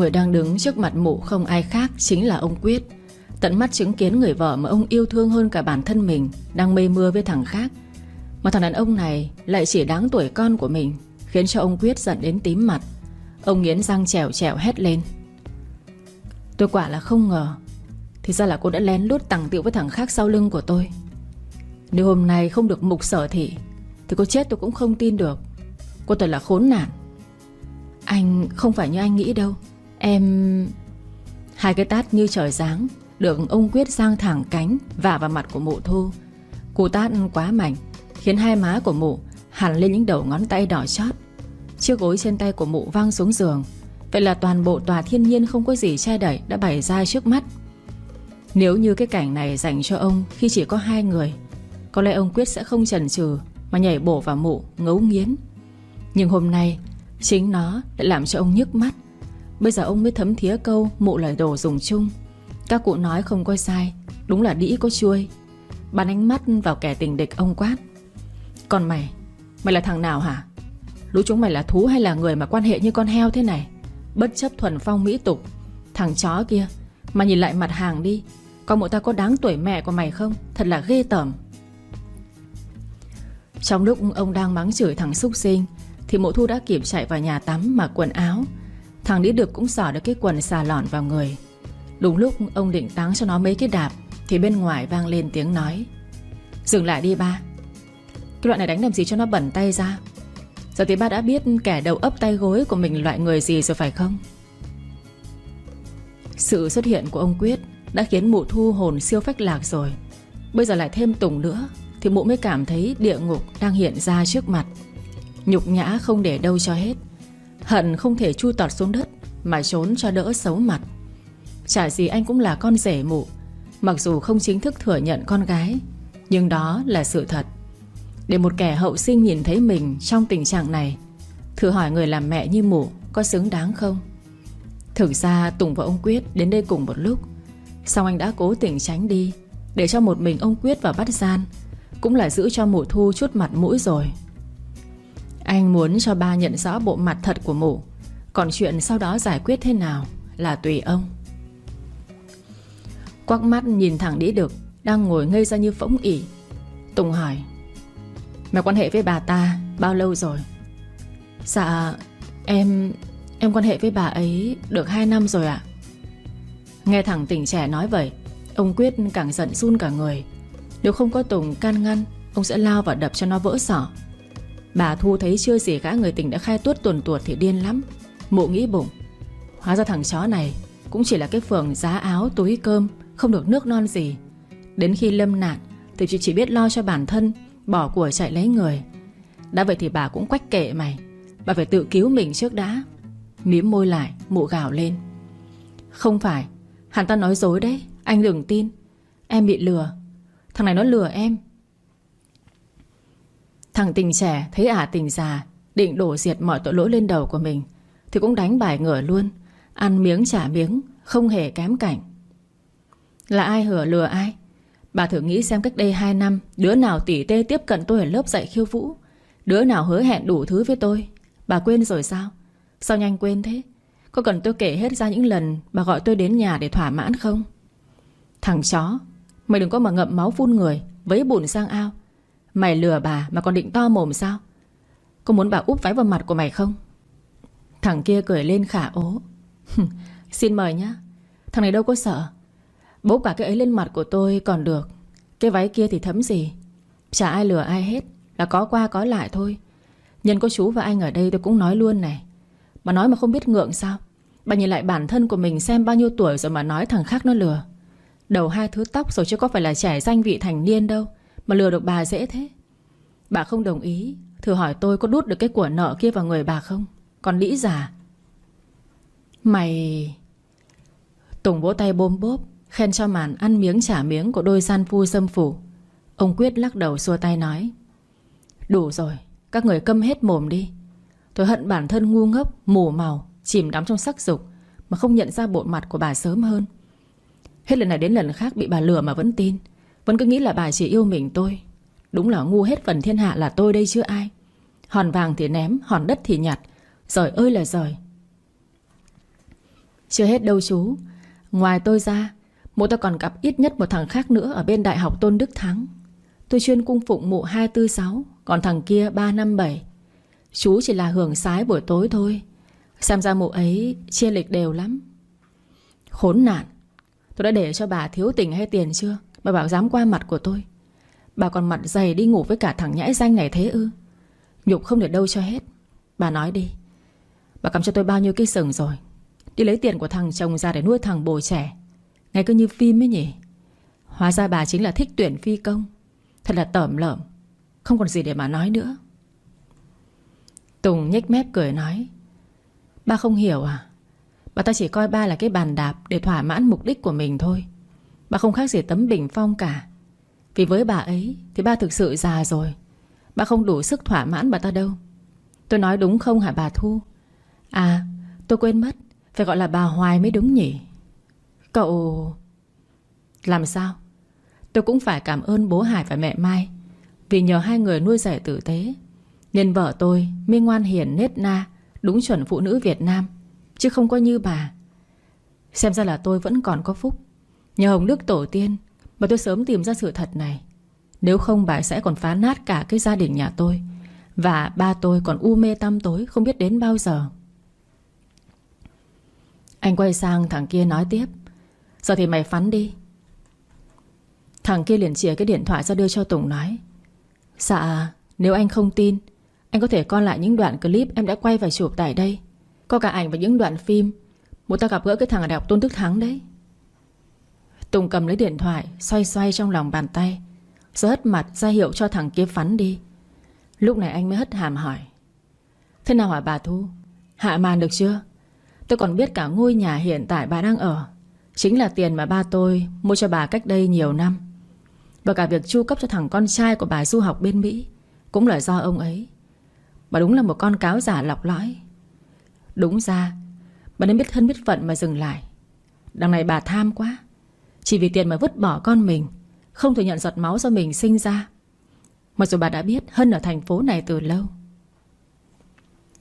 người đang đứng trước mặt mụ không ai khác Chính là ông Quyết. Tận mắt chứng kiến người vợ mà ông yêu thương hơn cả bản thân mình Đang mê mưa với thằng khác. Mà thằng đàn ông này lại chỉ đáng tuổi con của mình, Khiến cho ông Quyết giận đến tím mặt. Ông nghiến răng trèo trèo hét lên. Tôi quả là không ngờ, Thì ra là cô đã lén lút tặng tiệu với thằng khác sau lưng của tôi. Nếu hôm nay không được mục sở thị, Thì cô chết tôi cũng không tin được. Cô thật là khốn nạn. Anh không phải như anh nghĩ đâu. Em... Hai cái tát như trời giáng, Được ông Quyết sang thẳng cánh, Vả vào mặt của mụ thu. Cú tát quá mạnh, Khiến hai má của mụ hẳn lên những đầu ngón tay đỏ chót. Chiếc gối trên tay của mụ văng xuống giường. Vậy là toàn bộ tòa thiên nhiên không có gì che đẩy Đã bày ra trước mắt. Nếu như cái cảnh này dành cho ông Khi chỉ có hai người, Có lẽ ông Quyết sẽ không chần chừ Mà nhảy bổ vào mụ ngấu nghiến. Nhưng hôm nay, Chính nó đã làm cho ông nhức mắt. Bây giờ ông mới thấm thía câu Mụ là đồ dùng chung. Các cụ nói không coi sai, Đúng là đĩ có chuôi. Bắn ánh mắt vào kẻ tình địch ông quát. Còn mày Mày là thằng nào hả? Lũ chúng mày là thú hay là người mà quan hệ như con heo thế này? Bất chấp thuần phong mỹ tục, Thằng chó kia, Mà nhìn lại mặt hàng đi. Con mụ ta có đáng tuổi mẹ của mày không? Thật là ghê tởm. Trong lúc ông đang mắng chửi thằng xúc sinh, Thì mụ thu đã kịp chạy vào nhà tắm mặc quần áo. Thằng đi được cũng xỏ được cái quần xà lọn vào người. Đúng lúc ông định táng cho nó mấy cái đạp, Thì bên ngoài vang lên tiếng nói. Dừng lại đi, ba. Cái loại này đánh làm gì cho nó bẩn tay ra? Giờ thì ba đã biết kẻ đầu ấp tay gối của mình loại người gì rồi phải không? Sự xuất hiện của ông Quyết Đã khiến mụ thu hồn siêu phách lạc rồi. Bây giờ lại thêm Tùng nữa, Thì mụ mới cảm thấy địa ngục đang hiện ra trước mặt. Nhục nhã không để đâu cho hết. Hận không thể chui tọt xuống đất, Mà trốn cho đỡ xấu mặt. Chả gì anh cũng là con rể mụ, Mặc dù không chính thức thừa nhận con gái, Nhưng đó là sự thật. Để một kẻ hậu sinh nhìn thấy mình Trong tình trạng này, Thử hỏi người làm mẹ như mụ Có xứng đáng không? Thực ra Tùng và ông Quyết đến đây cùng một lúc Xong anh đã cố tình tránh đi, Để cho một mình ông Quyết vào bắt gian, Cũng là giữ cho mụ thu chút mặt mũi rồi. Anh muốn cho ba nhận rõ bộ mặt thật của mụ. Còn chuyện sau đó giải quyết thế nào Là tùy ông. Quắc mắt nhìn thẳng đĩ đực, Đang ngồi ngây ra như phỗng ỉ. Tùng hỏi Mày quan hệ với bà ta bao lâu rồi? Dạ Em Em quan hệ với bà ấy được 2 năm rồi ạ. Nghe thằng tỉnh trẻ nói vậy, Ông Quyết càng giận run cả người. Nếu không có Tùng can ngăn, Ông sẽ lao vào đập cho nó vỡ sỏ Bà Thu thấy chưa gì gã người tình đã khai tuốt tuần tuột thì điên lắm. Mụ nghĩ bụng, Hóa ra thằng chó này Cũng chỉ là cái phường giá áo, túi cơm, Không được nước non gì. Đến khi lâm nạn Thì chị chỉ biết lo cho bản thân, Bỏ của chạy lấy người. Đã vậy thì bà cũng quách kệ mày, Bà phải tự cứu mình trước đã. Miếm môi lại, mụ gào lên. Không phải Hắn ta nói dối đấy, Anh đừng tin. Em bị lừa, Thằng này nó lừa em. Thằng tình trẻ thấy ả tình già, Định đổ diệt mọi tội lỗi lên đầu của mình, Thì cũng đánh bài ngửa luôn, Ăn miếng trả miếng, Không hề kém cảnh. Là ai hửa lừa ai? Bà thử nghĩ xem cách đây 2 năm, Đứa nào tỉ tê tiếp cận tôi ở lớp dạy khiêu vũ, Đứa nào hứa hẹn đủ thứ với tôi, Bà quên rồi sao? Sao nhanh quên thế? Có cần tôi kể hết ra những lần Bà gọi tôi đến nhà để thỏa mãn không? Thằng chó, Mày đừng có mà ngậm máu phun người, Vấy bùn sang ao. Mày lừa bà mà còn định to mồm sao? Có muốn bà úp váy vào mặt của mày không? Thằng kia cười lên khả ố. Xin mời nhá. Thằng này đâu có sợ. Bố cả cái ấy lên mặt của tôi còn được. Cái váy kia thì thấm gì? Chả ai lừa ai hết. Là có qua có lại thôi. Nhân có chú và anh ở đây tôi cũng nói luôn này. Bà nói mà không biết ngượng sao? Bà nhìn lại bản thân của mình xem bao nhiêu tuổi rồi mà nói thằng khác nó lừa. Đầu hai thứ tóc rồi chứ có phải là trẻ danh vị thành niên đâu. Mà lừa được bà dễ thế. Bà không đồng ý Thử hỏi tôi có đút được cái của nợ kia vào người bà không? Còn lĩ giả Mày Tùng vỗ tay bôm bốp Khen cho màn ăn miếng trả miếng của đôi gian phu xâm phủ. Ông Quyết lắc đầu xua tay nói Đủ rồi Các người câm hết mồm đi. Tôi hận bản thân ngu ngốc, mù màu Chìm đắm trong sắc dục Mà không nhận ra bộ mặt của bà sớm hơn. Hết lần này đến lần khác bị bà lừa mà vẫn tin. Vẫn cứ nghĩ là bà chỉ yêu mình tôi Đúng là ngu hết phần thiên hạ là tôi đây chứ ai. Hòn vàng thì ném, Hòn đất thì nhặt. Rời ơi là rời Chưa hết đâu chú. Ngoài tôi ra Mụ ta còn gặp ít nhất một thằng khác nữa Ở bên Đại học Tôn Đức Thắng. Tôi chuyên cung phụng mụ 246 Còn thằng kia 357 Chú chỉ là hưởng sái buổi tối thôi. Xem ra mụ ấy chia lịch đều lắm. Khốn nạn. Tôi đã để cho bà thiếu tình hay tiền chưa? Bà bảo dám qua mặt của tôi. Bà còn mặt dày đi ngủ với cả thằng nhãi danh này thế ư? Nhục không để đâu cho hết. Bà nói đi. Bà cầm cho tôi bao nhiêu cây sừng rồi? Đi lấy tiền của thằng chồng ra để nuôi thằng bồ trẻ. Ngay cứ như phim ấy nhỉ? Hóa ra bà chính là thích tuyển phi công. Thật là tởm lợm Không còn gì để mà nói nữa. Tùng nhếch mép cười nói. Ba không hiểu à? Bà ta chỉ coi ba là cái bàn đạp Để thỏa mãn mục đích của mình thôi. Bà không khác gì tấm bình phong cả. Vì với bà ấy Thì ba thực sự già rồi. Bà không đủ sức thỏa mãn bà ta đâu. Tôi nói đúng không hả bà Thu? À tôi quên mất. Phải gọi là bà Hoài mới đúng nhỉ? Cậu Làm sao? Tôi cũng phải cảm ơn bố Hải và mẹ Mai. Vì nhờ hai người nuôi dạy tử tế, Nên vợ tôi mới ngoan hiền nết na, Đúng chuẩn phụ nữ Việt Nam, Chứ không có như bà. Xem ra là tôi vẫn còn có phúc. Nhờ Hồng Đức Tổ tiên Mà tôi sớm tìm ra sự thật này. Nếu không bà sẽ còn phá nát cả cái gia đình nhà tôi Và ba tôi còn u mê tăm tối Không biết đến bao giờ. Anh quay sang thằng kia nói tiếp, Giờ thì mày phắn đi. Thằng kia liền chìa cái điện thoại ra đưa cho Tùng nói Dạ Nếu anh không tin, Anh có thể coi lại những đoạn clip em đã quay và chụp tại đây. Có cả ảnh và những đoạn phim. Một ta gặp gỡ cái thằng ở đại học Tôn Đức Thắng đấy. Tùng cầm lấy điện thoại, Xoay xoay trong lòng bàn tay Rồi hất mặt ra hiệu cho thằng kia phắn đi. Lúc này anh mới hất hàm hỏi, Thế nào hả bà Thu? Hạ màn được chưa? Tôi còn biết cả ngôi nhà hiện tại bà đang ở. Chính là tiền mà ba tôi Mua cho bà cách đây nhiều năm. Và cả việc chu cấp cho thằng con trai của bà du học bên Mỹ Cũng là do ông ấy. Bà đúng là một con cáo giả lọc lõi. Đúng ra, Bà nên biết thân biết phận mà dừng lại. Đằng này bà tham quá chỉ vì tiền mà vứt bỏ con mình, Không thừa nhận giọt máu do mình sinh ra. Mặc dù bà đã biết Hân ở thành phố này từ lâu.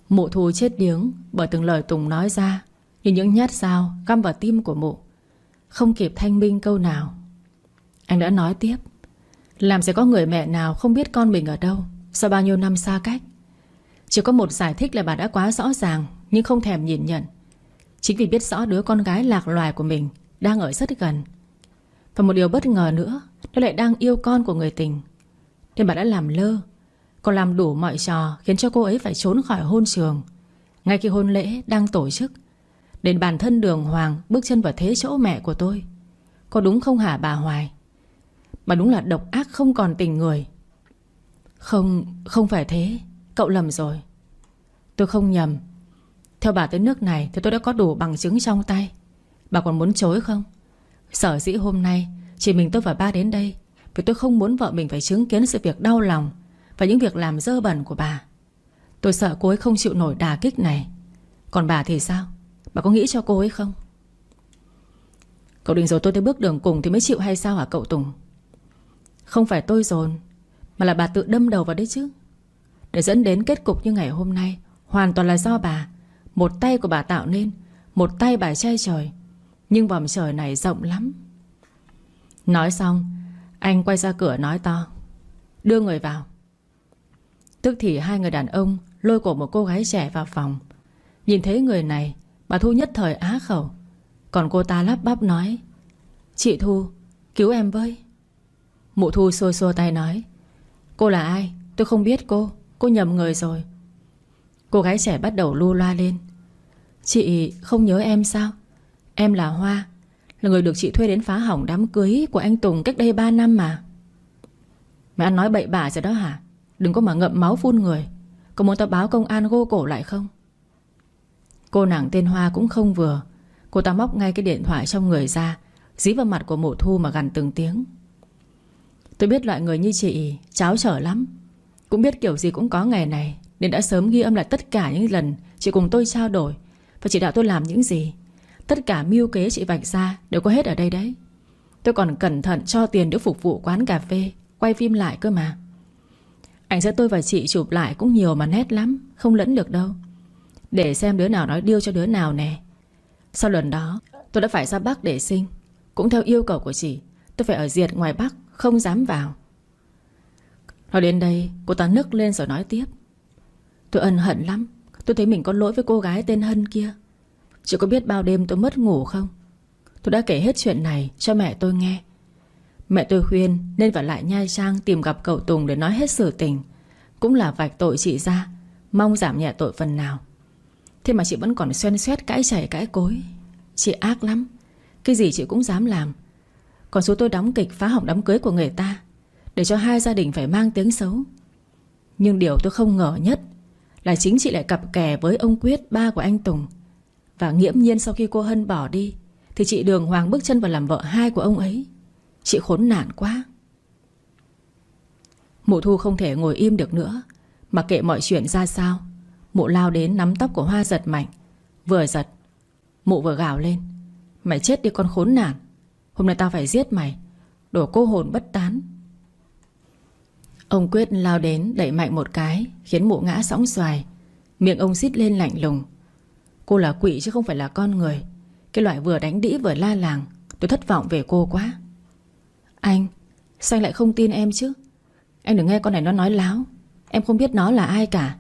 Mụ thù chết điếng Bởi từng lời Tùng nói ra Như những nhát dao, găm vào tim của mụ Không kịp thanh minh câu nào. Anh đã nói tiếp, Làm sẽ có người mẹ nào không biết con mình ở đâu, Sau bao nhiêu năm xa cách. Chỉ có một giải thích là bà đã quá rõ ràng, Nhưng không thèm nhìn nhận. Chính vì biết rõ đứa con gái lạc loài của mình Đang ở rất gần và một điều bất ngờ nữa nó lại đang yêu con của người tình. Nên bà đã làm lơ Còn làm đủ mọi trò Khiến cho cô ấy phải trốn khỏi hôn trường. Ngay khi hôn lễ đang tổ chức Đến bản thân đường hoàng Bước chân vào thế chỗ mẹ của tôi. Có đúng không hả bà Hoài? Bà đúng là độc ác không còn tình người. Không, không phải thế Cậu lầm rồi. Tôi không nhầm. Theo bà tới nước này thì tôi đã có đủ bằng chứng trong tay. Bà còn muốn chối không? Sở dĩ hôm nay Chỉ mình, tôi và ba đến đây Vì tôi không muốn vợ mình phải chứng kiến sự việc đau lòng Và những việc làm dơ bẩn của bà. Tôi sợ cô ấy không chịu nổi đà kích này. Còn bà thì sao? Bà có nghĩ cho cô ấy không? Cậu định rồi tôi tới bước đường cùng Thì mới chịu hay sao hả cậu Tùng? Không phải tôi dồn, Mà là bà tự đâm đầu vào đấy chứ. Để dẫn đến kết cục như ngày hôm nay, Hoàn toàn là do bà. Một tay của bà tạo nên, Một tay bà chay trời nhưng vòng trời này rộng lắm. Nói xong, Anh quay ra cửa nói to. Đưa người vào. Tức thì hai người đàn ông Lôi cổ một cô gái trẻ vào phòng. Nhìn thấy người này, Bà Thu nhất thời á khẩu. Còn cô ta lắp bắp nói, Chị Thu, cứu em với. Mụ Thu xua xua tay nói, Cô là ai? Tôi không biết cô. Cô nhầm người rồi. Cô gái trẻ bắt đầu lu loa lên. Chị không nhớ em sao? Em là Hoa, Là người được chị thuê đến phá hỏng đám cưới Của anh Tùng cách đây 3 năm mà. Mày ăn nói bậy bạ rồi đó hả? Đừng có mà ngậm máu phun người. Có muốn tao báo công an gô cổ lại không? Cô nàng tên Hoa cũng không vừa. Cô ta móc ngay cái điện thoại trong người ra, Dí vào mặt của mộ thu mà gần từng tiếng. Tôi biết loại người như chị, Cháo trở lắm. Cũng biết kiểu gì cũng có ngày này, Nên đã sớm ghi âm lại tất cả những lần Chị cùng tôi trao đổi. Và chỉ đạo tôi làm những gì? Tất cả mưu kế chị vạch ra Đều có hết ở đây đấy. Tôi còn cẩn thận cho tiền để phục vụ quán cà phê, Quay phim lại cơ mà. Ảnh giữa tôi và chị chụp lại cũng nhiều mà nét lắm, Không lẫn được đâu. Để xem đứa nào nói điêu cho đứa nào nè. Sau lần đó, tôi đã phải ra Bắc để sinh. Cũng theo yêu cầu của chị, Tôi phải ở diệt ngoài Bắc, Không dám vào. Nói đến đây, cô ta nức lên rồi nói tiếp. Tôi ân hận lắm. Tôi thấy mình có lỗi với cô gái tên Hân kia. Chị có biết bao đêm tôi mất ngủ không? Tôi đã kể hết chuyện này cho mẹ tôi nghe. Mẹ tôi khuyên nên vào lại Nha Trang tìm gặp cậu Tùng để nói hết sự tình. Cũng là vạch tội chị ra, Mong giảm nhẹ tội phần nào. Thế mà chị vẫn còn xoen xoét cãi chảy cãi cối. Chị ác lắm. Cái gì chị cũng dám làm. Còn số tôi đóng kịch phá hỏng đám cưới của người ta, Để cho hai gia đình phải mang tiếng xấu. Nhưng điều tôi không ngờ nhất Là chính chị lại cặp kè với ông Quyết, Ba của anh Tùng. Và nghiễm nhiên sau khi cô Hân bỏ đi, Thì chị Đường Hoàng bước chân vào làm vợ hai của ông ấy. Chị khốn nạn quá. Mụ Thu không thể ngồi im được nữa, Mà kệ mọi chuyện ra sao. Mụ lao đến nắm tóc của Hoa giật mạnh. Vừa giật, Mụ vừa gào lên. Mày chết đi con khốn nạn. Hôm nay tao phải giết mày. Đổ cô hồn bất tán. Ông Quyết lao đến đẩy mạnh một cái, Khiến mụ ngã sóng xoài. Miệng ông xít lên lạnh lùng. Cô là quỷ chứ không phải là con người. Cái loại vừa đánh đĩ vừa la làng, Tôi thất vọng về cô quá. Anh, Sao anh lại không tin em chứ? Anh đừng nghe con này nó nói láo. Em không biết nó là ai cả.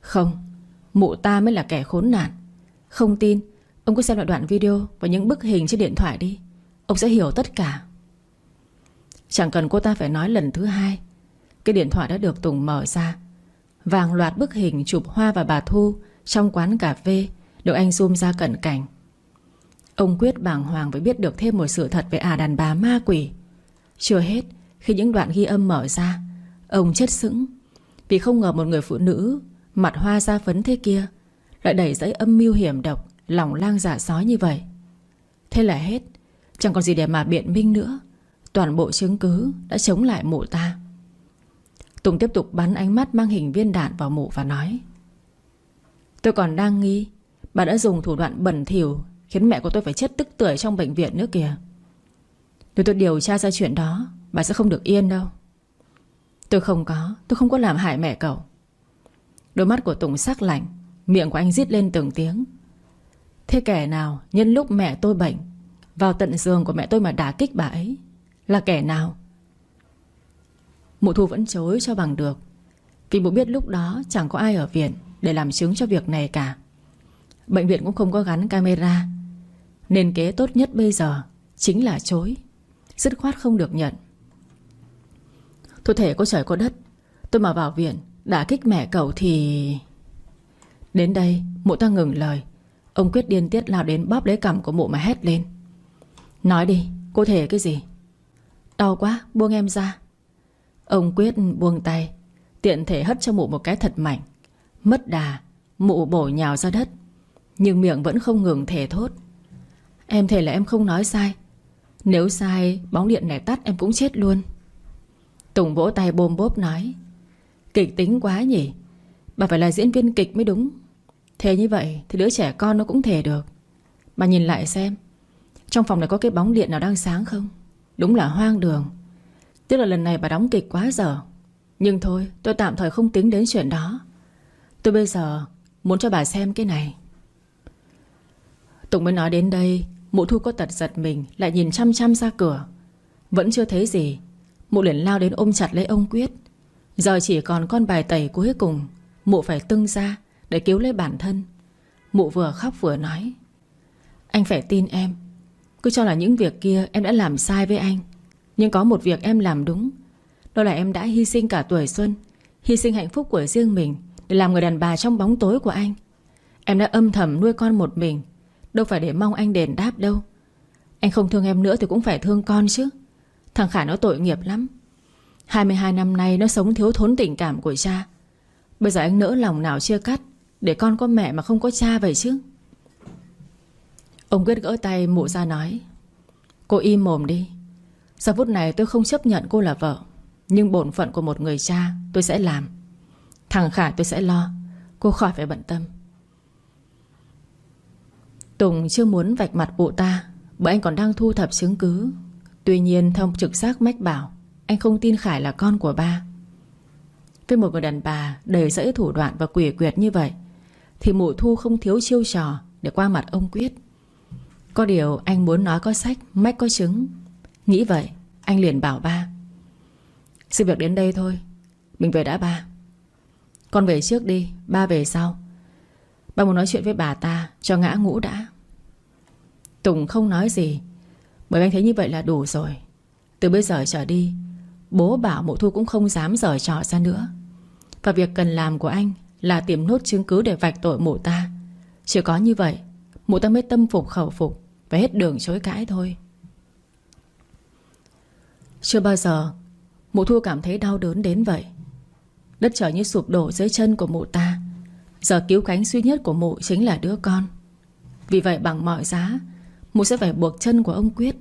Không, Mụ ta mới là kẻ khốn nạn. Không tin, Ông cứ xem lại đoạn video Và những bức hình trên điện thoại đi. Ông sẽ hiểu tất cả. Chẳng cần cô ta phải nói lần thứ hai. Cái điện thoại đã được Tùng mở ra. Vàng loạt bức hình chụp Hoa và bà Thu Trong quán cà phê. Được anh zoom ra cận cảnh, Ông quyết bàng hoàng với biết được thêm một sự thật Về à đàn bà ma quỷ. Chưa hết, Khi những đoạn ghi âm mở ra, Ông chết sững Vì không ngờ một người phụ nữ Mặt hoa da phấn thế kia Lại đẩy dãy âm mưu hiểm độc Lòng lang dạ giả sói như vậy. Thế là hết, Chẳng còn gì để mà biện minh nữa. Toàn bộ chứng cứ đã chống lại mụ ta. Tùng tiếp tục bắn ánh mắt Mang hình viên đạn vào mụ và nói, Tôi còn đang nghi Bà đã dùng thủ đoạn bẩn thỉu Khiến mẹ của tôi phải chết tức tưởi trong bệnh viện nữa kìa. Nếu tôi điều tra ra chuyện đó, Bà sẽ không được yên đâu. Tôi không có, Tôi không có làm hại mẹ cậu. Đôi mắt của Tùng sắc lạnh, Miệng của anh rít lên từng tiếng. Thế kẻ nào nhân lúc mẹ tôi bệnh, Vào tận giường của mẹ tôi mà đả kích bà ấy, Là kẻ nào? Mụ thu vẫn chối cho bằng được, Vì mụ biết lúc đó chẳng có ai ở viện Để làm chứng cho việc này cả. Bệnh viện cũng không có gắn camera. Nên kế tốt nhất bây giờ Chính là chối. Dứt khoát không được nhận. Thôi thể có trời có đất, Tôi mà vào viện Đã kích mẹ cậu thì Đến đây, mụ ta ngừng lời. Ông Quyết điên tiết lao đến bóp lấy cằm của mụ mà hét lên. Nói đi, Cô thể cái gì? Đau quá, buông em ra. Ông Quyết buông tay, Tiện thể hất cho mụ một cái thật mạnh. Mất đà, Mụ bổ nhào ra đất. Nhưng miệng vẫn không ngừng thề thốt. Em thề là em không nói sai. Nếu sai, bóng điện này tắt em cũng chết luôn. Tùng vỗ tay bôm bốp nói, Kịch tính quá nhỉ? Bà phải là diễn viên kịch mới đúng. Thế như vậy thì đứa trẻ con nó cũng thể được. Bà nhìn lại xem, Trong phòng này có cái bóng điện nào đang sáng không? Đúng là hoang đường. Tức là lần này bà đóng kịch quá dở. Nhưng thôi, tôi tạm thời không tính đến chuyện đó. Tôi bây giờ Muốn cho bà xem cái này. Tùng mới nói đến đây, Mụ thu có tật giật mình, Lại nhìn chăm chăm ra cửa. Vẫn chưa thấy gì. Mụ liền lao đến ôm chặt lấy ông Quyết. Giờ chỉ còn con bài tẩy cuối cùng, Mụ phải tưng ra để cứu lấy bản thân. Mụ vừa khóc vừa nói, Anh phải tin em. Cứ cho là những việc kia em đã làm sai với anh. Nhưng có một việc em làm đúng. Đó là em đã hy sinh cả tuổi xuân, Hy sinh hạnh phúc của riêng mình Để làm người đàn bà trong bóng tối của anh. Em đã âm thầm nuôi con một mình Đâu phải để mong anh đền đáp đâu. Anh không thương em nữa thì cũng phải thương con chứ. Thằng Khải nó tội nghiệp lắm. 22 năm nay nó sống thiếu thốn tình cảm của cha. Bây giờ anh nỡ lòng nào chia cắt, để con có mẹ mà không có cha vậy chứ? Ông quyết gỡ tay mụ ra nói, Cô im mồm đi. Giờ phút này tôi không chấp nhận cô là vợ, Nhưng bổn phận của một người cha Tôi sẽ làm. Thằng Khải tôi sẽ lo, Cô khỏi phải bận tâm. Tùng chưa muốn vạch mặt bộ ta, Bởi anh còn đang thu thập chứng cứ. Tuy nhiên, theo trực giác mách bảo, Anh không tin Khải là con của ba. Với một người đàn bà Đầy dẫy thủ đoạn và quỷ quyệt như vậy, thì mụ thu không thiếu chiêu trò Để qua mặt ông Quyết. Có điều anh muốn nói có sách, Mách có chứng. Nghĩ vậy, anh liền bảo ba, Sự việc đến đây thôi, Mình về đã ba. Con về trước đi, Ba về sau bà muốn nói chuyện với bà ta, Cho ngã ngũ đã. Tùng không nói gì, Bởi anh thấy như vậy là đủ rồi. Từ bây giờ trở đi, Bố bảo mụ thu cũng không dám rời trọ ra nữa. Và việc cần làm của anh Là tìm nốt chứng cứ để vạch tội mụ ta. Chỉ có như vậy, Mụ ta mới tâm phục khẩu phục Và hết đường chối cãi thôi. Chưa bao giờ, Mụ thu cảm thấy đau đớn đến vậy. Đất trời như sụp đổ dưới chân của mụ ta. Giờ cứu cánh duy nhất của mụ chính là đứa con. Vì vậy bằng mọi giá, Mụ sẽ phải buộc chân của ông Quyết.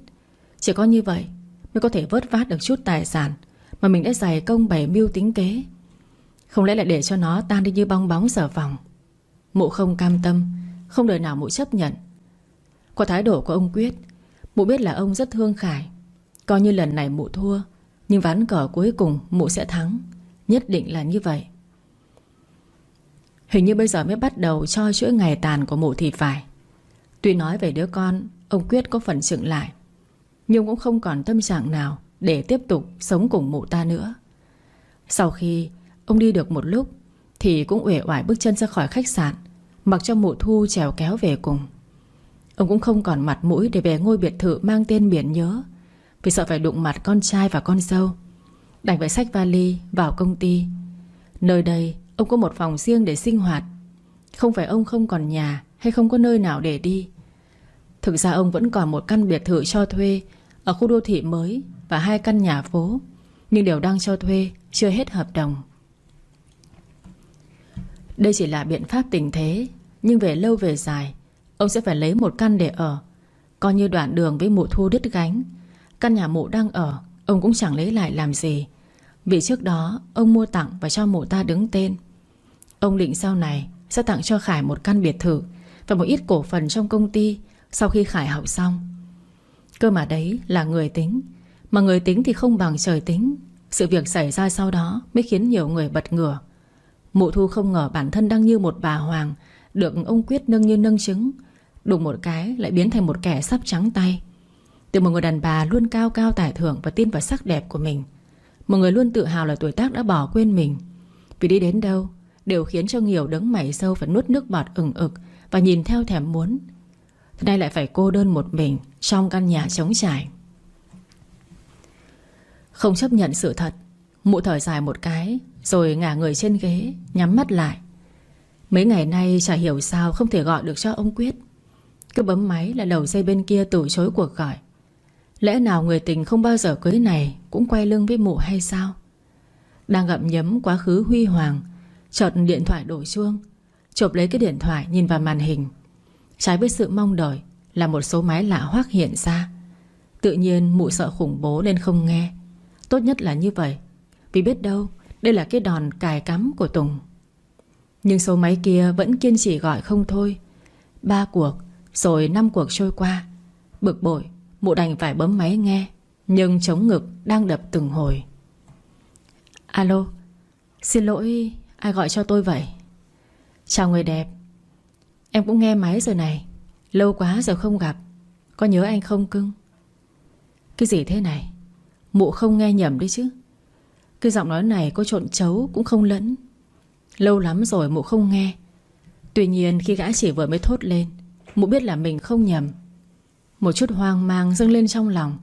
Chỉ có như vậy Mới có thể vớt vát được chút tài sản Mà mình đã dày công bày mưu tính kế. Không lẽ lại để cho nó tan đi như bong bóng sở vòng? Mụ không cam tâm, Không đời nào mụ chấp nhận. Qua thái độ của ông Quyết, Mụ biết là ông rất thương Khải. Coi như lần này mụ thua, Nhưng ván cờ cuối cùng mụ sẽ thắng. Nhất định là như vậy. Hình như bây giờ mới bắt đầu cho chuỗi ngày tàn của mụ thì phải. Tuy nói về đứa con, Ông Quyết có phần chừng lại. Nhưng cũng không còn tâm trạng nào Để tiếp tục sống cùng mụ ta nữa. Sau khi ông đi được một lúc, Thì cũng uể oải bước chân ra khỏi khách sạn, Mặc cho mụ thu trèo kéo về cùng. Ông cũng không còn mặt mũi Để về ngôi biệt thự mang tên biển nhớ, Vì sợ phải đụng mặt con trai và con dâu. Đành phải xách vali vào công ty. Nơi đây ông có một phòng riêng để sinh hoạt. Không phải ông không còn nhà Hay không có nơi nào để đi. Thực ra ông vẫn còn một căn biệt thự cho thuê Ở khu đô thị mới Và hai căn nhà phố, Nhưng đều đang cho thuê Chưa hết hợp đồng. Đây chỉ là biện pháp tình thế, Nhưng về lâu về dài, Ông sẽ phải lấy một căn để ở, Coi như đoạn đường với mụ thu đứt gánh. Căn nhà mụ đang ở, Ông cũng chẳng lấy lại làm gì, Vì trước đó ông mua tặng và cho mụ ta đứng tên. Ông định sau này Sẽ tặng cho Khải một căn biệt thự Và một ít cổ phần trong công ty Sau khi Khải học xong. Cơ mà đấy là người tính, Mà người tính thì không bằng trời tính. Sự việc xảy ra sau đó Mới khiến nhiều người bật ngửa. Mụ thu không ngờ bản thân đang như một bà hoàng, Được ông Quyết nâng như nâng trứng. Đụng một cái lại biến thành một kẻ sắp trắng tay. Từ một người đàn bà luôn cao cao tài thưởng Và tin vào sắc đẹp của mình, Một người luôn tự hào là tuổi tác đã bỏ quên mình. Vì đi đến đâu Đều khiến cho nhiều đấng mày sâu Phải nuốt nước bọt ửng ực Và nhìn theo thèm muốn. Thế nay lại phải cô đơn một mình Trong căn nhà trống trải. Không chấp nhận sự thật, Mụ thở dài một cái, Rồi ngả người trên ghế, Nhắm mắt lại. Mấy ngày nay chả hiểu sao không thể gọi được cho ông Quyết. Cứ bấm máy là đầu dây bên kia từ chối cuộc gọi. Lẽ nào người tình không bao giờ cưới này Cũng quay lưng với mụ hay sao? Đang gặm nhấm quá khứ huy hoàng Chợt điện thoại đổ chuông. Chộp lấy cái điện thoại, nhìn vào màn hình. Trái với sự mong đợi Là một số máy lạ hoác hiện ra. Tự nhiên mụ sợ khủng bố nên không nghe. Tốt nhất là như vậy, Vì biết đâu Đây là cái đòn cài cắm của Tùng. Nhưng số máy kia vẫn kiên trì gọi không thôi. Ba cuộc, Rồi năm cuộc trôi qua. Bực bội, Mụ đành phải bấm máy nghe, Nhưng chống ngực đang đập từng hồi. Alo, Xin lỗi. Ai gọi cho tôi vậy? Chào người đẹp. Em cũng nghe máy rồi này. Lâu quá giờ không gặp. Có nhớ anh không cưng? Cái gì thế này? Mụ không nghe nhầm đấy chứ. Cái giọng nói này có trộn chấu cũng không lẫn. Lâu lắm rồi mụ không nghe. Tuy nhiên khi gã chỉ vừa mới thốt lên, Mụ biết là mình không nhầm. Một chút hoang mang dâng lên trong lòng.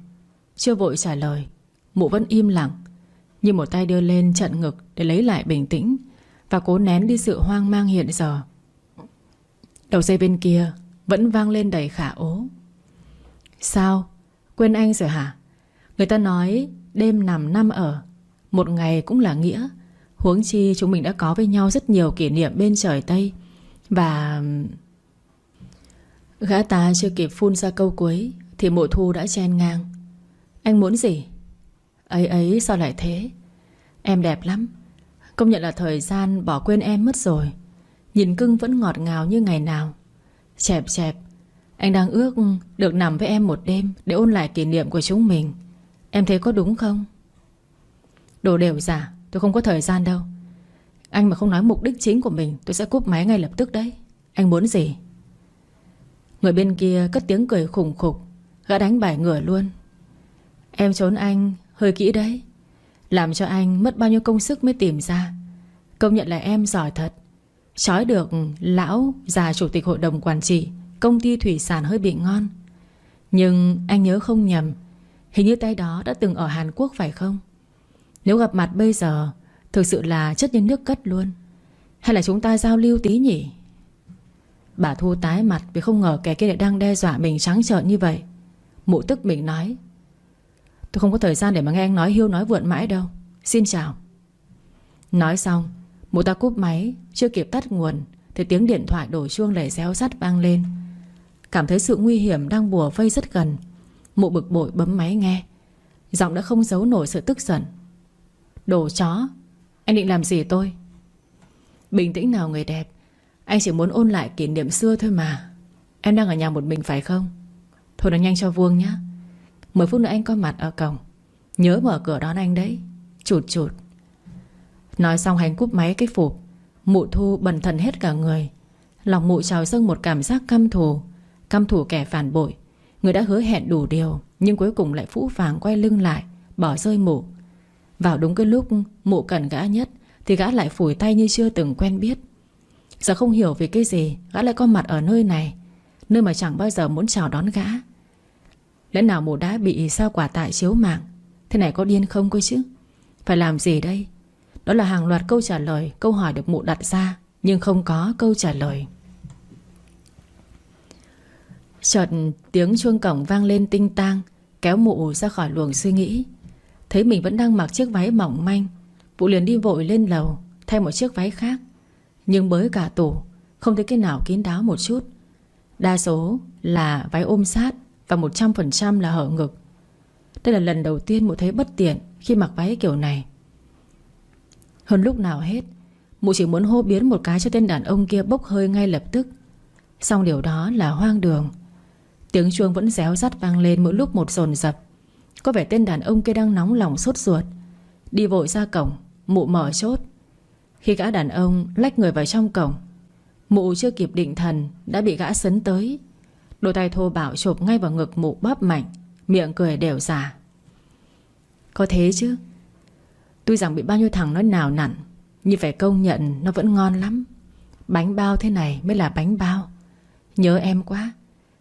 Chưa vội trả lời, Mụ vẫn im lặng, Như một tay đưa lên trận ngực Để lấy lại bình tĩnh. Và cố nén đi sự hoang mang hiện giờ. Đầu dây bên kia Vẫn vang lên đầy khả ố. Sao? Quên anh rồi hả? Người ta nói đêm nằm năm ở, Một ngày cũng là nghĩa. Huống chi chúng mình đã có với nhau Rất nhiều kỷ niệm bên trời Tây. Và Gã ta chưa kịp phun ra câu cuối Thì mộ thu đã chen ngang. Anh muốn gì? Ấy ấy sao lại thế? Em đẹp lắm. Công nhận là thời gian bỏ quên em mất rồi. Nhìn cưng vẫn ngọt ngào như ngày nào. Chẹp chẹp. Anh đang ước được nằm với em một đêm Để ôn lại kỷ niệm của chúng mình. Em thấy có đúng không? Đồ đều giả, Tôi không có thời gian đâu. Anh mà không nói mục đích chính của mình, Tôi sẽ cúp máy ngay lập tức đấy. Anh muốn gì? Người bên kia cất tiếng cười khủng khục, Gã đánh bài ngửa luôn. Em trốn anh, hơi kỹ đấy. Làm cho anh mất bao nhiêu công sức mới tìm ra. Công nhận là em giỏi thật. Chói được lão già chủ tịch hội đồng quản trị, Công ty thủy sản hơi bị ngon. Nhưng anh nhớ không nhầm, Hình như tay đó đã từng ở Hàn Quốc phải không? Nếu gặp mặt bây giờ, Thực sự là chất như nước cất luôn. Hay là chúng ta giao lưu tí nhỉ? Bà Thu tái mặt Vì không ngờ kẻ kia lại đang đe dọa mình trắng trợn như vậy. Mụ tức mình nói Tôi không có thời gian để mà nghe anh nói hiêu nói vượn mãi đâu. Xin chào. Nói xong Mụ ta cúp máy, Chưa kịp tắt nguồn, Thì tiếng điện thoại đổ chuông lẻ réo sắt vang lên. Cảm thấy sự nguy hiểm đang bùa vây rất gần. Mụ bực bội bấm máy nghe. Giọng đã không giấu nổi sự tức giận. Đồ chó, Anh định làm gì tôi? Bình tĩnh nào người đẹp, Anh chỉ muốn ôn lại kỷ niệm xưa thôi mà. Em đang ở nhà một mình phải không? Thôi nói nhanh cho vuông nhé 10 phút nữa anh có mặt ở cổng. Nhớ mở cửa đón anh đấy. Chụt chụt. Nói xong hành cúp máy cái phục. Mụ thu bần thần hết cả người. Lòng mụ trào dâng một cảm giác căm thù. Căm thù kẻ phản bội. Người đã hứa hẹn đủ điều, Nhưng cuối cùng lại phũ phàng quay lưng lại, Bỏ rơi mụ. Vào đúng cái lúc mụ cần gã nhất, Thì gã lại phủi tay như chưa từng quen biết. Giờ không hiểu vì cái gì Gã lại có mặt ở nơi này, Nơi mà chẳng bao giờ muốn chào đón gã. Lẽ nào mụ đã bị sao quả tại chiếu mạng? Thế này có điên không cơ chứ? Phải làm gì đây? Đó là hàng loạt câu trả lời, Câu hỏi được mụ đặt ra, Nhưng không có câu trả lời. Chợt tiếng chuông cổng vang lên tinh tang, Kéo mụ ra khỏi luồng suy nghĩ. Thấy mình vẫn đang mặc chiếc váy mỏng manh Vụ liền đi vội lên lầu, Thay một chiếc váy khác. Nhưng bới cả tủ, Không thấy cái nào kín đáo một chút. Đa số là váy ôm sát. Và 100% là hở ngực. Đây là lần đầu tiên mụ thấy bất tiện Khi mặc váy kiểu này. Hơn lúc nào hết, Mụ chỉ muốn hô biến một cái cho tên đàn ông kia bốc hơi ngay lập tức. Xong điều đó là hoang đường. Tiếng chuông vẫn réo rắt vang lên mỗi lúc một dồn dập. Có vẻ tên đàn ông kia đang nóng lòng sốt ruột. Đi vội ra cổng, Mụ mở chốt. Khi gã đàn ông lách người vào trong cổng, Mụ chưa kịp định thần, Đã bị gã sấn tới. Đôi tay thô bạo chộp ngay vào ngực mụ bóp mạnh, Miệng cười đều giả Có thế chứ? Tuy rằng bị bao nhiêu thằng nói nào nặn, Nhưng phải công nhận nó vẫn ngon lắm. Bánh bao thế này mới là bánh bao. Nhớ em quá,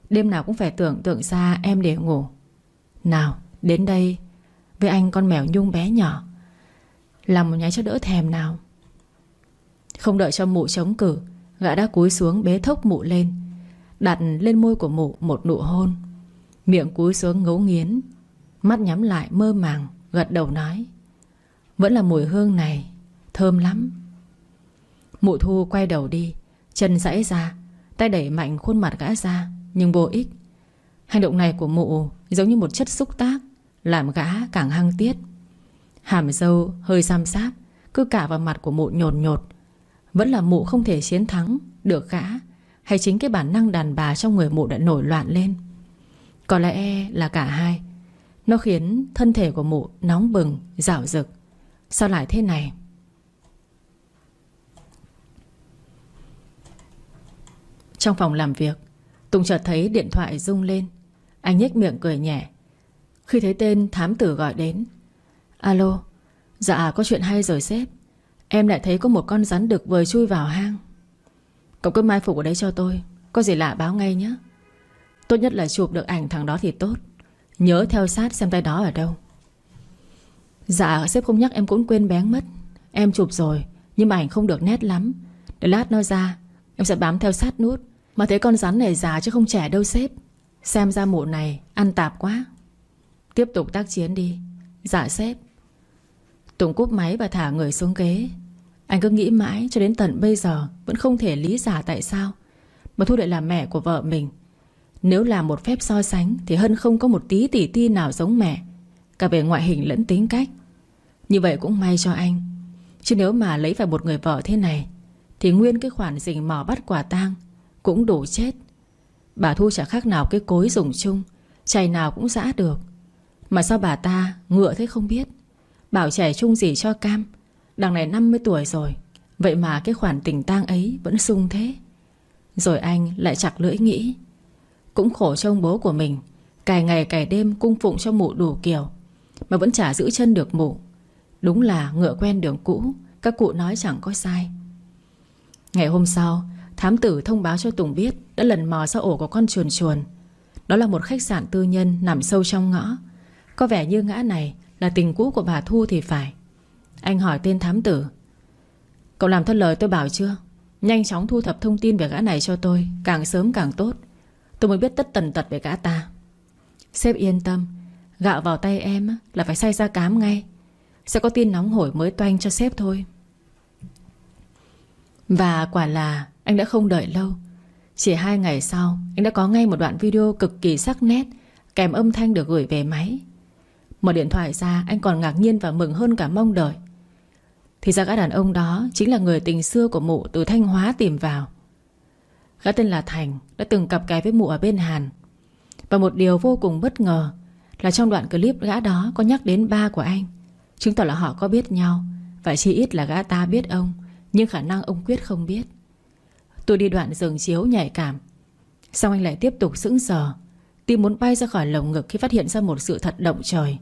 Đêm nào cũng phải tưởng tượng ra em để ngủ. Nào, đến đây, Với anh con mèo nhung bé nhỏ, Làm một nháy cho đỡ thèm nào. Không đợi cho mụ chống cử Gã đã cúi xuống bế thốc mụ lên. Đặt lên môi của mụ một nụ hôn. Miệng cúi xuống ngấu nghiến, Mắt nhắm lại mơ màng, Gật đầu nói, Vẫn là mùi hương này, Thơm lắm. Mụ thu quay đầu đi, Chân giãy ra, Tay đẩy mạnh khuôn mặt gã ra, Nhưng vô ích. Hành động này của mụ giống như một chất xúc tác, Làm gã càng hăng tiết. Hàm dâu hơi xăm sáp Cứ cả vào mặt của mụ nhột nhột. Vẫn là mụ không thể chiến thắng Được gã hay chính cái bản năng đàn bà trong người mụ đã nổi loạn lên? Có lẽ là cả hai. Nó khiến thân thể của mụ nóng bừng, rạo rực Sao lại thế này? Trong phòng làm việc Tùng chợt thấy điện thoại rung lên. Anh nhếch miệng cười nhẹ. Khi thấy tên thám tử gọi đến Alo Dạ có chuyện hay rồi sếp. Em lại thấy có một con rắn đực vừa chui vào hang. Cậu cứ mai phục ở đấy cho tôi. Có gì lạ báo ngay nhé. Tốt nhất là chụp được ảnh thằng đó thì tốt. Nhớ theo sát xem tay đó ở đâu. Dạ sếp không nhắc em cũng quên bén mất. Em chụp rồi, Nhưng mà ảnh không được nét lắm. Để lát nó ra, Em sẽ bám theo sát nút. Mà thấy con rắn này già chứ không trẻ đâu sếp. Xem ra mụ này ăn tạp quá. Tiếp tục tác chiến đi. Dạ sếp. Tùng cúp máy và thả người xuống ghế. Anh cứ nghĩ mãi cho đến tận bây giờ Vẫn không thể lý giải tại sao Mà Thu lại là mẹ của vợ mình. Nếu là một phép so sánh Thì Hân không có một tí tỉ ti nào giống mẹ, Cả về ngoại hình lẫn tính cách. Như vậy cũng may cho anh, Chứ nếu mà lấy phải một người vợ thế này Thì nguyên cái khoản rình mò bắt quả tang Cũng đủ chết. Bà Thu chả khác nào cái cối dùng chung, Chày nào cũng dã được. Mà sao bà ta ngựa thế không biết? Bảo trẻ chung gì cho cam Đằng này 50 tuổi rồi. Vậy mà cái khoản tình tang ấy vẫn sung thế. Rồi anh lại chặt lưỡi nghĩ. Cũng khổ trông bố của mình. Cài ngày cài đêm cung phụng cho mụ đủ kiểu, Mà vẫn chả giữ chân được mụ. Đúng là ngựa quen đường cũ, Các cụ nói chẳng có sai. Ngày hôm sau, Thám tử thông báo cho Tùng biết Đã lần mò ra ổ của con chuồn chuồn. Đó là một khách sạn tư nhân nằm sâu trong ngõ. Có vẻ như ngã này Là tình cũ của bà Thu thì phải. Anh hỏi tên thám tử. Cậu làm theo lời tôi bảo chưa? Nhanh chóng thu thập thông tin về gã này cho tôi, Càng sớm càng tốt. Tôi mới biết tất tần tật về gã ta. Sếp yên tâm, Gạo vào tay em là phải say ra cám ngay. Sẽ có tin nóng hổi mới toanh cho sếp thôi. Và quả là anh đã không đợi lâu. Chỉ hai ngày sau, Anh đã có ngay một đoạn video cực kỳ sắc nét, Kèm âm thanh được gửi về máy. Mở điện thoại ra, Anh còn ngạc nhiên và mừng hơn cả mong đợi. Thì ra gã đàn ông đó Chính là người tình xưa của mụ từ Thanh Hóa tìm vào. Gã tên là Thành Đã từng cặp cái với mụ ở bên Hàn. Và một điều vô cùng bất ngờ Là trong đoạn clip gã đó có nhắc đến ba của anh. Chứng tỏ là họ có biết nhau, Và chỉ ít là gã ta biết ông, Nhưng khả năng ông Quyết không biết. Tôi đi đoạn giường chiếu nhạy cảm. Xong anh lại tiếp tục sững sờ, Tim muốn bay ra khỏi lồng ngực Khi phát hiện ra một sự thật động trời.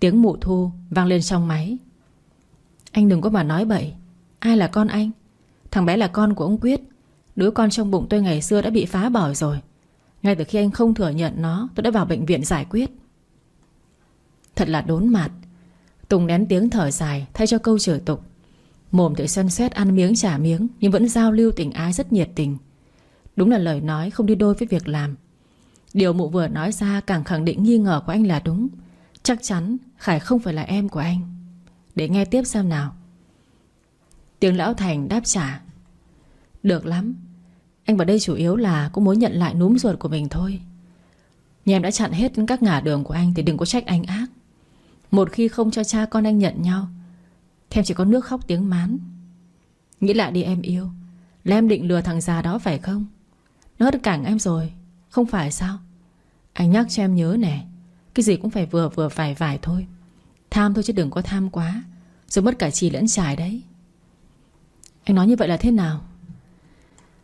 Tiếng mụ thu vang lên trong máy. Anh đừng có mà nói bậy. Ai là con anh? Thằng bé là con của ông Quyết. Đứa con trong bụng tôi ngày xưa đã bị phá bỏ rồi. Ngay từ khi anh không thừa nhận nó, Tôi đã vào bệnh viện giải quyết. Thật là đốn mặt. Tùng nén tiếng thở dài, Thay cho câu chửi tục. Mồm thì xoăn xét ăn miếng trả miếng, Nhưng vẫn giao lưu tình ái rất nhiệt tình. Đúng là lời nói không đi đôi với việc làm. Điều mụ vừa nói ra Càng khẳng định nghi ngờ của anh là đúng. Chắc chắn Khải không phải là em của anh. Để nghe tiếp xem nào. Tiếng lão Thành đáp trả. Được lắm. Anh vào đây chủ yếu là cũng muốn nhận lại núm ruột của mình thôi. Nhà em đã chặn hết các ngả đường của anh Thì đừng có trách anh ác. Một khi không cho cha con anh nhận nhau, Thì em chỉ có nước khóc tiếng mán. Nghĩ lại đi em yêu. Là em định lừa thằng già đó phải không? Nó hất cẳng em rồi. Không phải sao? Anh nhắc cho em nhớ nè. Cái gì cũng phải vừa vừa phải vải thôi. Tham thôi chứ đừng có tham quá. Rồi mất cả trì lẫn trải đấy. Anh nói như vậy là thế nào?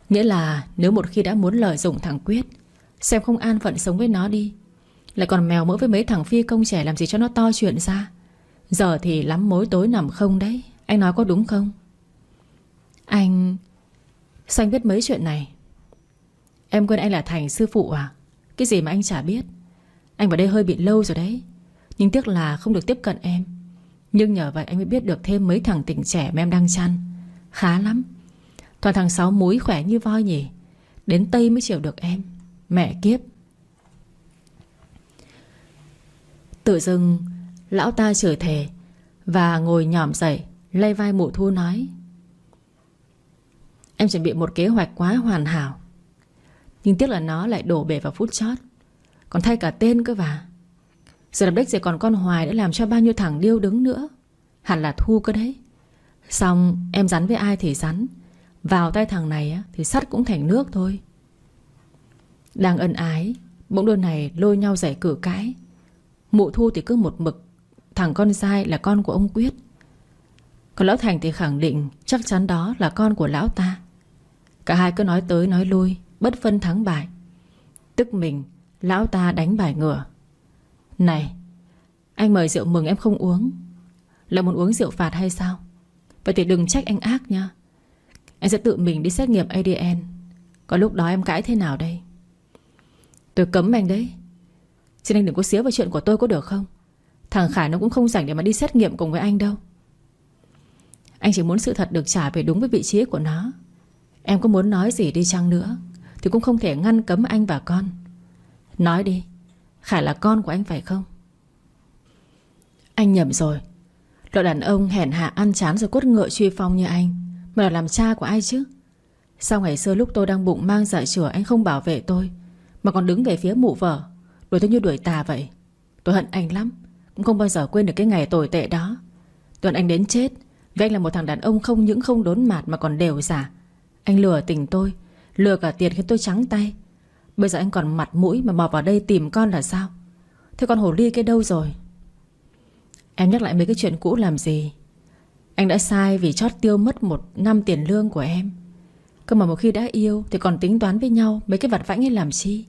Nghĩa là nếu một khi đã muốn lợi dụng thằng Quyết, Xem không an phận sống với nó đi, Lại còn mèo mỡ với mấy thằng phi công trẻ Làm gì cho nó to chuyện ra. Giờ thì lắm mối tối nằm không đấy. Anh nói có đúng không? Anh, Sao anh biết mấy chuyện này? Em quên anh là Thành sư phụ à? Cái gì mà anh chả biết? Anh vào đây hơi bị lâu rồi đấy. Nhưng tiếc là không được tiếp cận em. Nhưng nhờ vậy anh mới biết được thêm mấy thằng tỉnh trẻ mà em đang chăn. Khá lắm. Toàn thằng sáu múi khỏe như voi nhỉ. Đến Tây mới chịu được em. Mẹ kiếp. Tự dưng, Lão ta chửi thề Và ngồi nhỏm dậy, Lay vai mụ thu nói, Em chuẩn bị một kế hoạch quá hoàn hảo. Nhưng tiếc là nó lại đổ bể vào phút chót. Còn thay cả tên cơ và Giờ làm đếch rồi còn con Hoài Đã làm cho bao nhiêu thằng điêu đứng nữa. Hẳn là thu cơ đấy. Xong, em rắn với ai thì rắn. Vào tay thằng này thì sắt cũng thành nước thôi. Đang ân ái, Bỗng đôi này lôi nhau giải cử cãi. Mụ thu thì cứ một mực, Thằng con trai là con của ông Quyết. Còn lão Thành thì khẳng định Chắc chắn đó là con của lão ta. Cả hai cứ nói tới nói lui, Bất phân thắng bại. Tức mình, Lão ta đánh bài ngửa. Này, Anh mời rượu mừng em không uống. Là muốn uống rượu phạt hay sao? Vậy thì đừng trách anh ác nha. Anh sẽ tự mình đi xét nghiệm ADN Có lúc đó em cãi thế nào đây? Tôi cấm anh đấy. Xin anh đừng có xía vào chuyện của tôi có được không? Thằng Khải nó cũng không rảnh để mà đi xét nghiệm cùng với anh đâu. Anh chỉ muốn sự thật được trả về đúng với vị trí của nó. Em có muốn nói gì đi chăng nữa Thì cũng không thể ngăn cấm anh và con. Nói đi. Khải là con của anh phải không? Anh nhầm rồi. Loại đàn ông hèn hạ ăn chán rồi cốt ngựa truy phong như anh, Mà là làm cha của ai chứ? Sao ngày xưa lúc tôi đang bụng mang dạ chửa Anh không bảo vệ tôi, Mà còn đứng về phía mụ vợ, Đuổi tôi như đuổi tà vậy? Tôi hận anh lắm, Cũng không bao giờ quên được cái ngày tồi tệ đó. Tuần anh đến chết, Vì anh là một thằng đàn ông không những không đốn mạt Mà còn đều giả. Anh lừa tình tôi, Lừa cả tiền khiến tôi trắng tay. Bây giờ anh còn mặt mũi mà mò vào đây tìm con là sao? Thế con hồ ly cái đâu rồi? Em nhắc lại mấy cái chuyện cũ làm gì? Anh đã sai vì chót tiêu mất một năm tiền lương của em. Cơ mà một khi đã yêu Thì còn tính toán với nhau Mấy cái vặt vãnh ấy làm chi?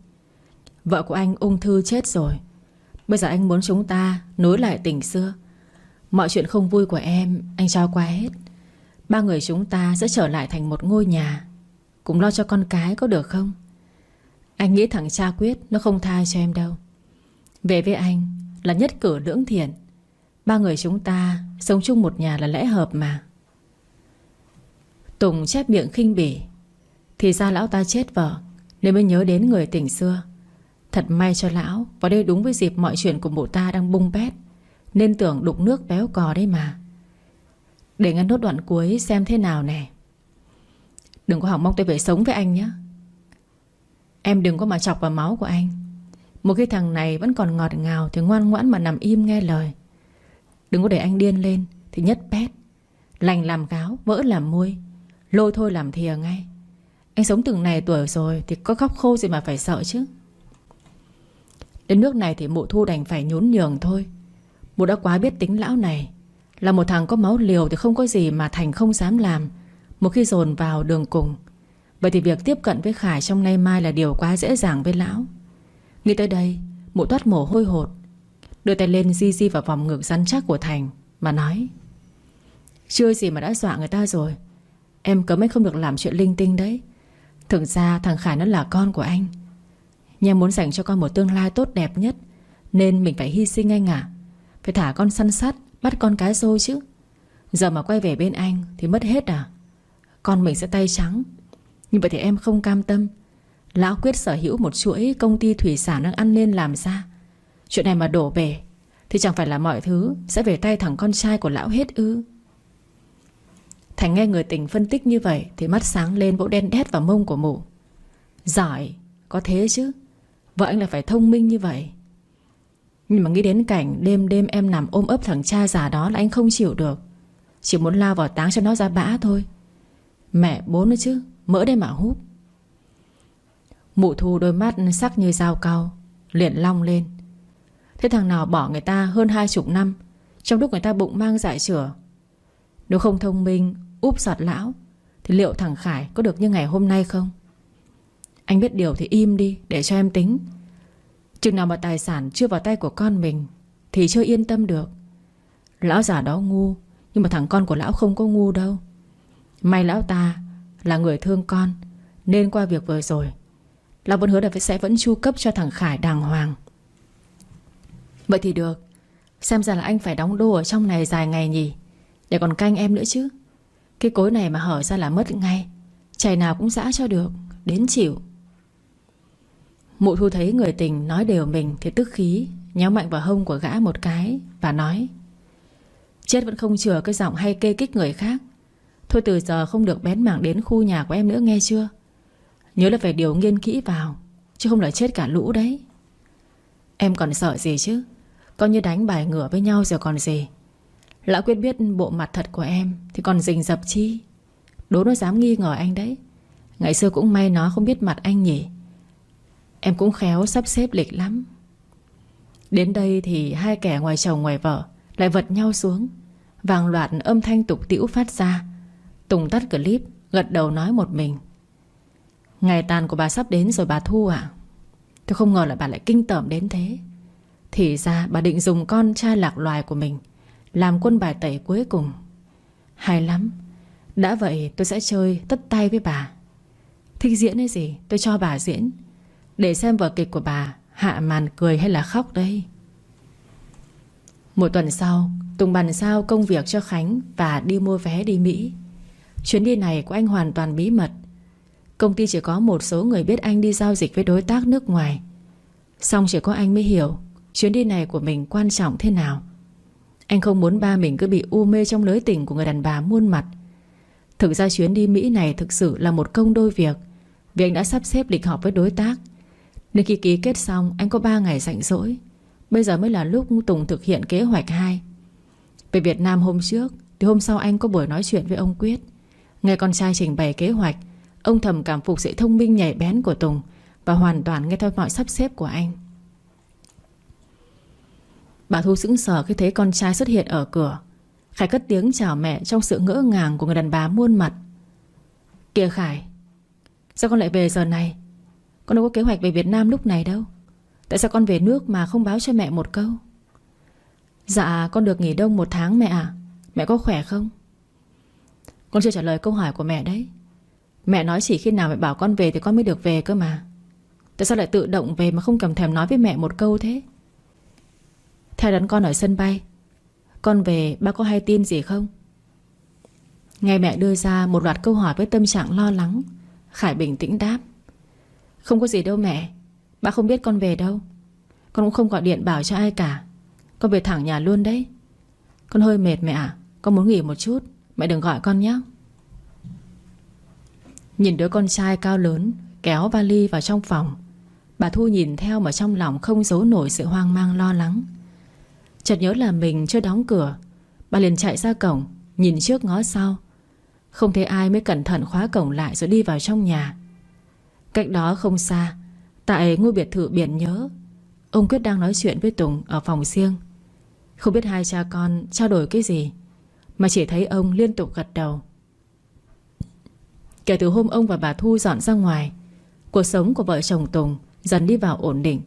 Vợ của anh ung thư chết rồi. Bây giờ anh muốn chúng ta nối lại tình xưa. Mọi chuyện không vui của em, Anh cho qua hết. Ba người chúng ta sẽ trở lại thành một ngôi nhà. Cũng lo cho con cái có được không? Anh nghĩ thằng cha quyết Nó không tha cho em đâu. Về với anh là nhất cử lưỡng thiện. Ba người chúng ta Sống chung một nhà là lẽ hợp mà. Tùng chép miệng khinh bỉ. Thì ra lão ta chết vợ, Nên mới nhớ đến người tình xưa. Thật may cho lão Và đây đúng với dịp mọi chuyện của bộ ta đang bung bét, Nên tưởng đục nước béo cò đấy mà. Để ngăn nốt đoạn cuối xem thế nào nè. Đừng có hỏng mong tôi về sống với anh nhé. Em đừng có mà chọc vào máu của anh. Một khi thằng này vẫn còn ngọt ngào Thì ngoan ngoãn mà nằm im nghe lời. Đừng có để anh điên lên Thì nhất bét. Lành làm gáo, vỡ làm môi Lôi thôi làm thìa ngay. Anh sống từng này tuổi rồi Thì có khóc khô gì mà phải sợ chứ. Đến nước này thì mụ thu đành phải nhún nhường thôi. Mụ đã quá biết tính lão này. Là một thằng có máu liều Thì không có gì mà Thành không dám làm. Một khi dồn vào đường cùng Vậy thì việc tiếp cận với Khải trong nay mai Là điều quá dễ dàng với lão. Nghĩ tới đây, Mụ toát mồ hôi hột, Đưa tay lên di di vào vòng ngực rắn chắc của Thành, Mà nói, Chưa gì mà đã dọa người ta rồi. Em cấm anh không được làm chuyện linh tinh đấy. Thực ra thằng Khải nó là con của anh. Nhưng muốn dành cho con một tương lai tốt đẹp nhất, Nên mình phải hy sinh anh à Phải thả con săn sắt Bắt con cái rô chứ. Giờ mà quay về bên anh thì mất hết à. Con mình sẽ tay trắng nhưng vậy thì em không cam tâm. Lão quyết sở hữu một chuỗi công ty thủy sản đang ăn nên làm ra. Chuyện này mà đổ về Thì chẳng phải là mọi thứ Sẽ về tay thằng con trai của lão hết ư? Thành nghe người tình phân tích như vậy Thì mắt sáng lên vỗ đen đét vào mông của mụ. Giỏi, Có thế chứ. Vợ anh là phải thông minh như vậy. Nhưng mà nghĩ đến cảnh đêm đêm em nằm ôm ấp thằng cha già đó là anh không chịu được. Chỉ muốn lao vào táng cho nó ra bã thôi. Mẹ bố nữa chứ. Mỡ đây mà hút Mụ thu đôi mắt sắc như dao cao, Liền long lên. Thế thằng nào bỏ người ta hơn hai chục năm, Trong lúc người ta bụng mang dại chửa. Nếu không thông minh, Úp sọt lão, Thì liệu thằng Khải có được như ngày hôm nay không? Anh biết điều thì im đi, Để cho em tính. Chừng nào mà tài sản chưa vào tay của con mình, Thì chưa yên tâm được. Lão già đó ngu, Nhưng mà thằng con của lão không có ngu đâu. May lão ta là người thương con, Nên qua việc vừa rồi, Long vẫn hứa là sẽ vẫn chu cấp cho thằng Khải đàng hoàng. Vậy thì được, Xem ra là anh phải đóng đô ở trong này dài ngày nhỉ? Để còn canh em nữa chứ. Cái cối này mà hở ra là mất ngay, Chày nào cũng dã cho được, Đến chịu. Mụ thu thấy người tình nói đều mình Thì tức khí, Nhéo mạnh vào hông của gã một cái Và nói, Chết vẫn không chừa cái giọng hay kê kích người khác Thôi từ giờ không được bén mảng đến khu nhà của em nữa nghe chưa? Nhớ là phải điều nghiên kỹ vào, Chứ không là chết cả lũ đấy. Em còn sợ gì chứ? Coi như đánh bài ngửa với nhau rồi còn gì? Lão quyết biết bộ mặt thật của em Thì còn rình dập chi? Đố nó dám nghi ngờ anh đấy. Ngày xưa cũng may nó không biết mặt anh nhỉ. Em cũng khéo sắp xếp lịch lắm. Đến đây thì hai kẻ ngoài chồng ngoài vợ Lại vật nhau xuống. Vàng loạt âm thanh tục tiễu phát ra. Tùng tắt clip, Gật đầu nói một mình. Ngày tàn của bà sắp đến rồi bà Thu à. Tôi không ngờ là bà lại kinh tởm đến thế. Thì ra bà định dùng con trai lạc loài của mình Làm quân bài tẩy cuối cùng. Hay lắm, Đã vậy tôi sẽ chơi tất tay với bà. Thích diễn hay gì, Tôi cho bà diễn. Để xem vở kịch của bà Hạ màn cười hay là khóc đây. Một tuần sau, Tùng bàn sao công việc cho Khánh Và đi mua vé đi Mỹ. Chuyến đi này của anh hoàn toàn bí mật. Công ty chỉ có một số người biết anh đi giao dịch với đối tác nước ngoài. Xong chỉ có anh mới hiểu Chuyến đi này của mình quan trọng thế nào. Anh không muốn ba mình cứ bị u mê trong lưới tình của người đàn bà muôn mặt. Thực ra chuyến đi Mỹ này thực sự là một công đôi việc, Vì anh đã sắp xếp lịch họp với đối tác. Nên khi ký kết xong, anh có 3 ngày rảnh rỗi. Bây giờ mới là lúc Tùng thực hiện kế hoạch 2 Về Việt Nam hôm trước, Thì hôm sau anh có buổi nói chuyện với ông Quyết. Nghe con trai trình bày kế hoạch, Ông thầm cảm phục sự thông minh nhạy bén của Tùng Và hoàn toàn nghe theo mọi sắp xếp của anh. Bà Thu sững sờ khi thấy con trai xuất hiện ở cửa Khải cất tiếng chào mẹ Trong sự ngỡ ngàng của người đàn bà muôn mặt. Kìa Khải, Sao con lại về giờ này? Con đâu có kế hoạch về Việt Nam lúc này đâu. Tại sao con về nước mà không báo cho mẹ một câu? Dạ con được nghỉ đông một tháng mẹ à Mẹ có khỏe không? Con chưa trả lời câu hỏi của mẹ đấy. Mẹ nói chỉ khi nào mẹ bảo con về Thì con mới được về cơ mà. Tại sao lại tự động về mà không cầm thèm nói với mẹ một câu thế? Theo đón con ở sân bay, Con về ba có hay tin gì không? Nghe mẹ đưa ra một loạt câu hỏi với tâm trạng lo lắng, Khải bình tĩnh đáp. Không có gì đâu mẹ, Ba không biết con về đâu. Con cũng không gọi điện bảo cho ai cả. Con về thẳng nhà luôn đấy. Con hơi mệt mẹ ạ, Con muốn nghỉ một chút. Mẹ đừng gọi con nhé. Nhìn đứa con trai cao lớn, Kéo vali vào trong phòng. Bà Thu nhìn theo mà trong lòng không giấu nổi sự hoang mang lo lắng. Chợt nhớ là mình chưa đóng cửa, Bà liền chạy ra cổng, Nhìn trước ngó sau. Không thấy ai mới cẩn thận khóa cổng lại Rồi đi vào trong nhà. Cách đó không xa, Tại ngôi biệt thự biển nhớ, Ông Quyết đang nói chuyện với Tùng ở phòng riêng. Không biết hai cha con trao đổi cái gì. Mà chỉ thấy ông liên tục gật đầu. Kể từ hôm ông và bà Thu dọn ra ngoài, Cuộc sống của vợ chồng Tùng Dần đi vào ổn định.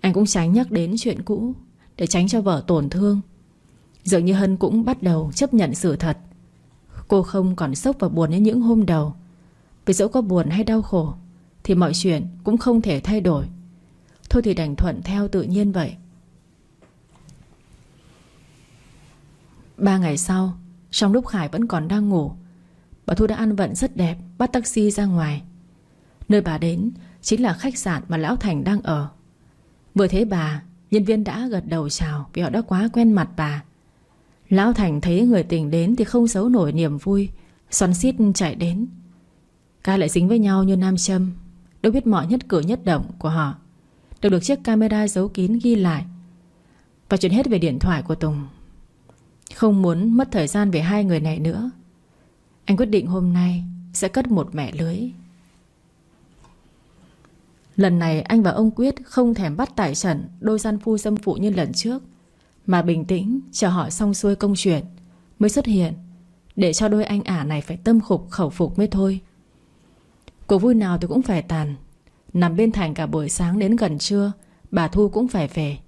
Anh cũng tránh nhắc đến chuyện cũ Để tránh cho vợ tổn thương. Dường như Hân cũng bắt đầu chấp nhận sự thật. Cô không còn sốc và buồn như những hôm đầu. Vì dẫu có buồn hay đau khổ, Thì mọi chuyện cũng không thể thay đổi. Thôi thì đành thuận theo tự nhiên vậy. Ba ngày sau, Trong lúc Khải vẫn còn đang ngủ, Bà Thu đã ăn vận rất đẹp, Bắt taxi ra ngoài. Nơi bà đến Chính là khách sạn mà Lão Thành đang ở. Vừa thấy bà, Nhân viên đã gật đầu chào Vì họ đã quá quen mặt bà. Lão Thành thấy người tình đến Thì không giấu nổi niềm vui, Xoắn xít chạy đến. Ca lại dính với nhau như nam châm, Đâu biết mọi nhất cử nhất động của họ Đều được chiếc camera giấu kín ghi lại. Và chuyện hết về điện thoại của Tùng. Không muốn mất thời gian về hai người này nữa. Anh quyết định hôm nay Sẽ cất một mẹ lưới. Lần này anh và ông Quyết không thèm bắt tài trận Đôi gian phu dâm phụ như lần trước, Mà bình tĩnh chờ họ xong xuôi công chuyện Mới xuất hiện Để cho đôi anh ả này phải tâm khục khẩu phục mới thôi. Cuộc vui nào thì cũng phải tàn. Nằm bên thành cả buổi sáng đến gần trưa, Bà Thu cũng phải về.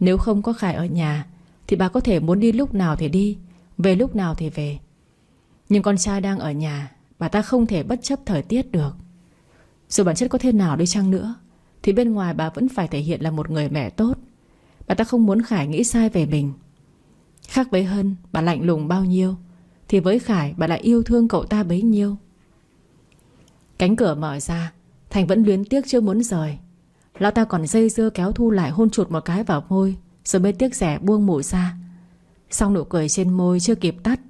Nếu không có Khải ở nhà thì bà có thể muốn đi lúc nào thì đi, Về lúc nào thì về. Nhưng con trai đang ở nhà, Bà ta không thể bất chấp thời tiết được. Dù bản chất có thế nào đi chăng nữa, Thì bên ngoài bà vẫn phải thể hiện là một người mẹ tốt. Bà ta không muốn Khải nghĩ sai về mình. Khác với Hân, Bà lạnh lùng bao nhiêu, Thì với Khải bà lại yêu thương cậu ta bấy nhiêu. Cánh cửa mở ra, Thành vẫn luyến tiếc chưa muốn rời. Lão ta còn dây dưa kéo Thu lại hôn chuột một cái vào môi. Rồi mới tiếc rẻ buông mụ ra. Xong nụ cười trên môi chưa kịp tắt,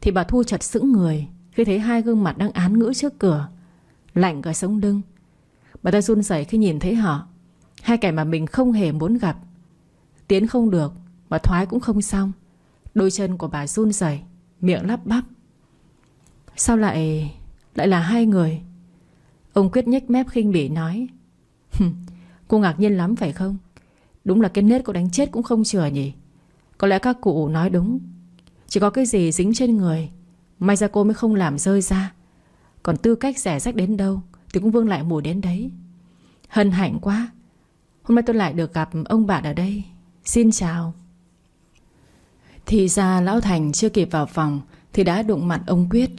Thì bà Thu chật sững người Khi thấy hai gương mặt đang án ngữ trước cửa. Lạnh cả sống lưng. Bà ta run rẩy khi nhìn thấy họ. Hai kẻ mà mình không hề muốn gặp. Tiến không được, Mà thoái cũng không xong. Đôi chân của bà run rẩy, Miệng lắp bắp. Sao lại Lại là hai người? Ông Quyết nhếch mép khinh bỉ nói. Cô ngạc nhiên lắm phải không? Đúng là cái nết cô đánh chết cũng không chừa nhỉ. Có lẽ các cụ nói đúng. Chỉ có cái gì dính trên người, May ra cô mới không làm rơi ra. Còn tư cách rẻ rách đến đâu Thì cũng vương lại mùi đến đấy. Hân hạnh quá. Hôm nay tôi lại được gặp ông bạn ở đây. Xin chào. Thì ra Lão Thành chưa kịp vào phòng Thì đã đụng mặt ông Quyết.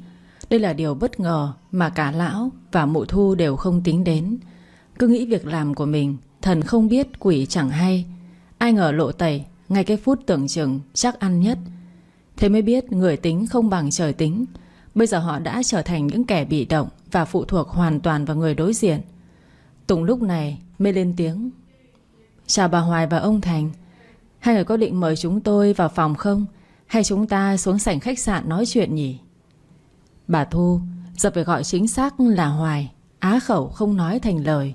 Đây là điều bất ngờ Mà cả Lão và Mụ Thu đều không tính đến. Cứ nghĩ việc làm của mình Thần không biết quỷ chẳng hay. Ai ngờ lộ tẩy, Ngay cái phút tưởng chừng chắc ăn nhất. Thế mới biết người tính không bằng trời tính. Bây giờ họ đã trở thành những kẻ bị động Và phụ thuộc hoàn toàn vào người đối diện. Tùng lúc này mới lên tiếng. Chào bà Hoài và ông Thành. Hai người có định mời chúng tôi vào phòng không? Hay chúng ta xuống sảnh khách sạn nói chuyện nhỉ? Bà Thu, Giờ phải gọi chính xác là Hoài. Á khẩu không nói thành lời.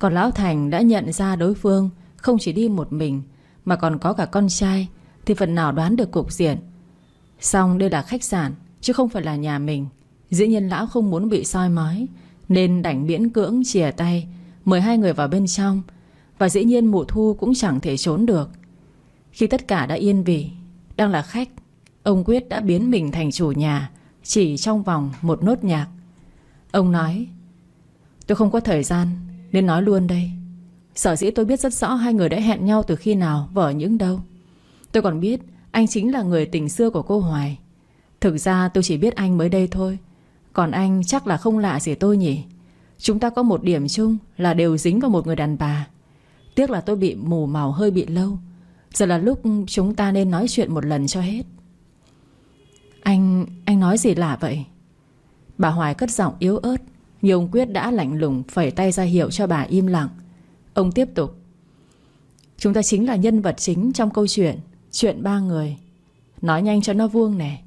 Còn Lão Thành đã nhận ra đối phương Không chỉ đi một mình, Mà còn có cả con trai, Thì phần nào đoán được cục diện. Xong đây là khách sạn, Chứ không phải là nhà mình. Dĩ nhiên lão không muốn bị soi mói, Nên đảnh miễn cưỡng chìa tay, Mời hai người vào bên trong. Và dĩ nhiên mụ thu cũng chẳng thể trốn được. Khi tất cả đã yên vị, Đang là khách, Ông Quyết đã biến mình thành chủ nhà, Chỉ trong vòng một nốt nhạc. Ông nói, Tôi không có thời gian nên nói luôn đây, Sở dĩ tôi biết rất rõ hai người đã hẹn nhau từ khi nào Vở những đâu. Tôi còn biết anh chính là người tình xưa của cô Hoài. Thực ra tôi chỉ biết anh mới đây thôi, Còn anh chắc là không lạ gì tôi nhỉ. Chúng ta có một điểm chung Là đều dính vào một người đàn bà. Tiếc là tôi bị mù màu hơi bị lâu. Giờ là lúc chúng ta nên nói chuyện một lần cho hết. Anh... anh nói gì lạ vậy? Bà Hoài cất giọng yếu ớt. Nhưng ông Quyết đã lạnh lùng Phẩy tay ra hiệu cho bà im lặng. Ông tiếp tục. Chúng ta chính là nhân vật chính trong câu chuyện Chuyện ba người. Nói nhanh cho nó vuông nè.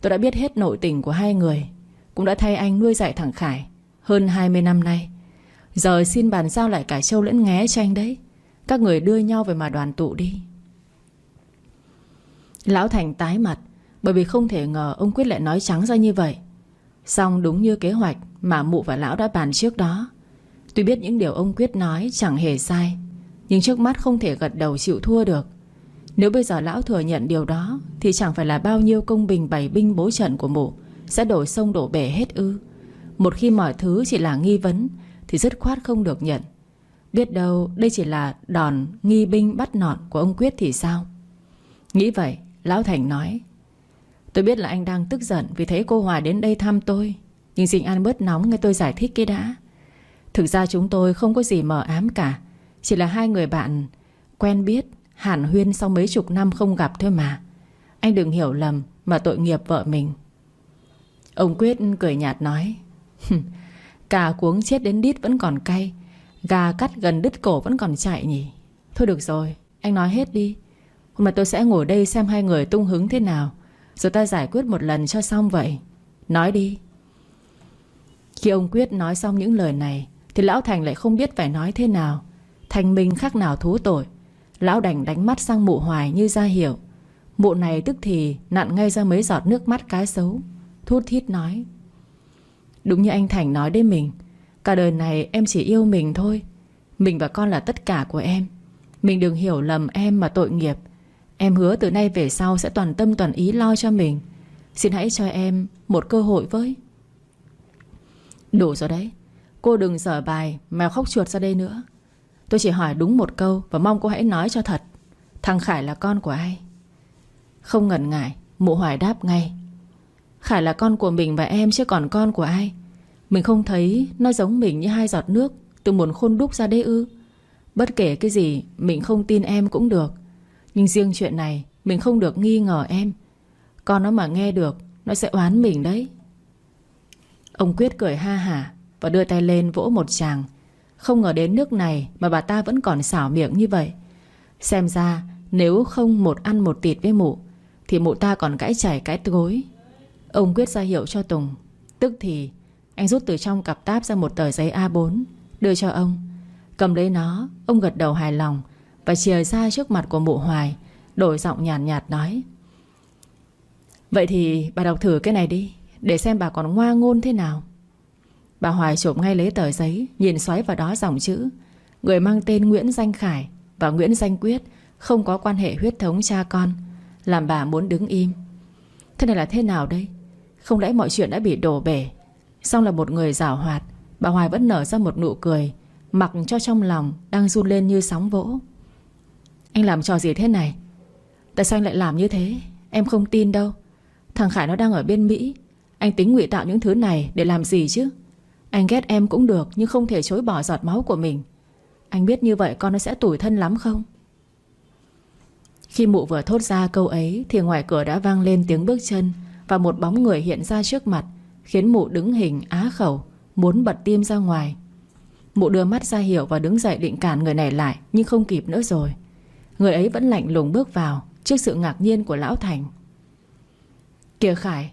Tôi đã biết hết nội tình của hai người. Cũng đã thay anh nuôi dạy thằng Khải Hơn 20 năm nay. Giờ xin bàn giao lại cả châu lẫn nghé cho anh đấy. Các người đưa nhau về mà đoàn tụ đi. Lão Thành tái mặt, Bởi vì không thể ngờ ông Quyết lại nói trắng ra như vậy. Xong đúng như kế hoạch mà mụ và lão đã bàn trước đó. Tuy biết những điều ông Quyết nói chẳng hề sai, Nhưng trước mắt không thể gật đầu chịu thua được. Nếu bây giờ lão thừa nhận điều đó, Thì chẳng phải là bao nhiêu công bình bày binh bố trận của mụ Sẽ đổ sông đổ bể hết ư. Một khi mọi thứ chỉ là nghi vấn, Thì dứt khoát không được nhận. Biết đâu đây chỉ là đòn nghi binh bắt nọn của ông Quyết thì sao? Nghĩ vậy, Lão Thành nói, Tôi biết là anh đang tức giận Vì thấy cô Hòa đến đây thăm tôi. Nhưng xin anh bớt nóng nghe tôi giải thích cái đã. Thực ra chúng tôi không có gì mờ ám cả. Chỉ là hai người bạn Quen biết, Hàn huyên sau mấy chục năm không gặp thôi mà. Anh đừng hiểu lầm Mà tội nghiệp vợ mình. Ông Quyết cười nhạt nói Cả cuống chết đến đít vẫn còn cay, Gà cắt gần đứt cổ vẫn còn chạy nhỉ. Thôi được rồi, Anh nói hết đi. Hôm nay tôi sẽ ngồi đây xem hai người tung hứng thế nào. Rồi ta giải quyết một lần cho xong vậy. Nói đi. Khi ông Quyết nói xong những lời này, Thì Lão Thành lại không biết phải nói thế nào. Thành minh khác nào thú tội. Lão đành đánh mắt sang mụ hoài như ra hiểu. Mụ này tức thì nặn ngay ra mấy giọt nước mắt cái xấu Thút thít nói, Đúng như anh Thành nói đấy mình. Cả đời này em chỉ yêu mình thôi. Mình và con là tất cả của em. Mình đừng hiểu lầm em mà tội nghiệp. Em hứa từ nay về sau sẽ toàn tâm toàn ý lo cho mình. Xin hãy cho em một cơ hội với. Đủ rồi đấy. Cô đừng dở bài mèo khóc chuột ra đây nữa. Tôi chỉ hỏi đúng một câu Và mong cô hãy nói cho thật. Thằng Khải là con của ai? Không ngần ngại, Mụ Hoài đáp ngay. Khải là con của mình và em chứ còn con của ai? Mình không thấy nó giống mình như hai giọt nước Từ nguồn khôn đúc ra đấy ư? Bất kể cái gì, Mình không tin em cũng được. Nhưng riêng chuyện này, Mình không được nghi ngờ em. Con nó mà nghe được, Nó sẽ oán mình đấy. Ông Quyết cười ha hả Và đưa tay lên vỗ một chàng. Không ngờ đến nước này Mà bà ta vẫn còn xảo miệng như vậy. Xem ra nếu không một ăn một tịt với mụ Thì mụ ta còn cãi chảy cãi gối. Ông Quyết ra hiệu cho Tùng. Tức thì anh rút từ trong cặp táp ra một tờ giấy A4 Đưa cho ông. Cầm lấy nó Ông gật đầu hài lòng Và chìa ra trước mặt của mụ hoài Đổi giọng nhàn nhạt, nhạt nói. Vậy thì bà đọc thử cái này đi. Để xem bà còn ngoa ngôn thế nào. Bà Hoài chụp ngay lấy tờ giấy, Nhìn xoáy vào đó dòng chữ, Người mang tên Nguyễn Danh Khải Và Nguyễn Danh Quyết Không có quan hệ huyết thống cha con, Làm bà muốn đứng im. Thế này là thế nào đây? Không lẽ mọi chuyện đã bị đổ bể? Xong là một người giảo hoạt, Bà Hoài vẫn nở ra một nụ cười, Mặc cho trong lòng đang run lên như sóng vỗ. Anh làm trò gì thế này? Tại sao anh lại làm như thế? Em không tin đâu. Thằng Khải nó đang ở bên Mỹ anh tính ngụy tạo những thứ này để làm gì chứ? Anh ghét em cũng được, Nhưng không thể chối bỏ giọt máu của mình. Anh biết như vậy con nó sẽ tủi thân lắm không? Khi mụ vừa thốt ra câu ấy, Thì ngoài cửa đã vang lên tiếng bước chân Và một bóng người hiện ra trước mặt, Khiến mụ đứng hình á khẩu, Muốn bật tim ra ngoài. Mụ đưa mắt ra hiểu và đứng dậy định cản người này lại, Nhưng không kịp nữa rồi. Người ấy vẫn lạnh lùng bước vào Trước sự ngạc nhiên của Lão Thành. Kìa Khải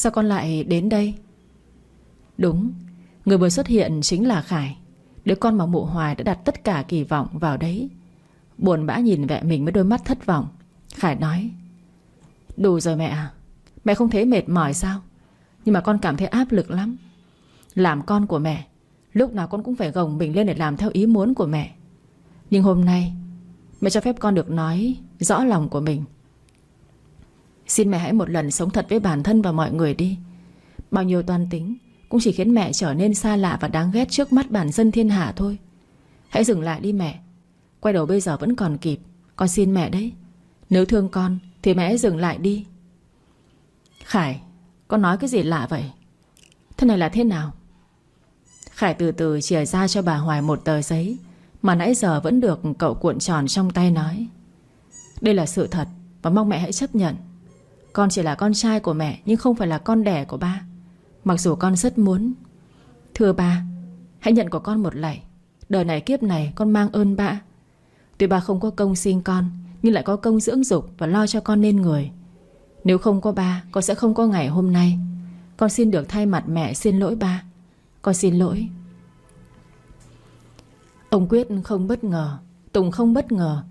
Sao con lại đến đây? Đúng, Người vừa xuất hiện chính là Khải. Đứa con mà mụ hoài đã đặt tất cả kỳ vọng vào đấy. Buồn bã nhìn mẹ mình với đôi mắt thất vọng. Khải nói, Đủ rồi mẹ à Mẹ không thấy mệt mỏi sao? Nhưng mà con cảm thấy áp lực lắm. Làm con của mẹ, Lúc nào con cũng phải gồng mình lên để làm theo ý muốn của mẹ. Nhưng hôm nay, Mẹ cho phép con được nói rõ lòng của mình. Xin mẹ hãy một lần sống thật với bản thân và mọi người đi. Bao nhiêu toan tính, Cũng chỉ khiến mẹ trở nên xa lạ và đáng ghét trước mắt bản dân thiên hạ thôi. Hãy dừng lại đi mẹ. Quay đầu bây giờ vẫn còn kịp. Con xin mẹ đấy. Nếu thương con, thì mẹ hãy dừng lại đi. Khải, Con nói cái gì lạ vậy? Thế này là thế nào? Khải từ từ chìa ra cho bà Hoài một tờ giấy, Mà nãy giờ vẫn được cậu cuộn tròn trong tay nói. Đây là sự thật, Và mong mẹ hãy chấp nhận. Con chỉ là con trai của mẹ, Nhưng không phải là con đẻ của ba. Mặc dù con rất muốn. Thưa ba, Hãy nhận của con một lạy. Đời này kiếp này con mang ơn ba. Tuy ba không có công sinh con, Nhưng lại có công dưỡng dục và lo cho con nên người. Nếu không có ba, Con sẽ không có ngày hôm nay. Con xin được thay mặt mẹ xin lỗi ba. Con xin lỗi. Ông Quyết không bất ngờ, Tùng không bất ngờ.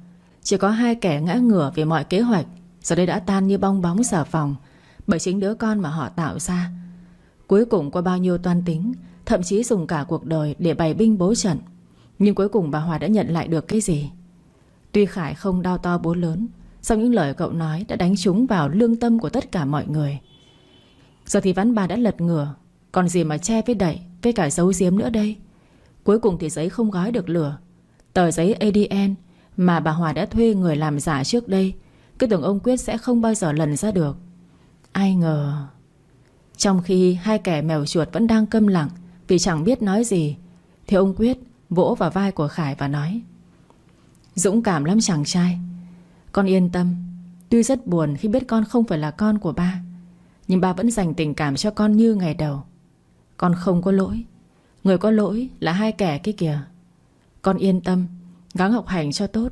Chỉ có hai kẻ ngã ngửa về mọi kế hoạch. Giờ đây đã tan như bong bóng xà phòng. Bởi chính đứa con mà họ tạo ra. Cuối cùng qua bao nhiêu toan tính, Thậm chí dùng cả cuộc đời để bày binh bố trận. Nhưng cuối cùng bà Hòa đã nhận lại được cái gì? Tuy Khải không đau to bố lớn Sau những lời cậu nói đã đánh trúng vào lương tâm của tất cả mọi người. Giờ thì ván bà đã lật ngửa, Còn gì mà che với đậy, Với cả dấu diếm nữa đây? Cuối cùng thì giấy không gói được lửa. Tờ giấy ADN Mà bà Hòa đã thuê người làm giả trước đây cứ tưởng ông Quyết sẽ không bao giờ lần ra được. Ai ngờ, Trong khi hai kẻ mèo chuột vẫn đang câm lặng, Vì chẳng biết nói gì, Thì ông Quyết vỗ vào vai của Khải và nói, Dũng cảm lắm chàng trai. Con yên tâm, Tuy rất buồn khi biết con không phải là con của ba, Nhưng ba vẫn dành tình cảm cho con như ngày đầu. Con không có lỗi. Người có lỗi là hai kẻ kia kìa. Con yên tâm, Gắng học hành cho tốt.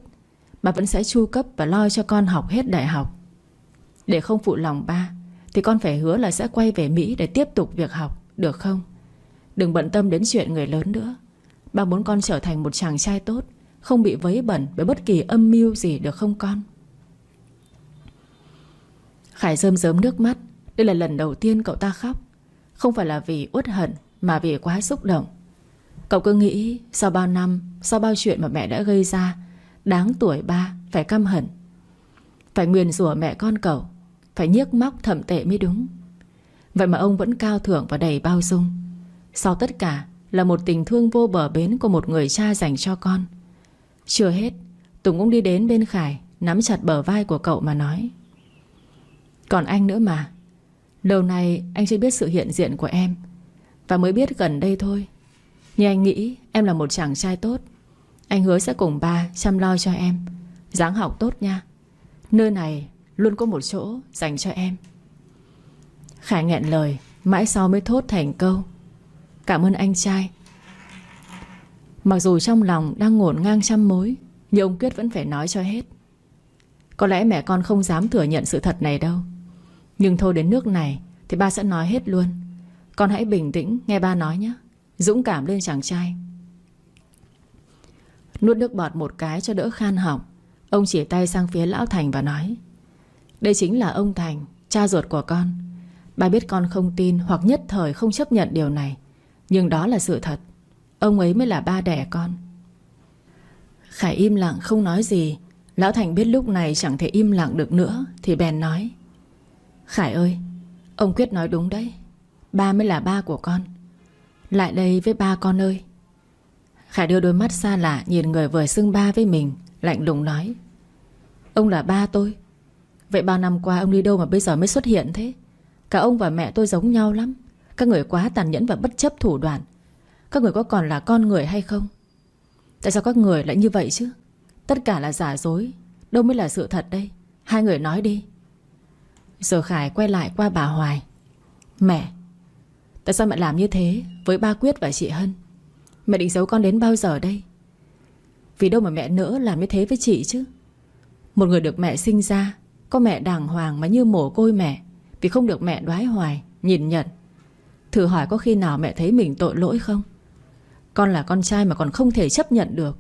Bà vẫn sẽ chu cấp và lo cho con học hết đại học. Để không phụ lòng ba, Thì con phải hứa là sẽ quay về Mỹ Để tiếp tục việc học, Được không? Đừng bận tâm đến chuyện người lớn nữa. Ba muốn con trở thành một chàng trai tốt, Không bị vấy bẩn bởi bất kỳ âm mưu gì được không con? Khải rơm rớm nước mắt. Đây là lần đầu tiên cậu ta khóc. Không phải là vì uất hận, Mà vì quá xúc động. Cậu cứ nghĩ sau bao năm, Sau bao chuyện mà mẹ đã gây ra Đáng tuổi ba, phải căm hận. Phải nguyền rủa mẹ con cậu, Phải nhiếc móc thậm tệ mới đúng. Vậy mà ông vẫn cao thượng và đầy bao dung. Sau tất cả Là một tình thương vô bờ bến Của một người cha dành cho con. Chưa hết, Tùng cũng đi đến bên Khải, Nắm chặt bờ vai của cậu mà nói. Còn anh nữa mà. Lâu nay anh chưa biết sự hiện diện của em, Và mới biết gần đây thôi. Nhưng anh nghĩ, em là một chàng trai tốt. Anh hứa sẽ cùng ba chăm lo cho em. Dáng học tốt nha. Nơi này luôn có một chỗ dành cho em. Khải nghẹn lời, Mãi sau mới thốt thành câu. Cảm ơn anh trai. Mặc dù trong lòng đang ngổn ngang trăm mối, Nhưng ông Quyết vẫn phải nói cho hết. Có lẽ mẹ con không dám thừa nhận sự thật này đâu. Nhưng thôi đến nước này Thì ba sẽ nói hết luôn. Con hãy bình tĩnh nghe ba nói nhé. Dũng cảm lên chàng trai. Nuốt nước bọt một cái cho đỡ khan họng. Ông chỉ tay sang phía Lão Thành và nói, Đây chính là ông Thành, Cha ruột của con. Bà biết con không tin hoặc nhất thời không chấp nhận điều này, Nhưng đó là sự thật. Ông ấy mới là ba đẻ con. Khải im lặng không nói gì. Lão Thành biết lúc này chẳng thể im lặng được nữa, Thì bèn nói, Khải ơi, Ông Quyết nói đúng đấy. Ba mới là ba của con. Lại đây với ba con ơi. Khải đưa đôi mắt xa lạ Nhìn người vừa xưng ba với mình, Lạnh lùng nói. Ông là ba tôi. Vậy bao năm qua ông đi đâu mà bây giờ mới xuất hiện thế? Cả ông và mẹ tôi giống nhau lắm. Các người quá tàn nhẫn và bất chấp thủ đoạn. Các người có còn là con người hay không? Tại sao các người lại như vậy chứ? Tất cả là giả dối. Đâu mới là sự thật đây? Hai người nói đi. Giờ Khải quay lại qua bà Hoài. Mẹ, Tại sao mẹ làm như thế Với ba Quyết và chị Hân? Mẹ định giấu con đến bao giờ đây? Vì đâu mà mẹ nỡ làm như thế với chị chứ? Một người được mẹ sinh ra, Có mẹ đàng hoàng mà như mồ côi mẹ, Vì không được mẹ đoái hoài, Nhìn nhận. Thử hỏi có khi nào mẹ thấy mình tội lỗi không? Con là con trai mà còn không thể chấp nhận được.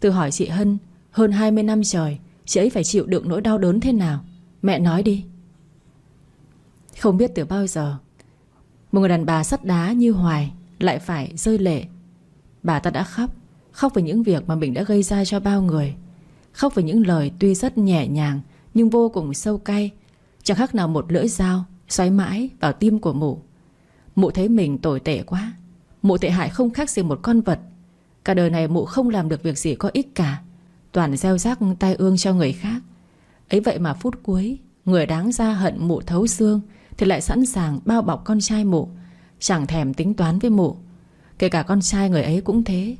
Từ hỏi chị Hân, Hơn 20 năm trời, Chị ấy phải chịu đựng nỗi đau đớn thế nào? Mẹ nói đi. Không biết từ bao giờ, Một người đàn bà sắt đá như Hoài Lại phải rơi lệ. Bà ta đã khóc. Khóc về những việc mà mình đã gây ra cho bao người. Khóc về những lời tuy rất nhẹ nhàng, Nhưng vô cùng sâu cay. Chẳng khác nào một lưỡi dao Xoáy mãi vào tim của mụ. Mụ thấy mình tồi tệ quá. Mụ tệ hại không khác gì một con vật. Cả đời này mụ không làm được việc gì có ích cả. Toàn gieo rác tai ương cho người khác. Ấy vậy mà phút cuối, Người đáng ra hận mụ thấu xương Thì lại sẵn sàng bao bọc con trai mụ. Chẳng thèm tính toán với mụ. Kể cả con trai người ấy cũng thế.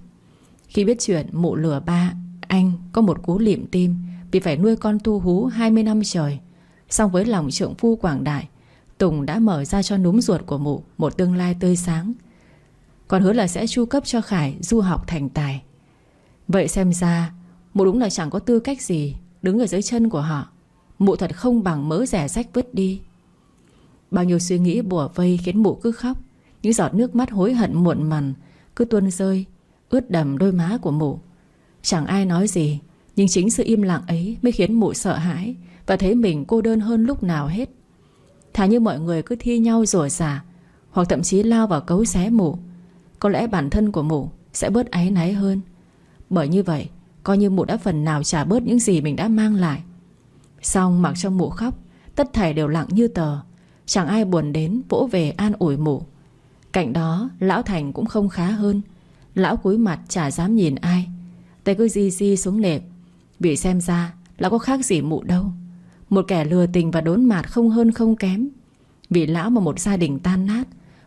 Khi biết chuyện mụ lừa ba, Anh có một cú liệm tim Vì phải nuôi con tu hú 20 năm trời. Xong với lòng trượng phu quảng đại, Tùng đã mở ra cho núm ruột của mụ Một tương lai tươi sáng. Còn hứa là sẽ chu cấp cho Khải Du học thành tài. Vậy xem ra, Mụ đúng là chẳng có tư cách gì Đứng ở dưới chân của họ. Mụ thật không bằng mớ rẻ rách vứt đi. Bao nhiêu suy nghĩ bùa vây Khiến mụ cứ khóc. Những giọt nước mắt hối hận muộn mằn Cứ tuôn rơi, Ướt đầm đôi má của mụ. Chẳng ai nói gì, Nhưng chính sự im lặng ấy mới khiến mụ sợ hãi Và thấy mình cô đơn hơn lúc nào hết. Thà như mọi người cứ thi nhau rủa xả Hoặc thậm chí lao vào cấu xé mụ, Có lẽ bản thân của mụ Sẽ bớt áy náy hơn. Bởi như vậy, Coi như mụ đã phần nào trả bớt những gì mình đã mang lại. Xong mặc cho mụ khóc, Tất thảy đều lặng như tờ. Chẳng ai buồn đến vỗ về an ủi mụ. Cạnh đó, Lão Thành cũng không khá hơn. Lão cúi mặt chả dám nhìn ai. Tay cứ di di xuống nệm. Bị xem ra, Lão có khác gì mụ đâu. Một kẻ lừa tình và đốn mạt không hơn không kém. Vì lão mà một gia đình tan nát,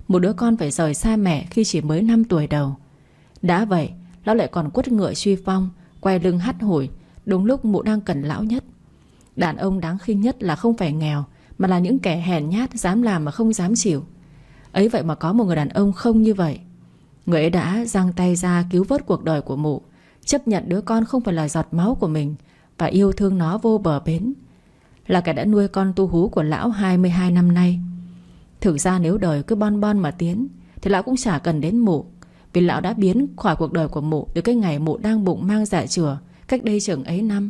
Một đứa con phải rời xa mẹ Khi chỉ mới 5 tuổi đầu. Đã vậy, Lão lại còn quất ngựa truy phong, Quay lưng hắt hủi, Đúng lúc mụ đang cần lão nhất. Đàn ông đáng khinh nhất là không phải nghèo, Mà là những kẻ hèn nhát Dám làm mà không dám chịu. Ấy vậy mà có một người đàn ông không như vậy. Người ấy đã giang tay ra cứu vớt cuộc đời của mụ, Chấp nhận đứa con không phải là giọt máu của mình Và yêu thương nó vô bờ bến. Là kẻ đã nuôi con tu hú của lão 22 năm nay. Thực ra nếu đời cứ bon bon mà tiến, Thì lão cũng chả cần đến mụ, Vì lão đã biến khỏi cuộc đời của mụ Từ cái ngày mụ đang bụng mang dạ chừa Cách đây chừng ấy năm.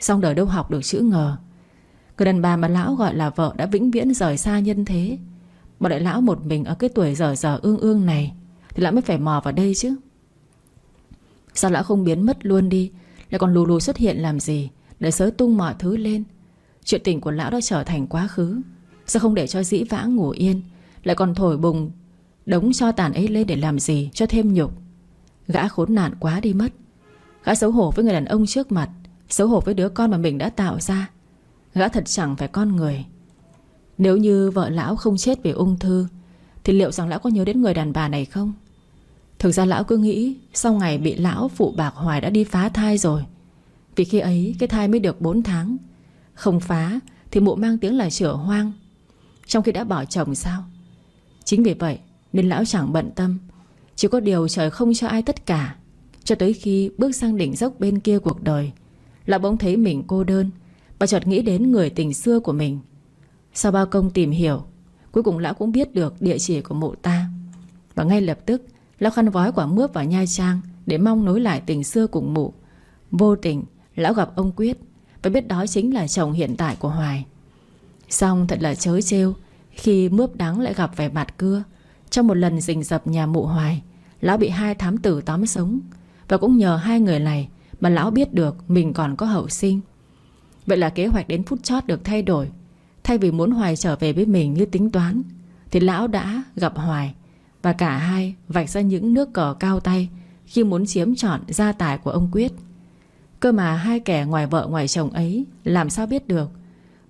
Xong đời đâu học được chữ ngờ. Người đàn bà mà lão gọi là vợ Đã vĩnh viễn rời xa nhân thế. Mà đại lão một mình ở cái tuổi dở dở ương ương này, Thì lão mới phải mò vào đây chứ. Sao lão không biến mất luôn đi, Lại còn lù lù xuất hiện làm gì Để sớ tung mọi thứ lên? Chuyện tình của lão đã trở thành quá khứ, Sao không để cho dĩ vãng ngủ yên, Lại còn thổi bùng, Đống cho tàn ấy lên để làm gì cho thêm nhục? Gã khốn nạn quá đi mất. Gã xấu hổ với người đàn ông trước mặt, Xấu hổ với đứa con mà mình đã tạo ra. Gã thật chẳng phải con người. Nếu như vợ lão không chết về ung thư, Thì liệu rằng lão có nhớ đến người đàn bà này không? Thực ra lão cứ nghĩ Sau ngày bị lão phụ bạc hoài đã đi phá thai rồi. Vì khi ấy, cái thai mới được 4 tháng. Không phá, Thì mụ mang tiếng là chữa hoang. Trong khi đã bỏ chồng sao? Chính vì vậy, nên lão chẳng bận tâm. Chỉ có điều trời không cho ai tất cả. Cho tới khi bước sang đỉnh dốc bên kia cuộc đời, Lão bỗng thấy mình cô đơn Và chợt nghĩ đến người tình xưa của mình. Sau bao công tìm hiểu, Cuối cùng lão cũng biết được địa chỉ của mộ ta. Và ngay lập tức, Lão khăn vói quả mướp vào Nha Trang Để mong nối lại tình xưa cùng mụ. Vô tình, lão gặp ông Quyết, Và biết đó chính là chồng hiện tại của Hoài. Xong thật là chới trêu, Khi mướp đắng lại gặp vẻ mặt cưa, Trong một lần rình dập nhà mụ Hoài, Lão bị hai thám tử tóm sống. Và cũng nhờ hai người này Mà lão biết được mình còn có hậu sinh. Vậy là kế hoạch đến phút chót được thay đổi. Thay vì muốn Hoài trở về với mình như tính toán, Thì lão đã gặp Hoài và cả hai vạch ra những nước cờ cao tay Khi muốn chiếm trọn gia tài của ông Quyết. Cơ mà hai kẻ ngoài vợ ngoài chồng ấy Làm sao biết được?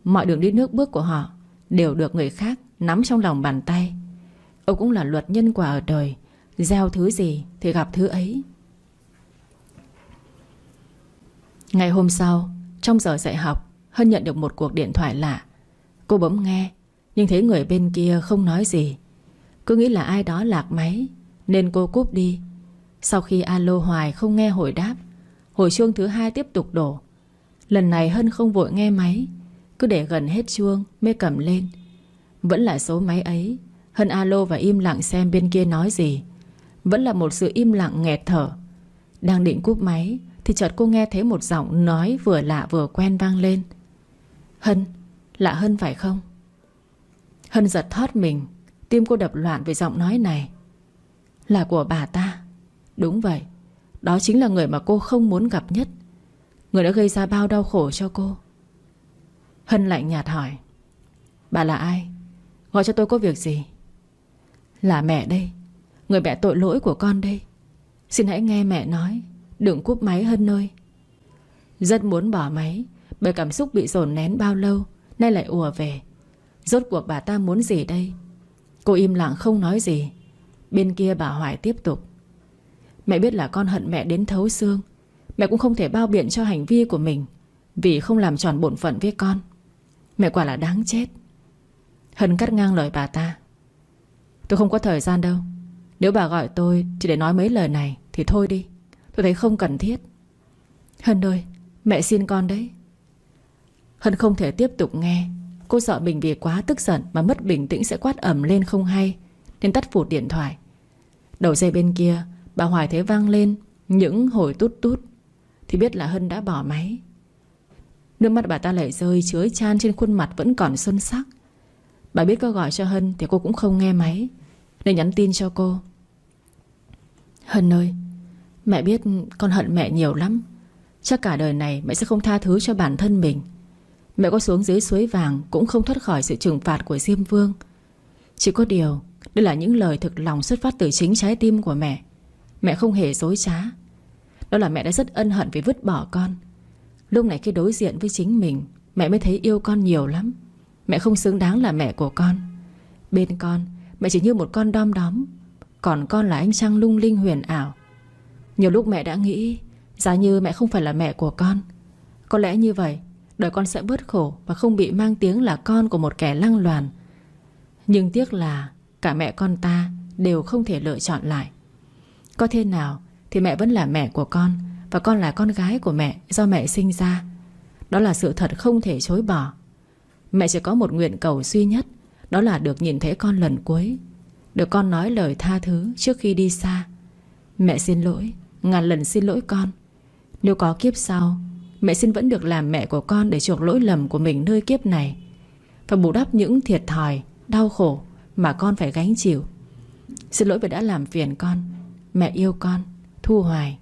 Mọi đường đi nước bước của họ Đều được người khác nắm trong lòng bàn tay. Ông cũng là luật nhân quả ở đời, Gieo thứ gì thì gặp thứ ấy. Ngày hôm sau, Trong giờ dạy học, Hân nhận được một cuộc điện thoại lạ. Cô bấm nghe Nhưng thấy người bên kia không nói gì. Cứ nghĩ là ai đó lạc máy Nên cô cúp đi. Sau khi alo hoài không nghe hồi đáp Hồi chuông thứ hai tiếp tục đổ. Lần này Hân không vội nghe máy Cứ để gần hết chuông mới cầm lên. Vẫn là số máy ấy Hân alo và im lặng xem bên kia nói gì. Vẫn là một sự im lặng nghẹt thở. Đang định cúp máy Thì chợt cô nghe thấy một giọng nói vừa lạ vừa quen vang lên. Hân, lạ Hân phải không? Hân giật thót mình, Tim cô đập loạn về giọng nói này. Là của bà ta. Đúng vậy, Đó chính là người mà cô không muốn gặp nhất. Người đã gây ra bao đau khổ cho cô. Hân lạnh nhạt hỏi, Bà là ai? Gọi cho tôi có việc gì? Là mẹ đây, Người mẹ tội lỗi của con đây. Xin hãy nghe mẹ nói, Đừng cúp máy Hân ơi. Rất muốn bỏ máy, Bởi cảm xúc bị dồn nén bao lâu Nay lại ùa về. Rốt cuộc bà ta muốn gì đây? Cô im lặng không nói gì. Bên kia bà Hoài tiếp tục. Mẹ biết là con hận mẹ đến thấu xương. Mẹ cũng không thể bao biện cho hành vi của mình Vì không làm tròn bổn phận với con. Mẹ quả là đáng chết. Hân cắt ngang lời bà ta. Tôi không có thời gian đâu. Nếu bà gọi tôi chỉ để nói mấy lời này Thì thôi đi. Tôi thấy không cần thiết. Hân ơi, mẹ xin con đấy. Hân không thể tiếp tục nghe. Cô sợ mình vì quá tức giận Mà mất bình tĩnh sẽ quát ẩm lên không hay, Nên tắt phụt điện thoại. Đầu dây bên kia, Bà Hoài thấy vang lên Những hồi tút tút, Thì biết là Hân đã bỏ máy. Nước mắt bà ta lại rơi chứa chan trên khuôn mặt vẫn còn xuân sắc. Bà biết có gọi cho Hân Thì cô cũng không nghe máy, Nên nhắn tin cho cô. Hân ơi, Mẹ biết con hận mẹ nhiều lắm. Chắc cả đời này mẹ sẽ không tha thứ cho bản thân mình. Mẹ có xuống dưới suối vàng Cũng không thoát khỏi sự trừng phạt của Diêm Vương. Chỉ có điều, Đây là những lời thực lòng xuất phát từ chính trái tim của mẹ. Mẹ không hề dối trá. Đó là mẹ đã rất ân hận vì vứt bỏ con. Lúc này khi đối diện với chính mình, Mẹ mới thấy yêu con nhiều lắm. Mẹ không xứng đáng là mẹ của con. Bên con, Mẹ chỉ như một con đom đóm. Còn con là anh trăng lung linh huyền ảo. Nhiều lúc mẹ đã nghĩ, Giá như mẹ không phải là mẹ của con. Có lẽ như vậy Đời con sẽ bớt khổ Và không bị mang tiếng là con của một kẻ lăng loàn. Nhưng tiếc là Cả mẹ con ta đều không thể lựa chọn lại. Có thế nào Thì mẹ vẫn là mẹ của con Và con là con gái của mẹ Do mẹ sinh ra? Đó là sự thật không thể chối bỏ. Mẹ chỉ có một nguyện cầu duy nhất, Đó là được nhìn thấy con lần cuối. Được con nói lời tha thứ trước khi đi xa. Mẹ xin lỗi, Ngàn lần xin lỗi con. Nếu có kiếp sau Mẹ xin vẫn được làm mẹ của con Để chuộc lỗi lầm của mình nơi kiếp này. Và bù đắp những thiệt thòi, Đau khổ mà con phải gánh chịu. Xin lỗi vì đã làm phiền con. Mẹ yêu con, Thu Hoài.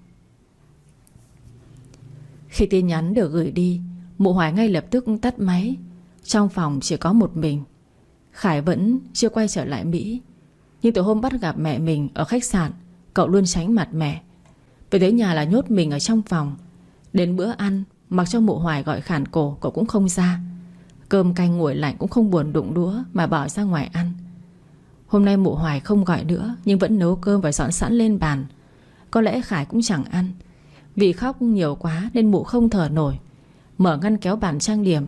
Khi tin nhắn được gửi đi, Mụ Hoài ngay lập tức tắt máy. Trong phòng chỉ có một mình. Khải vẫn chưa quay trở lại Mỹ. Nhưng từ hôm bắt gặp mẹ mình Ở khách sạn, Cậu luôn tránh mặt mẹ. Về tới nhà là nhốt mình ở trong phòng. Đến bữa ăn, Mặc cho mụ hoài gọi khản cổ, Cậu cũng không ra. Cơm canh nguội lạnh cũng không buồn đụng đũa Mà bỏ ra ngoài ăn. Hôm nay mụ hoài không gọi nữa, Nhưng vẫn nấu cơm và dọn sẵn lên bàn. Có lẽ Khải cũng chẳng ăn. Vì khóc nhiều quá nên mụ không thở nổi. Mở ngăn kéo bàn trang điểm,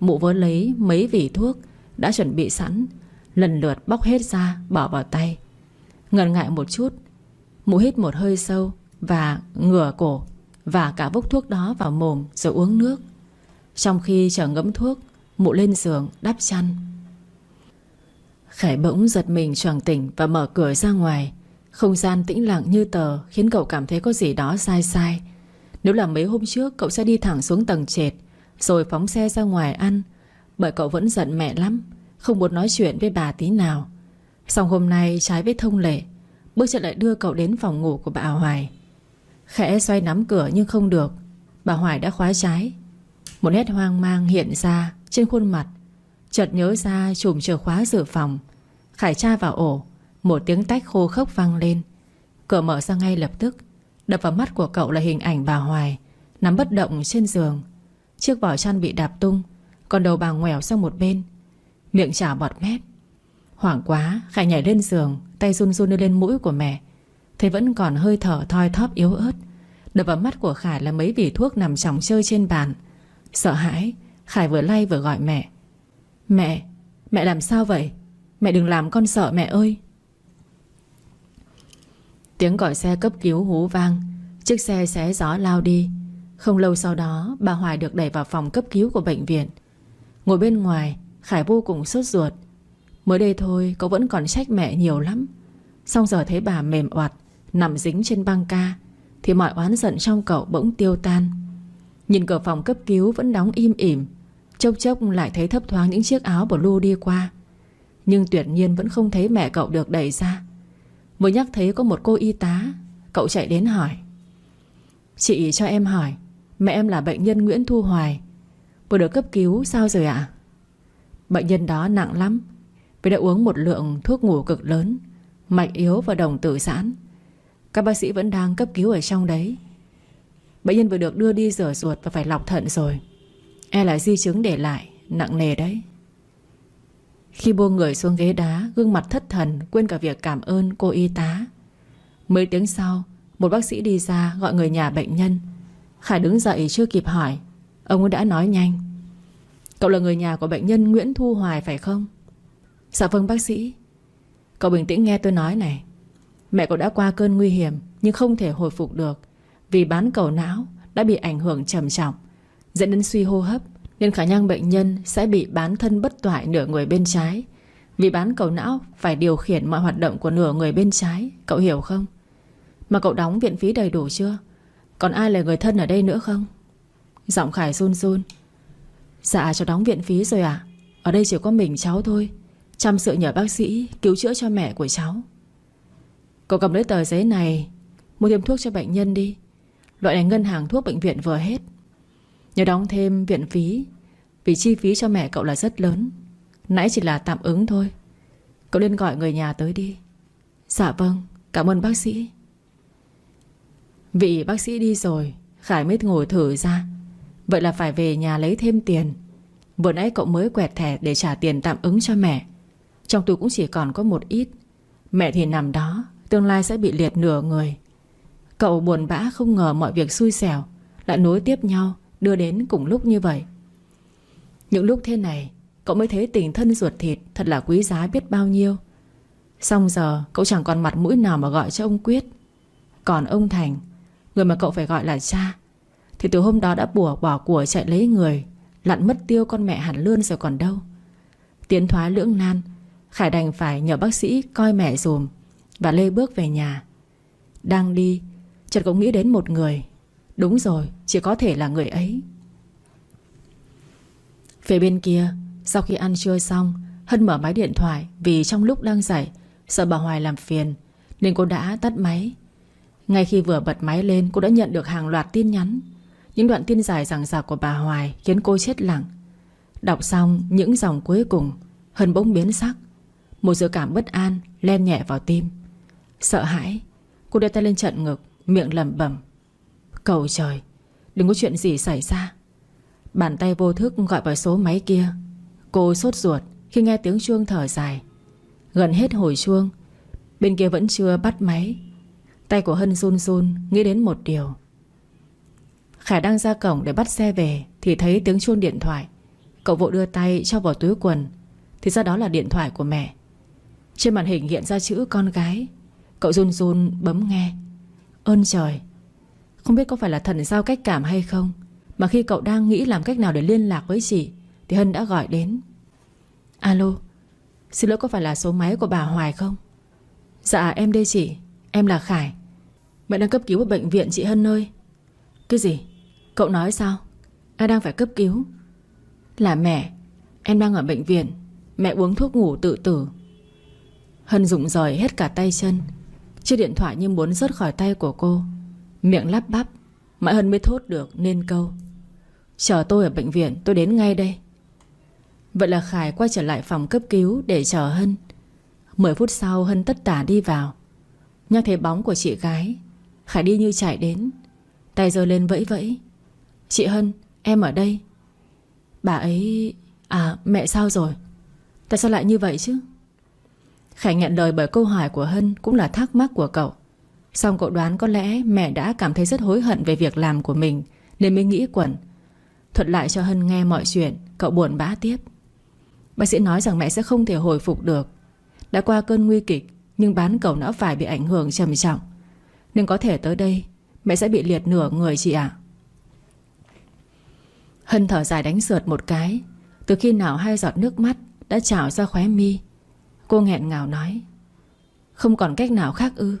Mụ vớ lấy mấy vỉ thuốc Đã chuẩn bị sẵn, Lần lượt bóc hết ra, bỏ vào tay. Ngần ngại một chút, Mụ hít một hơi sâu Và ngửa cổ. Và cả vốc thuốc đó vào mồm rồi uống nước. Trong khi chờ ngấm thuốc, Mụ lên giường đắp chăn. Khải bỗng giật mình choàng tỉnh Và mở cửa ra ngoài. Không gian tĩnh lặng như tờ Khiến cậu cảm thấy có gì đó sai sai. Nếu là mấy hôm trước, cậu sẽ đi thẳng xuống tầng trệt, Rồi phóng xe ra ngoài ăn. Bởi cậu vẫn giận mẹ lắm, Không muốn nói chuyện với bà tí nào. Xong hôm nay trái với thông lệ, Bước chân lại đưa cậu đến phòng ngủ của bà Hoài. Khẽ xoay nắm cửa nhưng không được. Bà Hoài đã khóa trái. Một nét hoang mang hiện ra Trên khuôn mặt. Chợt nhớ ra chùm chìa khóa dự phòng. Khải tra vào ổ. Một tiếng tách khô khốc vang lên. Cửa mở ra ngay lập tức. Đập vào mắt của cậu là hình ảnh bà Hoài, Nằm bất động trên giường. Chiếc vỏ chăn bị đạp tung, Còn đầu bà ngoẻo sang một bên. Miệng chả bọt mép. Hoảng quá, Khải nhảy lên giường, Tay run run đưa lên mũi của mẹ. Thấy vẫn còn hơi thở thoi thóp yếu ớt. Đập vào mắt của Khải là mấy vỉ thuốc nằm chồng chơi trên bàn. Sợ hãi Khải vừa lay vừa gọi mẹ. Mẹ, mẹ làm sao vậy? Mẹ đừng làm con sợ mẹ ơi. Tiếng gọi xe cấp cứu hú vang. Chiếc xe xé gió lao đi. Không lâu sau đó Bà Hoài được đẩy vào phòng cấp cứu của bệnh viện. Ngồi bên ngoài Khải vô cùng sốt ruột. Mới đây thôi cậu vẫn còn trách mẹ nhiều lắm. Xong giờ thấy bà mềm oặt Nằm dính trên băng ca, Thì mọi oán giận trong cậu bỗng tiêu tan. Nhìn cửa phòng cấp cứu vẫn đóng im ỉm, Chốc chốc lại thấy thấp thoáng những chiếc áo blue đi qua. Nhưng tuyệt nhiên vẫn không thấy mẹ cậu được đẩy ra. Vừa nhắc thấy có một cô y tá, Cậu chạy đến hỏi. Chị cho em hỏi, Mẹ em là bệnh nhân Nguyễn Thu Hoài, Vừa được cấp cứu sao rồi ạ? Bệnh nhân đó nặng lắm, Vì đã uống một lượng thuốc ngủ cực lớn, Mạch yếu và đồng tử giãn. Các bác sĩ vẫn đang cấp cứu ở trong đấy. Bệnh nhân vừa được đưa đi rửa ruột Và phải lọc thận rồi. E là di chứng để lại, Nặng nề đấy. Khi buông người xuống ghế đá, Gương mặt thất thần, Quên cả việc cảm ơn cô y tá. Mấy tiếng sau, Một bác sĩ đi ra gọi người nhà bệnh nhân. Khải đứng dậy chưa kịp hỏi. Ông ấy đã nói nhanh. Cậu là người nhà của bệnh nhân Nguyễn Thu Hoài phải không? Dạ vâng bác sĩ. Cậu bình tĩnh nghe tôi nói này. Mẹ cậu đã qua cơn nguy hiểm, Nhưng không thể hồi phục được Vì bán cầu não đã bị ảnh hưởng trầm trọng, Dẫn đến suy hô hấp, Nên khả năng bệnh nhân sẽ bị bán thân bất toại nửa người bên trái Vì bán cầu não phải điều khiển mọi hoạt động của nửa người bên trái, Cậu hiểu không? Mà cậu đóng viện phí đầy đủ chưa? Còn ai là người thân ở đây nữa không? Giọng Khải run run Dạ cháu đóng viện phí rồi à Ở đây chỉ có mình cháu thôi Chăm sự nhờ bác sĩ cứu chữa cho mẹ của cháu Cậu cầm lấy tờ giấy này, Mua thêm thuốc cho bệnh nhân đi. Loại này ngân hàng thuốc bệnh viện vừa hết. Nhớ đóng thêm viện phí, Vì chi phí cho mẹ cậu là rất lớn. Nãy chỉ là tạm ứng thôi. Cậu nên gọi người nhà tới đi. Dạ vâng Cảm ơn bác sĩ. Vị bác sĩ đi rồi, Khải mới ngồi thử ra. Vậy là phải về nhà lấy thêm tiền. Vừa nãy cậu mới quẹt thẻ để trả tiền tạm ứng cho mẹ. Trong túi cũng chỉ còn có một ít. Mẹ thì nằm đó. Tương lai sẽ bị liệt nửa người. Cậu buồn bã không ngờ mọi việc xui xẻo, Lại nối tiếp nhau, Đưa đến cùng lúc như vậy. Những lúc thế này, Cậu mới thấy tình thân ruột thịt Thật là quý giá biết bao nhiêu. Xong giờ, cậu chẳng còn mặt mũi nào mà gọi cho ông Quyết. Còn ông Thành, Người mà cậu phải gọi là cha, Thì từ hôm đó đã bùa bỏ của chạy lấy người, Lặn mất tiêu con mẹ hẳn lươn rồi còn đâu. Tiến thoái lưỡng nan, Khải đành phải nhờ bác sĩ coi mẹ dùm. Và lê bước về nhà. Đang đi, Chợt cũng nghĩ đến một người. Đúng rồi, chỉ có thể là người ấy. Phía bên kia, Sau khi ăn trưa xong, Hân mở máy điện thoại Vì trong lúc đang dậy, Sợ bà Hoài làm phiền, Nên cô đã tắt máy. Ngay khi vừa bật máy lên, cô đã nhận được hàng loạt tin nhắn. Những đoạn tin dài rằng rạc của bà Hoài Khiến cô chết lặng. Đọc xong những dòng cuối cùng, Hân bỗng biến sắc. Một dự cảm bất an len nhẹ vào tim. Sợ hãi. Cô đưa tay lên trận ngực, Miệng lẩm bẩm. Cầu trời, Đừng có chuyện gì xảy ra. Bàn tay vô thức gọi vào số máy kia. Cô sốt ruột khi nghe tiếng chuông thở dài. Gần hết hồi chuông, Bên kia vẫn chưa bắt máy. Tay của Hân run run, Nghĩ đến một điều. Khải đang ra cổng để bắt xe về Thì thấy tiếng chuông điện thoại. Cậu vội đưa tay cho vào túi quần, Thì ra đó là điện thoại của mẹ. Trên màn hình hiện ra chữ con gái. Cậu run run bấm nghe. Ơn trời, Không biết có phải là thần giao cách cảm hay không, Mà khi cậu đang nghĩ làm cách nào để liên lạc với chị, Thì Hân đã gọi đến. Alo, Xin lỗi có phải là số máy của bà Hoài không? Dạ em đây chị, Em là Khải. Mẹ đang cấp cứu ở bệnh viện chị Hân ơi. Cái gì? Cậu nói sao? Ai đang phải cấp cứu? Là mẹ, Em đang ở bệnh viện. Mẹ uống thuốc ngủ tự tử. Hân rụng rời hết cả tay chân. Chiếc điện thoại như muốn rớt khỏi tay của cô. Miệng lắp bắp, Mãi Hân mới thốt được nên câu. Chờ tôi ở bệnh viện, tôi đến ngay đây. Vậy là Khải quay trở lại phòng cấp cứu Để chờ Hân. Mười phút sau, Hân tất tả đi vào. Nhắc thấy bóng của chị gái, Khải đi như chạy đến. Tay giơ lên vẫy vẫy. Chị Hân, em ở đây. Bà ấy À mẹ sao rồi? Tại sao lại như vậy chứ? Khải nhận lời bởi câu hỏi của Hân Cũng là thắc mắc của cậu. Xong cậu đoán có lẽ mẹ đã cảm thấy rất hối hận Về việc làm của mình, Nên mới nghĩ quẩn. Thuật lại cho Hân nghe mọi chuyện, Cậu buồn bã tiếp. Bác sĩ nói rằng mẹ sẽ không thể hồi phục được. Đã qua cơn nguy kịch, Nhưng bán cầu não phải bị ảnh hưởng trầm trọng. Nên có thể tới đây, Mẹ sẽ bị liệt nửa người chị ạ. Hân thở dài đánh sượt một cái. Từ khi nào hai giọt nước mắt Đã trào ra khóe mi Cô nghẹn ngào nói, Không còn cách nào khác ư.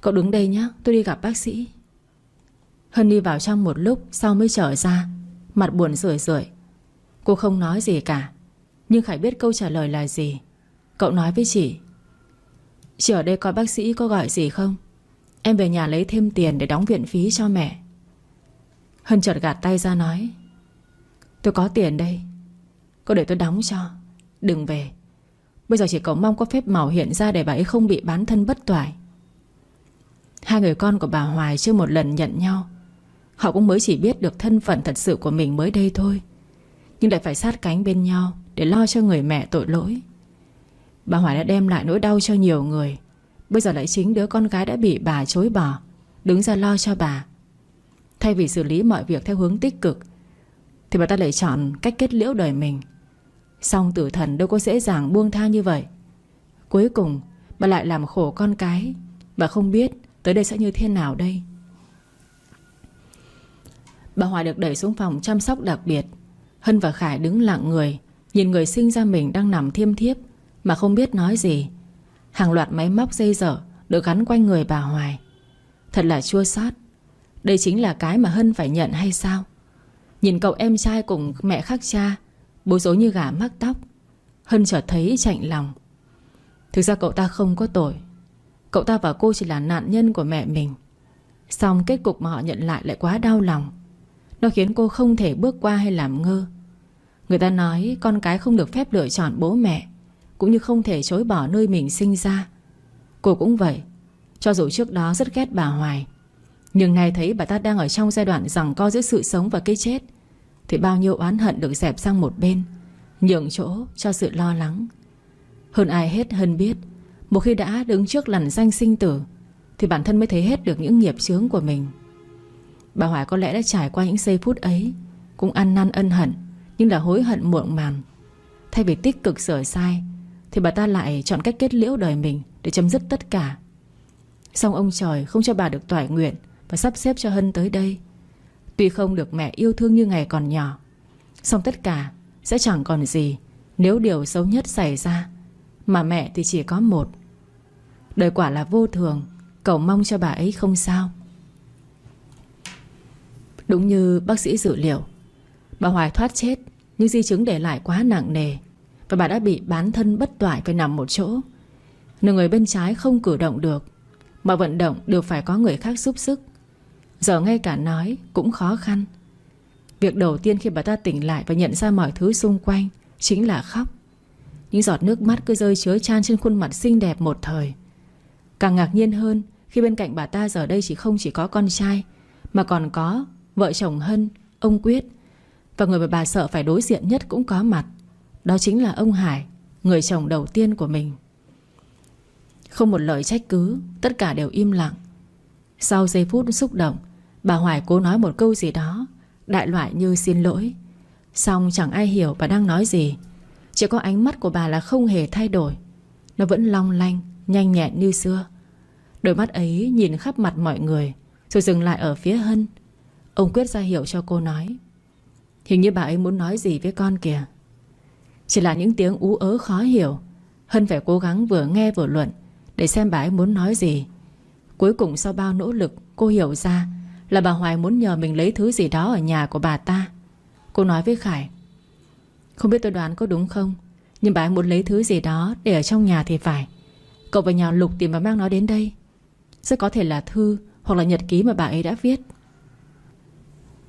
Cậu đứng đây nhé tôi đi gặp bác sĩ. Hân đi vào trong một lúc, Sau mới trở ra, Mặt buồn rười rượi. Cô không nói gì cả, Nhưng Khải biết câu trả lời là gì. Cậu nói với chị Chị ở đây coi bác sĩ có gọi gì không? Em về nhà lấy thêm tiền để đóng viện phí cho mẹ. Hân chợt gạt tay ra nói, Tôi có tiền đây Cô để tôi đóng cho, Đừng về. Bây giờ chỉ cầu mong có phép màu hiện ra Để bà ấy không bị bán thân bất toại. Hai người con của bà Hoài chưa một lần nhận nhau. Họ cũng mới chỉ biết được thân phận thật sự của mình mới đây thôi. Nhưng lại phải sát cánh bên nhau Để lo cho người mẹ tội lỗi. Bà Hoài đã đem lại nỗi đau cho nhiều người. Bây giờ lại chính đứa con gái đã bị bà chối bỏ, Đứng ra lo cho bà. Thay vì xử lý mọi việc theo hướng tích cực, Thì bà ta lại chọn cách kết liễu đời mình. Xong tử thần đâu có dễ dàng buông tha như vậy. Cuối cùng, Bà lại làm khổ con cái. Bà không biết tới đây sẽ như thế nào đây. Bà Hoài được đẩy xuống phòng chăm sóc đặc biệt. Hân và Khải đứng lặng người, Nhìn người sinh ra mình đang nằm thiêm thiếp, Mà không biết nói gì. Hàng loạt máy móc dây dở Được gắn quanh người bà Hoài. Thật là chua xót. Đây chính là cái mà Hân phải nhận hay sao? Nhìn cậu em trai cùng mẹ khác cha Bối rối như gà mắc tóc. Hân chợt thấy chạnh lòng. Thực ra cậu ta không có tội. Cậu ta và cô chỉ là nạn nhân của mẹ mình. Xong kết cục mà họ nhận lại lại quá đau lòng. Nó khiến cô không thể bước qua hay làm ngơ. Người ta nói con cái không được phép lựa chọn bố mẹ, Cũng như không thể chối bỏ nơi mình sinh ra. Cô cũng vậy. Cho dù trước đó rất ghét bà Hoài, Nhưng nay thấy bà ta đang ở trong giai đoạn rằng co giữa sự sống và cái chết. Thì bao nhiêu oán hận được dẹp sang một bên, Nhường chỗ cho sự lo lắng. Hơn ai hết Hân biết, Một khi đã đứng trước lằn danh sinh tử, Thì bản thân mới thấy hết được những nghiệp chướng của mình. Bà Hoài có lẽ đã trải qua những giây phút ấy, Cũng ăn năn ân hận, Nhưng là hối hận muộn màng. Thay vì tích cực sửa sai, Thì bà ta lại chọn cách kết liễu đời mình Để chấm dứt tất cả. Xong ông trời không cho bà được toại nguyện Và sắp xếp cho Hân tới đây. Tuy không được mẹ yêu thương như ngày còn nhỏ Xong tất cả sẽ chẳng còn gì Nếu điều xấu nhất xảy ra. Mà mẹ thì chỉ có một. Đời quả là vô thường, Cầu mong cho bà ấy không sao. Đúng như bác sĩ dự liệu, Bà Hoài thoát chết, Nhưng di chứng để lại quá nặng nề Và bà đã bị bán thân bất toại phải nằm một chỗ. Nửa người bên trái không cử động được, Mà vận động đều phải có người khác giúp sức. Giờ ngay cả nói cũng khó khăn. Việc đầu tiên khi bà ta tỉnh lại Và nhận ra mọi thứ xung quanh Chính là khóc. Những giọt nước mắt cứ rơi chứa chan trên khuôn mặt xinh đẹp một thời. Càng ngạc nhiên hơn Khi bên cạnh bà ta giờ đây chỉ không chỉ có con trai Mà còn có Vợ chồng Hân, ông Quyết. Và người mà bà sợ phải đối diện nhất cũng có mặt. Đó chính là ông Hải Người chồng đầu tiên của mình. Không một lời trách cứ Tất cả đều im lặng. Sau giây phút xúc động, Bà Hoài cố nói một câu gì đó, Đại loại như xin lỗi. Xong chẳng ai hiểu bà đang nói gì. Chỉ có ánh mắt của bà là không hề thay đổi. Nó vẫn long lanh, Nhanh nhẹn như xưa. Đôi mắt ấy nhìn khắp mặt mọi người, Rồi dừng lại ở phía Hân. Ông Quyết ra hiểu cho cô nói, Hình như bà ấy muốn nói gì với con kìa. Chỉ là những tiếng ú ớ khó hiểu, Hân phải cố gắng vừa nghe vừa luận Để xem bà ấy muốn nói gì. Cuối cùng sau bao nỗ lực, Cô hiểu ra là bà Hoài muốn nhờ mình lấy thứ gì đó ở nhà của bà ta. Cô nói với Khải, Không biết tôi đoán có đúng không, Nhưng bà ấy muốn lấy thứ gì đó Để ở trong nhà thì phải. Cậu vào nhà lục tìm và mang nó đến đây. Rất có thể là thư Hoặc là nhật ký mà bà ấy đã viết.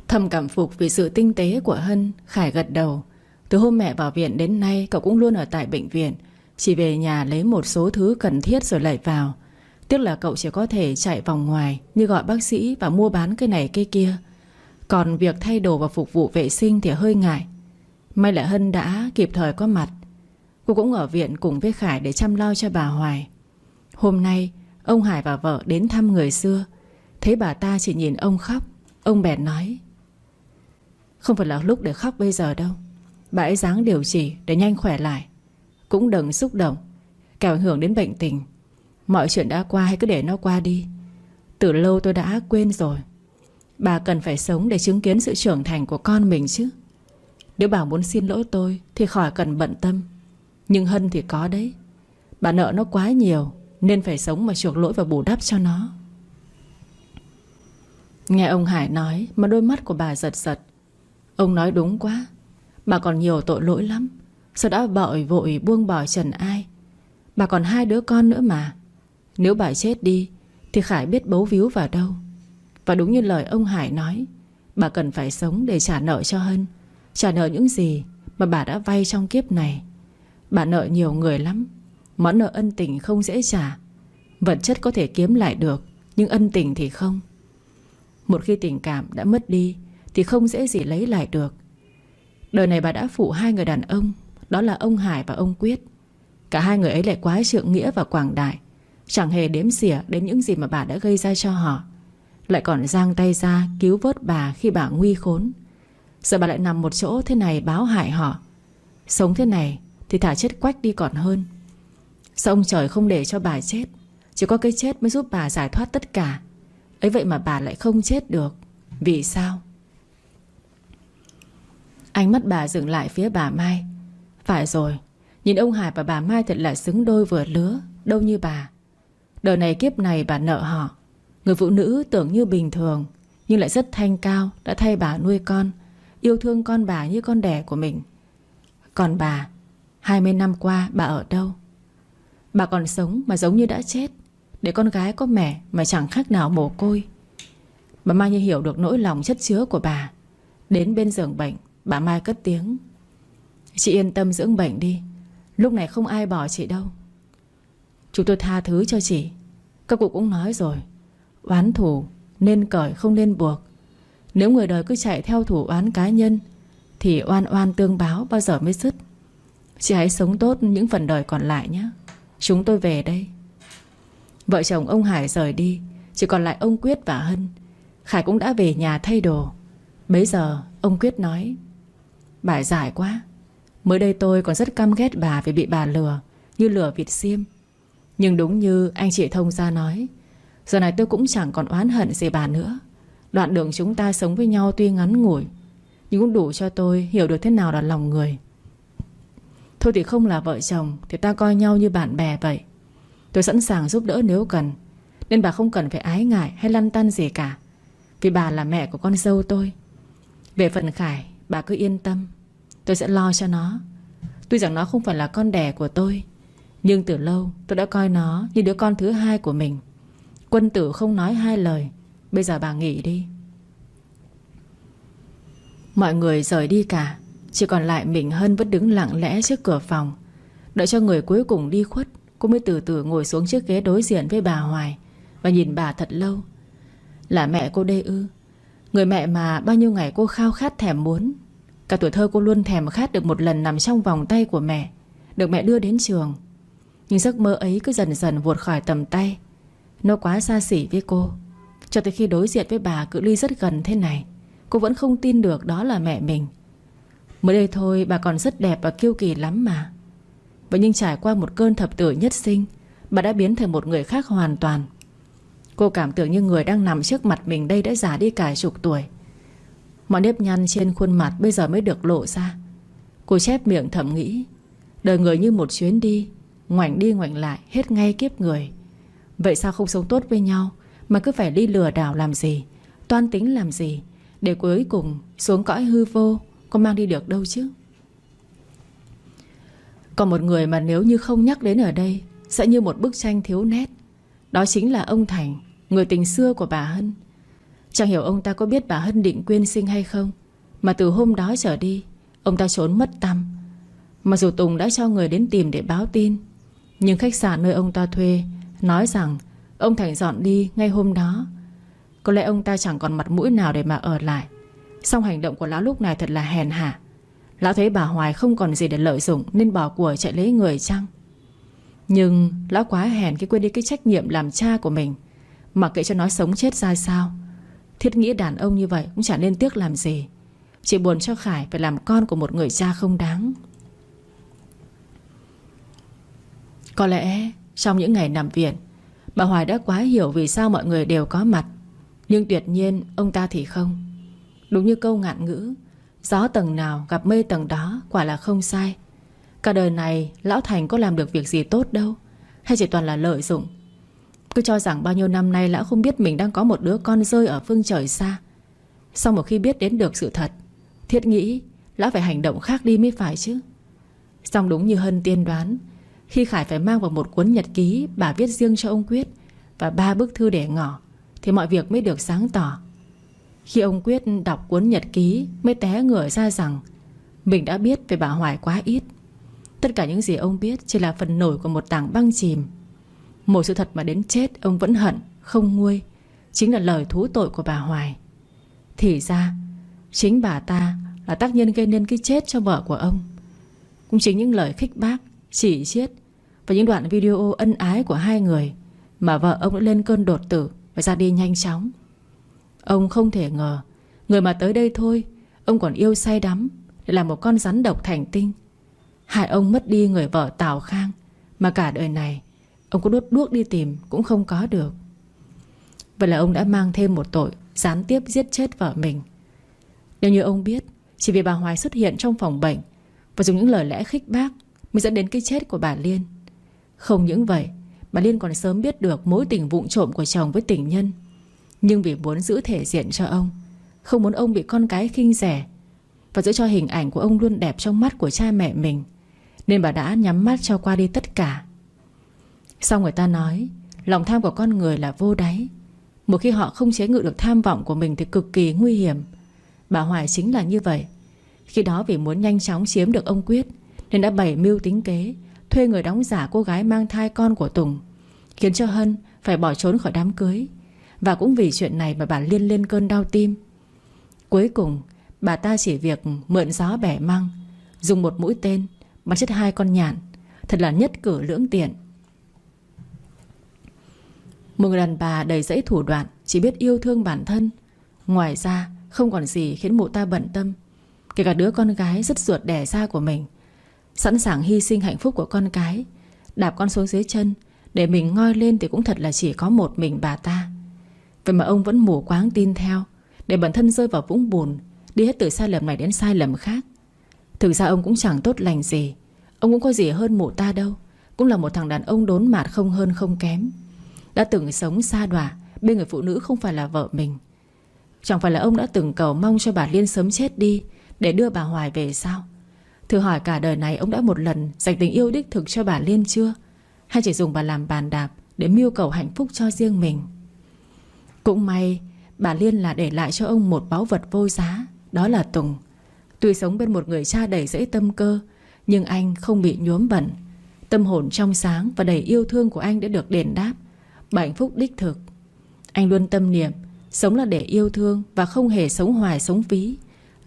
Thầm cảm phục vì sự tinh tế của Hân, Khải gật đầu. Từ hôm mẹ vào viện đến nay, Cậu cũng luôn ở tại bệnh viện. Chỉ về nhà lấy một số thứ cần thiết rồi lại vào. Tiếc là cậu chỉ có thể chạy vòng ngoài Như gọi bác sĩ và mua bán cái này cái kia. Còn việc thay đồ và phục vụ vệ sinh thì hơi ngại. May là Hân đã kịp thời có mặt. Cô cũng ở viện cùng với Khải để chăm lo cho bà Hoài. Hôm nay, Ông Hải và vợ đến thăm người xưa. Thấy bà ta chỉ nhìn ông khóc, Ông bèn nói, Không phải là lúc để khóc bây giờ đâu. Bà ấy dáng điều trị để nhanh khỏe lại, Cũng đừng xúc động, Kẻo ảnh hưởng đến bệnh tình. Mọi chuyện đã qua hay cứ để nó qua đi. Từ lâu tôi đã quên rồi. Bà cần phải sống để chứng kiến sự trưởng thành của con mình chứ. Nếu bà muốn xin lỗi tôi, Thì khỏi cần bận tâm. Nhưng Hân thì có đấy. Bà nợ nó quá nhiều, Nên phải sống mà chuộc lỗi và bù đắp cho nó. Nghe ông Hải nói, Mà đôi mắt của bà giật giật. Ông nói đúng quá. Bà còn nhiều tội lỗi lắm. Sao đã bội vội, buông bỏ trần ai? Bà còn hai đứa con nữa mà nếu bà chết đi, Thì Khải biết bấu víu vào đâu. Và đúng như lời ông Hải nói, Bà cần phải sống để trả nợ cho Hân. Trả nợ những gì Mà bà đã vay trong kiếp này. Bà nợ nhiều người lắm, Món nợ ân tình không dễ trả. Vật chất có thể kiếm lại được, Nhưng ân tình thì không. Một khi tình cảm đã mất đi, Thì không dễ gì lấy lại được. Đời này bà đã phụ hai người đàn ông, Đó là ông Hải và ông Quyết. Cả hai người ấy lại quá trượng nghĩa và quảng đại. Chẳng hề đếm xỉa đến những gì mà bà đã gây ra cho họ. Lại còn giang tay ra cứu vớt bà khi bà nguy khốn. Giờ bà lại nằm một chỗ thế này báo hại họ. Sống thế này Thì thả chết quách đi còn hơn. Sao ông trời không để cho bà chết? Chỉ có cái chết mới giúp bà giải thoát tất cả. Ấy vậy mà bà lại không chết được. Vì sao? Ánh mắt bà dừng lại phía bà Mai. Phải rồi, Nhìn ông Hải và bà Mai thật là xứng đôi vừa lứa, Đâu như bà. Đời này kiếp này bà nợ họ. Người phụ nữ tưởng như bình thường, Nhưng lại rất thanh cao, Đã thay bà nuôi con, Yêu thương con bà như con đẻ của mình. Còn bà 20 năm qua bà ở đâu? Bà còn sống mà giống như đã chết, Để con gái có mẹ Mà chẳng khác nào mồ côi. Bà Mai như hiểu được nỗi lòng chất chứa của bà. Đến bên giường bệnh, Bà Mai cất tiếng. Chị yên tâm dưỡng bệnh đi, Lúc này không ai bỏ chị đâu. Chúng tôi tha thứ cho chị. Các cụ cũng nói rồi, Oán thủ nên cởi không nên buộc. Nếu người đời cứ chạy theo thủ oán cá nhân, Thì oan oan tương báo bao giờ mới dứt? Chị hãy sống tốt những phần đời còn lại nhé. Chúng tôi về đây. Vợ chồng ông Hải rời đi, Chỉ còn lại ông Quyết và Hân. Khải cũng đã về nhà thay đồ. Bấy giờ, ông Quyết nói, Bà giải quá. Mới đây tôi còn rất căm ghét bà Vì bị bà lừa Như lừa vịt xiêm. Nhưng đúng như anh chị thông gia nói, Giờ này tôi cũng chẳng còn oán hận gì bà nữa. Đoạn đường chúng ta sống với nhau tuy ngắn ngủi, Nhưng cũng đủ cho tôi hiểu được thế nào là lòng người. Thôi thì không là vợ chồng Thì ta coi nhau như bạn bè vậy. Tôi sẵn sàng giúp đỡ nếu cần, Nên bà không cần phải ái ngại hay lăn tăn gì cả, Vì bà là mẹ của con dâu tôi. Về phần Khải, Bà cứ yên tâm, Tôi sẽ lo cho nó. Tuy rằng nó không phải là con đẻ của tôi nhưng từ lâu tôi đã coi nó Như đứa con thứ hai của mình. Quân tử không nói hai lời. Bây giờ bà nghỉ đi. Mọi người rời đi cả. Chỉ còn lại mình Hân vẫn đứng lặng lẽ trước cửa phòng. Đợi cho người cuối cùng đi khuất, Cô mới từ từ ngồi xuống chiếc ghế đối diện với bà Hoài Và nhìn bà thật lâu. Là mẹ cô đê ư. Người mẹ mà bao nhiêu ngày cô khao khát thèm muốn. Cả tuổi thơ cô luôn thèm khát được một lần nằm trong vòng tay của mẹ, Được mẹ đưa đến trường. Nhưng giấc mơ ấy cứ dần dần vụt khỏi tầm tay. Nó quá xa xỉ với cô. Cho tới khi đối diện với bà cự ly rất gần thế này, Cô vẫn không tin được đó là mẹ mình. Mới đây thôi, bà còn rất đẹp và kiêu kỳ lắm mà. Vậy nhưng trải qua một cơn thập tử nhất sinh, Bà đã biến thành một người khác hoàn toàn. Cô cảm tưởng như người đang nằm trước mặt mình đây đã già đi cả chục tuổi. Mọi nếp nhăn trên khuôn mặt bây giờ mới được lộ ra. Cô chép miệng thầm nghĩ, Đời người như một chuyến đi Ngoảnh đi ngoảnh lại hết ngay kiếp người. Vậy sao không sống tốt với nhau? Mà cứ phải đi lừa đảo làm gì? Toan tính làm gì? Để cuối cùng xuống cõi hư vô, Có mang đi được đâu chứ? Còn một người mà nếu như không nhắc đến ở đây, Sẽ như một bức tranh thiếu nét. Đó chính là ông Thành, Người tình xưa của bà Hân. Chẳng hiểu ông ta có biết bà Hân định quyên sinh hay không, Mà từ hôm đó trở đi, Ông ta trốn mất tâm. Mặc dù Tùng đã cho người đến tìm để báo tin nhưng khách sạn nơi ông ta thuê Nói rằng Ông Thành dọn đi ngay hôm đó. Có lẽ ông ta chẳng còn mặt mũi nào để mà ở lại. Xong hành động của lão lúc này thật là hèn hạ. Lão thấy bà Hoài không còn gì để lợi dụng Nên bỏ của chạy lấy người chăng? Nhưng lão quá hèn khi quên đi cái trách nhiệm làm cha của mình. Mặc kệ cho nó sống chết ra sao, Thiết nghĩ đàn ông như vậy Cũng chẳng nên tiếc làm gì. Chỉ buồn cho Khải phải làm con của một người cha không đáng. Có lẽ trong những ngày nằm viện, Bà Hoài đã quá hiểu vì sao mọi người đều có mặt. Nhưng tuyệt nhiên ông ta thì không. Đúng như câu ngạn ngữ, Gió tầng nào gặp mây tầng đó Quả là không sai. Cả đời này, Lão Thành có làm được việc gì tốt đâu, Hay chỉ toàn là lợi dụng? Cứ cho rằng bao nhiêu năm nay Lão không biết mình đang có một đứa con rơi ở phương trời xa. Sau một khi biết đến được sự thật, Thiết nghĩ Lão phải hành động khác đi mới phải chứ. Xong đúng như Hân tiên đoán khi Khải phải mang vào một cuốn nhật ký, Bà viết riêng cho ông Quyết Và ba bức thư để ngỏ, Thì mọi việc mới được sáng tỏ. Khi ông Quyết đọc cuốn nhật ký, Mới té ngửa ra rằng, Mình đã biết về bà Hoài quá ít. Tất cả những gì ông biết Chỉ là phần nổi của một tảng băng chìm. Một sự thật mà đến chết ông vẫn hận, không nguôi, Chính là lời thú tội của bà Hoài. Thì ra, Chính bà ta là tác nhân gây nên cái chết cho vợ của ông. Cũng chính những lời khích bác, Chỉ chiết và những đoạn video ân ái của hai người Mà vợ ông đã lên cơn đột tử Và ra đi nhanh chóng. Ông không thể ngờ, Người mà tới đây thôi, Ông còn yêu say đắm Để một con rắn độc thành tinh. Hại ông mất đi người vợ Tào Khang, Mà cả đời này, Ông có đốt đuốc đi tìm cũng không có được. Vậy là ông đã mang thêm một tội Gián tiếp giết chết vợ mình. Nếu như ông biết, Chỉ vì bà Hoài xuất hiện trong phòng bệnh Và dùng những lời lẽ khích bác Mới dẫn đến cái chết của bà Liên không những vậy, Bà Liên còn sớm biết được mối tình vụng trộm của chồng với tình nhân. Nhưng vì muốn giữ thể diện cho ông, Không muốn ông bị con cái khinh rẻ Và giữ cho hình ảnh của ông luôn đẹp trong mắt của cha mẹ mình, Nên bà đã nhắm mắt cho qua đi tất cả. Sau người ta nói, Lòng tham của con người là vô đáy. Một khi họ không chế ngự được tham vọng của mình Thì cực kỳ nguy hiểm. Bà Hoài chính là như vậy. Khi đó vì muốn nhanh chóng chiếm được ông Quyết, Nên đã bày mưu tính kế Thuê người đóng giả cô gái mang thai con của Tùng, Khiến cho Hân phải bỏ trốn khỏi đám cưới. Và cũng vì chuyện này mà bà Liên lên cơn đau tim. Cuối cùng, Bà ta chỉ việc mượn gió bẻ măng Dùng một mũi tên Bắn chết hai con nhạn, Thật là nhất cử lưỡng tiện. Một người đàn bà đầy dẫy thủ đoạn, Chỉ biết yêu thương bản thân. Ngoài ra, không còn gì khiến mụ ta bận tâm, Kể cả đứa con gái rất ruột đẻ ra của mình. Sẵn sàng hy sinh hạnh phúc của con cái, Đạp con xuống dưới chân, Để mình ngoi lên thì cũng thật là chỉ có một mình bà ta. Vậy mà ông vẫn mù quáng tin theo, Để bản thân rơi vào vũng bùn, Đi hết từ sai lầm này đến sai lầm khác. Thực ra ông cũng chẳng tốt lành gì, Ông cũng có gì hơn mụ ta đâu, Cũng là một thằng đàn ông đốn mạt không hơn không kém. Đã từng sống xa đọa, Bên người phụ nữ không phải là vợ mình. Chẳng phải là ông đã từng cầu mong cho bà Liên sớm chết đi, Để đưa bà Hoài về sao? Thử hỏi cả đời này ông đã một lần Dành tình yêu đích thực cho bà Liên chưa? Hay chỉ dùng bà làm bàn đạp Để mưu cầu hạnh phúc cho riêng mình? Cũng may Bà Liên là để lại cho ông một báu vật vô giá Đó là Tùng. Tuy sống bên một người cha đầy dễ tâm cơ Nhưng anh không bị nhuốm bẩn. Tâm hồn trong sáng và đầy yêu thương của anh đã được đền đáp và hạnh phúc đích thực. Anh luôn tâm niệm Sống là để yêu thương Và không hề sống hoài sống phí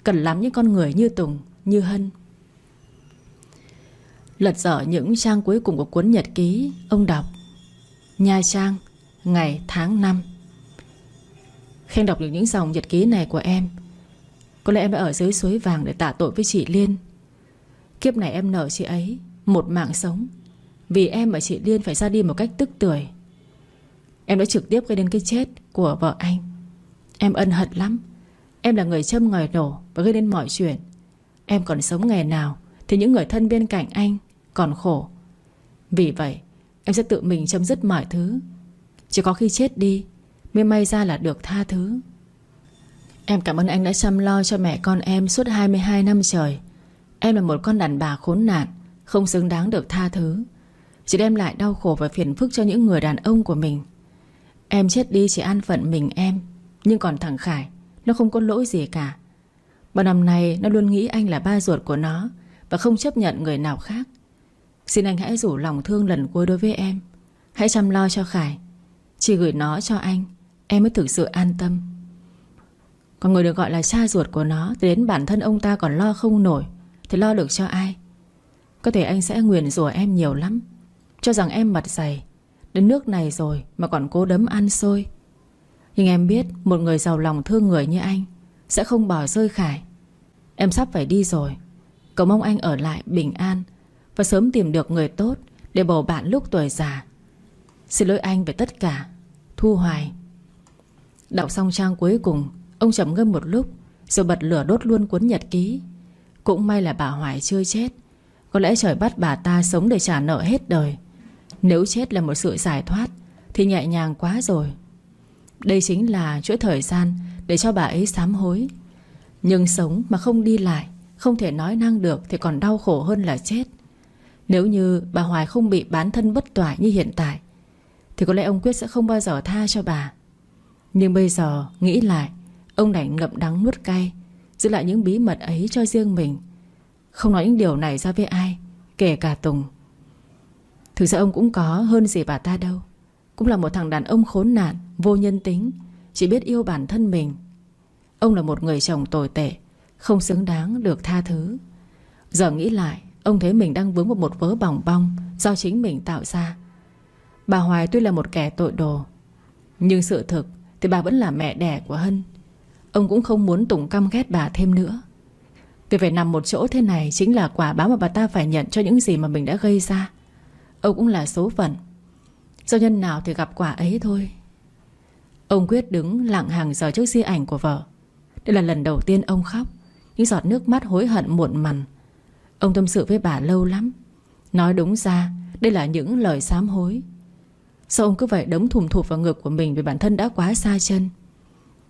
Cần lắm những con người như Tùng, như Hân. Lật dở những trang cuối cùng của cuốn nhật ký, Ông đọc. Nha Trang, Ngày tháng năm. Khen đọc được những dòng nhật ký này của em. Có lẽ em đã ở dưới suối vàng Để tạ tội với chị Liên. Kiếp này em nợ chị ấy Một mạng sống, Vì em và chị Liên phải ra đi một cách tức tuổi Em đã trực tiếp gây đến cái chết của vợ anh. Em ân hận lắm. Em là người châm ngòi nổ Và gây nên mọi chuyện. Em còn sống ngày nào Thì những người thân bên cạnh anh còn khổ. Vì vậy, em sẽ tự mình chấm dứt mọi thứ. Chỉ có khi chết đi Mới may ra là được tha thứ. Em cảm ơn anh đã chăm lo cho mẹ con em Suốt 22 năm trời. Em là một con đàn bà khốn nạn, Không xứng đáng được tha thứ. Chỉ đem lại đau khổ và phiền phức cho những người đàn ông của mình. Em chết đi chỉ an phận mình em, Nhưng còn thằng Khải, Nó không có lỗi gì cả. Bao năm nay, nó luôn nghĩ anh là ba ruột của nó Và không chấp nhận người nào khác. Xin anh hãy rủ lòng thương lần cuối đối với em. Hãy chăm lo cho Khải. Chỉ gửi nó cho anh, Em mới thực sự an tâm. Còn người được gọi là cha ruột của nó, Thì đến bản thân ông ta còn lo không nổi. Thì lo được cho ai? Có thể anh sẽ nguyền rủa em nhiều lắm. Cho rằng em mặt dày. Đến nước này rồi mà còn cố đấm ăn xôi. Nhưng em biết Một người giàu lòng thương người như anh Sẽ không bỏ rơi Khải. Em sắp phải đi rồi. Cầu mong anh ở lại bình an. Và sớm tìm được người tốt Để bầu bạn lúc tuổi già. Xin lỗi anh về tất cả. Thu Hoài. Đọc xong trang cuối cùng, Ông trầm ngâm một lúc, Rồi bật lửa đốt luôn cuốn nhật ký. Cũng may là bà Hoài chưa chết. Có lẽ trời bắt bà ta sống để trả nợ hết đời. Nếu chết là một sự giải thoát, Thì nhẹ nhàng quá rồi. Đây chính là chuỗi thời gian Để cho bà ấy sám hối. Nhưng sống mà không đi lại, Không thể nói năng được Thì còn đau khổ hơn là chết. Nếu như bà Hoài không bị bán thân bất toại như hiện tại, Thì có lẽ ông Quyết sẽ không bao giờ tha cho bà. Nhưng bây giờ, nghĩ lại, Ông đành ngậm đắng nuốt cay, Giữ lại những bí mật ấy cho riêng mình. Không nói những điều này ra với ai, Kể cả Tùng. Thực ra ông cũng có hơn gì bà ta đâu. Cũng là một thằng đàn ông khốn nạn, Vô nhân tính, Chỉ biết yêu bản thân mình. Ông là một người chồng tồi tệ, Không xứng đáng được tha thứ. Giờ nghĩ lại Ông thấy mình đang vướng vào một vớ bỏng bong Do chính mình tạo ra. Bà Hoài tuy là một kẻ tội đồ, Nhưng sự thực Thì bà vẫn là mẹ đẻ của Hân. Ông cũng không muốn Tùng căm ghét bà thêm nữa. Vì phải nằm một chỗ thế này Chính là quả báo mà bà ta phải nhận Cho những gì mà mình đã gây ra. Ông cũng là số phận. Do nhân nào thì gặp quả ấy thôi. Ông quyết đứng lặng hàng giờ trước di ảnh của vợ. Đây là lần đầu tiên ông khóc. Những giọt nước mắt hối hận muộn mằn Ông tâm sự với bà lâu lắm. Nói đúng ra, Đây là những lời sám hối. Sao ông cứ vậy đống thùm thụp vào ngực của mình Vì bản thân đã quá xa chân?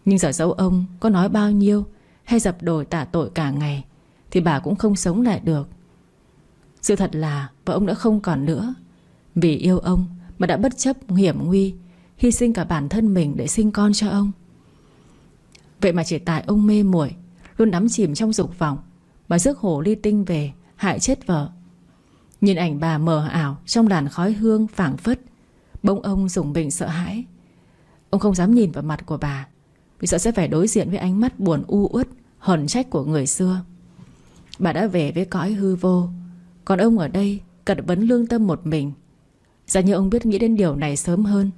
Nhưng giờ dẫu ông có nói bao nhiêu Hay dập đồi tả tội cả ngày, Thì bà cũng không sống lại được. Sự thật là vợ ông đã không còn nữa. Vì yêu ông Mà đã bất chấp hiểm nguy, Hy sinh cả bản thân mình để sinh con cho ông. Vậy mà chỉ tại ông mê muội, Luôn đắm chìm trong dục vọng, Mà rước hồ ly tinh về Hại chết vợ. Nhìn ảnh bà mờ ảo Trong làn khói hương phảng phất, Bỗng ông dùng bình sợ hãi. Ông không dám nhìn vào mặt của bà, Vì sợ sẽ phải đối diện với ánh mắt buồn u uất, Hờn trách của người xưa. Bà đã về với cõi hư vô, Còn ông ở đây Cật vấn lương tâm một mình. Giả như ông biết nghĩ đến điều này sớm hơn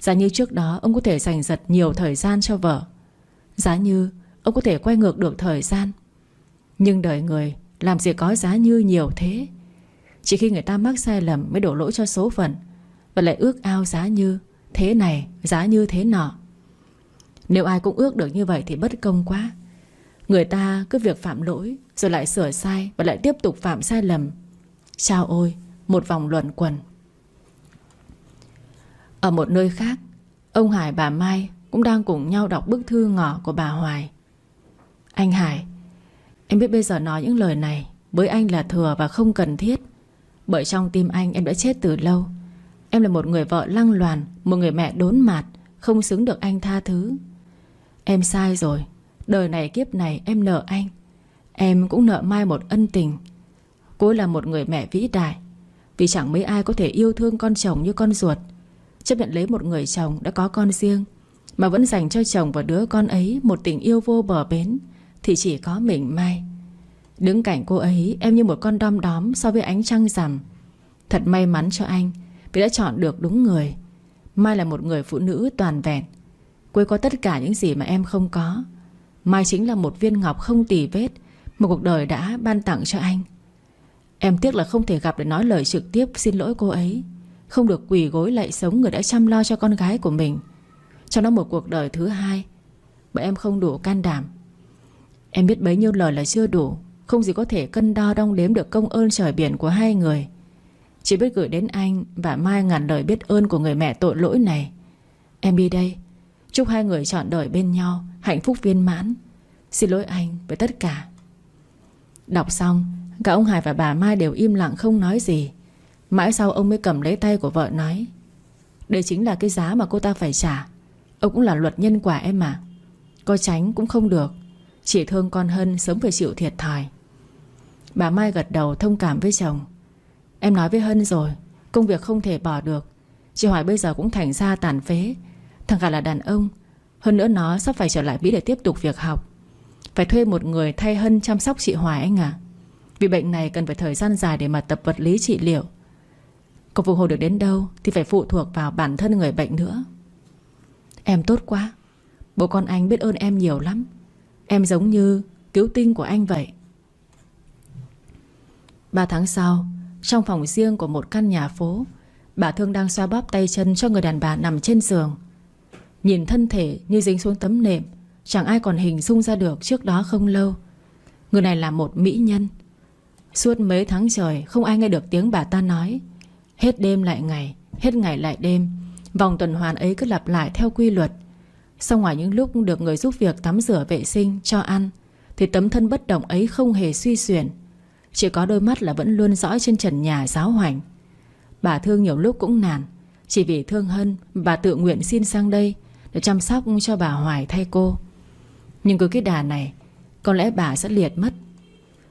Giả như trước đó ông có thể dành giật nhiều thời gian cho vợ. Giả như ông có thể quay ngược được thời gian. Nhưng đời người làm gì có giá như nhiều thế. Chỉ khi người ta mắc sai lầm mới đổ lỗi cho số phận Và lại ước ao giá như Thế này, giá như thế nọ. Nếu ai cũng ước được như vậy thì bất công quá. Người ta cứ việc phạm lỗi Rồi lại sửa sai Và lại tiếp tục phạm sai lầm. Chao ôi, một vòng luẩn quẩn. Ở một nơi khác Ông Hải bà Mai Cũng đang cùng nhau đọc bức thư ngỏ của bà Hoài. Anh Hải Em biết bây giờ nói những lời này Với anh là thừa và không cần thiết. Bởi trong tim anh, em đã chết từ lâu. Em là một người vợ lăng loàn, Một người mẹ đốn mạt, Không xứng được anh tha thứ. Em sai rồi. Đời này, kiếp này, em nợ anh. Em cũng nợ Mai một ân tình. Cô là một người mẹ vĩ đại. Vì chẳng mấy ai có thể yêu thương con chồng như con ruột. Chấp nhận lấy một người chồng đã có con riêng, Mà vẫn dành cho chồng và đứa con ấy Một tình yêu vô bờ bến thì chỉ có mình Mai. Đứng cạnh cô ấy, Em như một con đom đóm so với ánh trăng rằm. Thật may mắn cho anh, Vì đã chọn được đúng người. Mai là một người phụ nữ toàn vẹn. Cô ấy có tất cả những gì mà em không có. Mai chính là một viên ngọc không tì vết Một cuộc đời đã ban tặng cho anh. Em tiếc là không thể gặp để nói lời trực tiếp xin lỗi cô ấy. Không được quỳ gối lạy sống người đã chăm lo cho con gái của mình. Cho nó một cuộc đời thứ hai Bởi em không đủ can đảm. Em biết bấy nhiêu lời là chưa đủ. Không gì có thể cân đo đong đếm được công ơn trời biển của hai người. Chỉ biết gửi đến anh Và Mai ngàn lời biết ơn của người mẹ tội lỗi này. Em đi đây. Chúc hai người chọn đời bên nhau, Hạnh phúc viên mãn. Xin lỗi anh với tất cả. Đọc xong, Cả ông Hải và bà Mai đều im lặng không nói gì. Mãi sau ông mới cầm lấy tay của vợ nói, Đây chính là cái giá mà cô ta phải trả. Ông cũng là luật nhân quả em mà Có tránh cũng không được chỉ thương con Hân sớm phải chịu thiệt thòi. Bà Mai gật đầu thông cảm với chồng. Em nói với Hân rồi, Công việc không thể bỏ được. Chị Hoài bây giờ cũng thành ra tàn phế. Thằng cả là đàn ông, Hơn nữa nó sắp phải trở lại Mỹ để tiếp tục việc học. Phải thuê một người thay Hân chăm sóc chị Hoài anh à Vì bệnh này cần phải thời gian dài Để mà tập vật lý trị liệu. Còn phục hồi được đến đâu Thì phải phụ thuộc vào bản thân người bệnh nữa. Em tốt quá. Bố con anh biết ơn em nhiều lắm. Em giống như cứu tinh của anh vậy. Ba tháng sau, Trong phòng riêng của một căn nhà phố, Bà Thương đang xoa bóp tay chân cho người đàn bà nằm trên giường. Nhìn thân thể như dính xuống tấm nệm, Chẳng ai còn hình dung ra được trước đó không lâu. Người này là một mỹ nhân. Suốt mấy tháng trời, Không ai nghe được tiếng bà ta nói. Hết đêm lại ngày, Hết ngày lại đêm, Vòng tuần hoàn ấy cứ lặp lại theo quy luật sau ngoài những lúc được người giúp việc tắm rửa vệ sinh, Cho ăn, Thì tấm thân bất động ấy không hề suy xuyển. Chỉ có đôi mắt là vẫn luôn dõi trên trần nhà giáo hoành. Bà thương nhiều lúc cũng nản, Chỉ vì thương Hân Bà tự nguyện xin sang đây Để chăm sóc cho bà Hoài thay cô. Nhưng cứ cái đà này, Có lẽ bà sẽ liệt mất.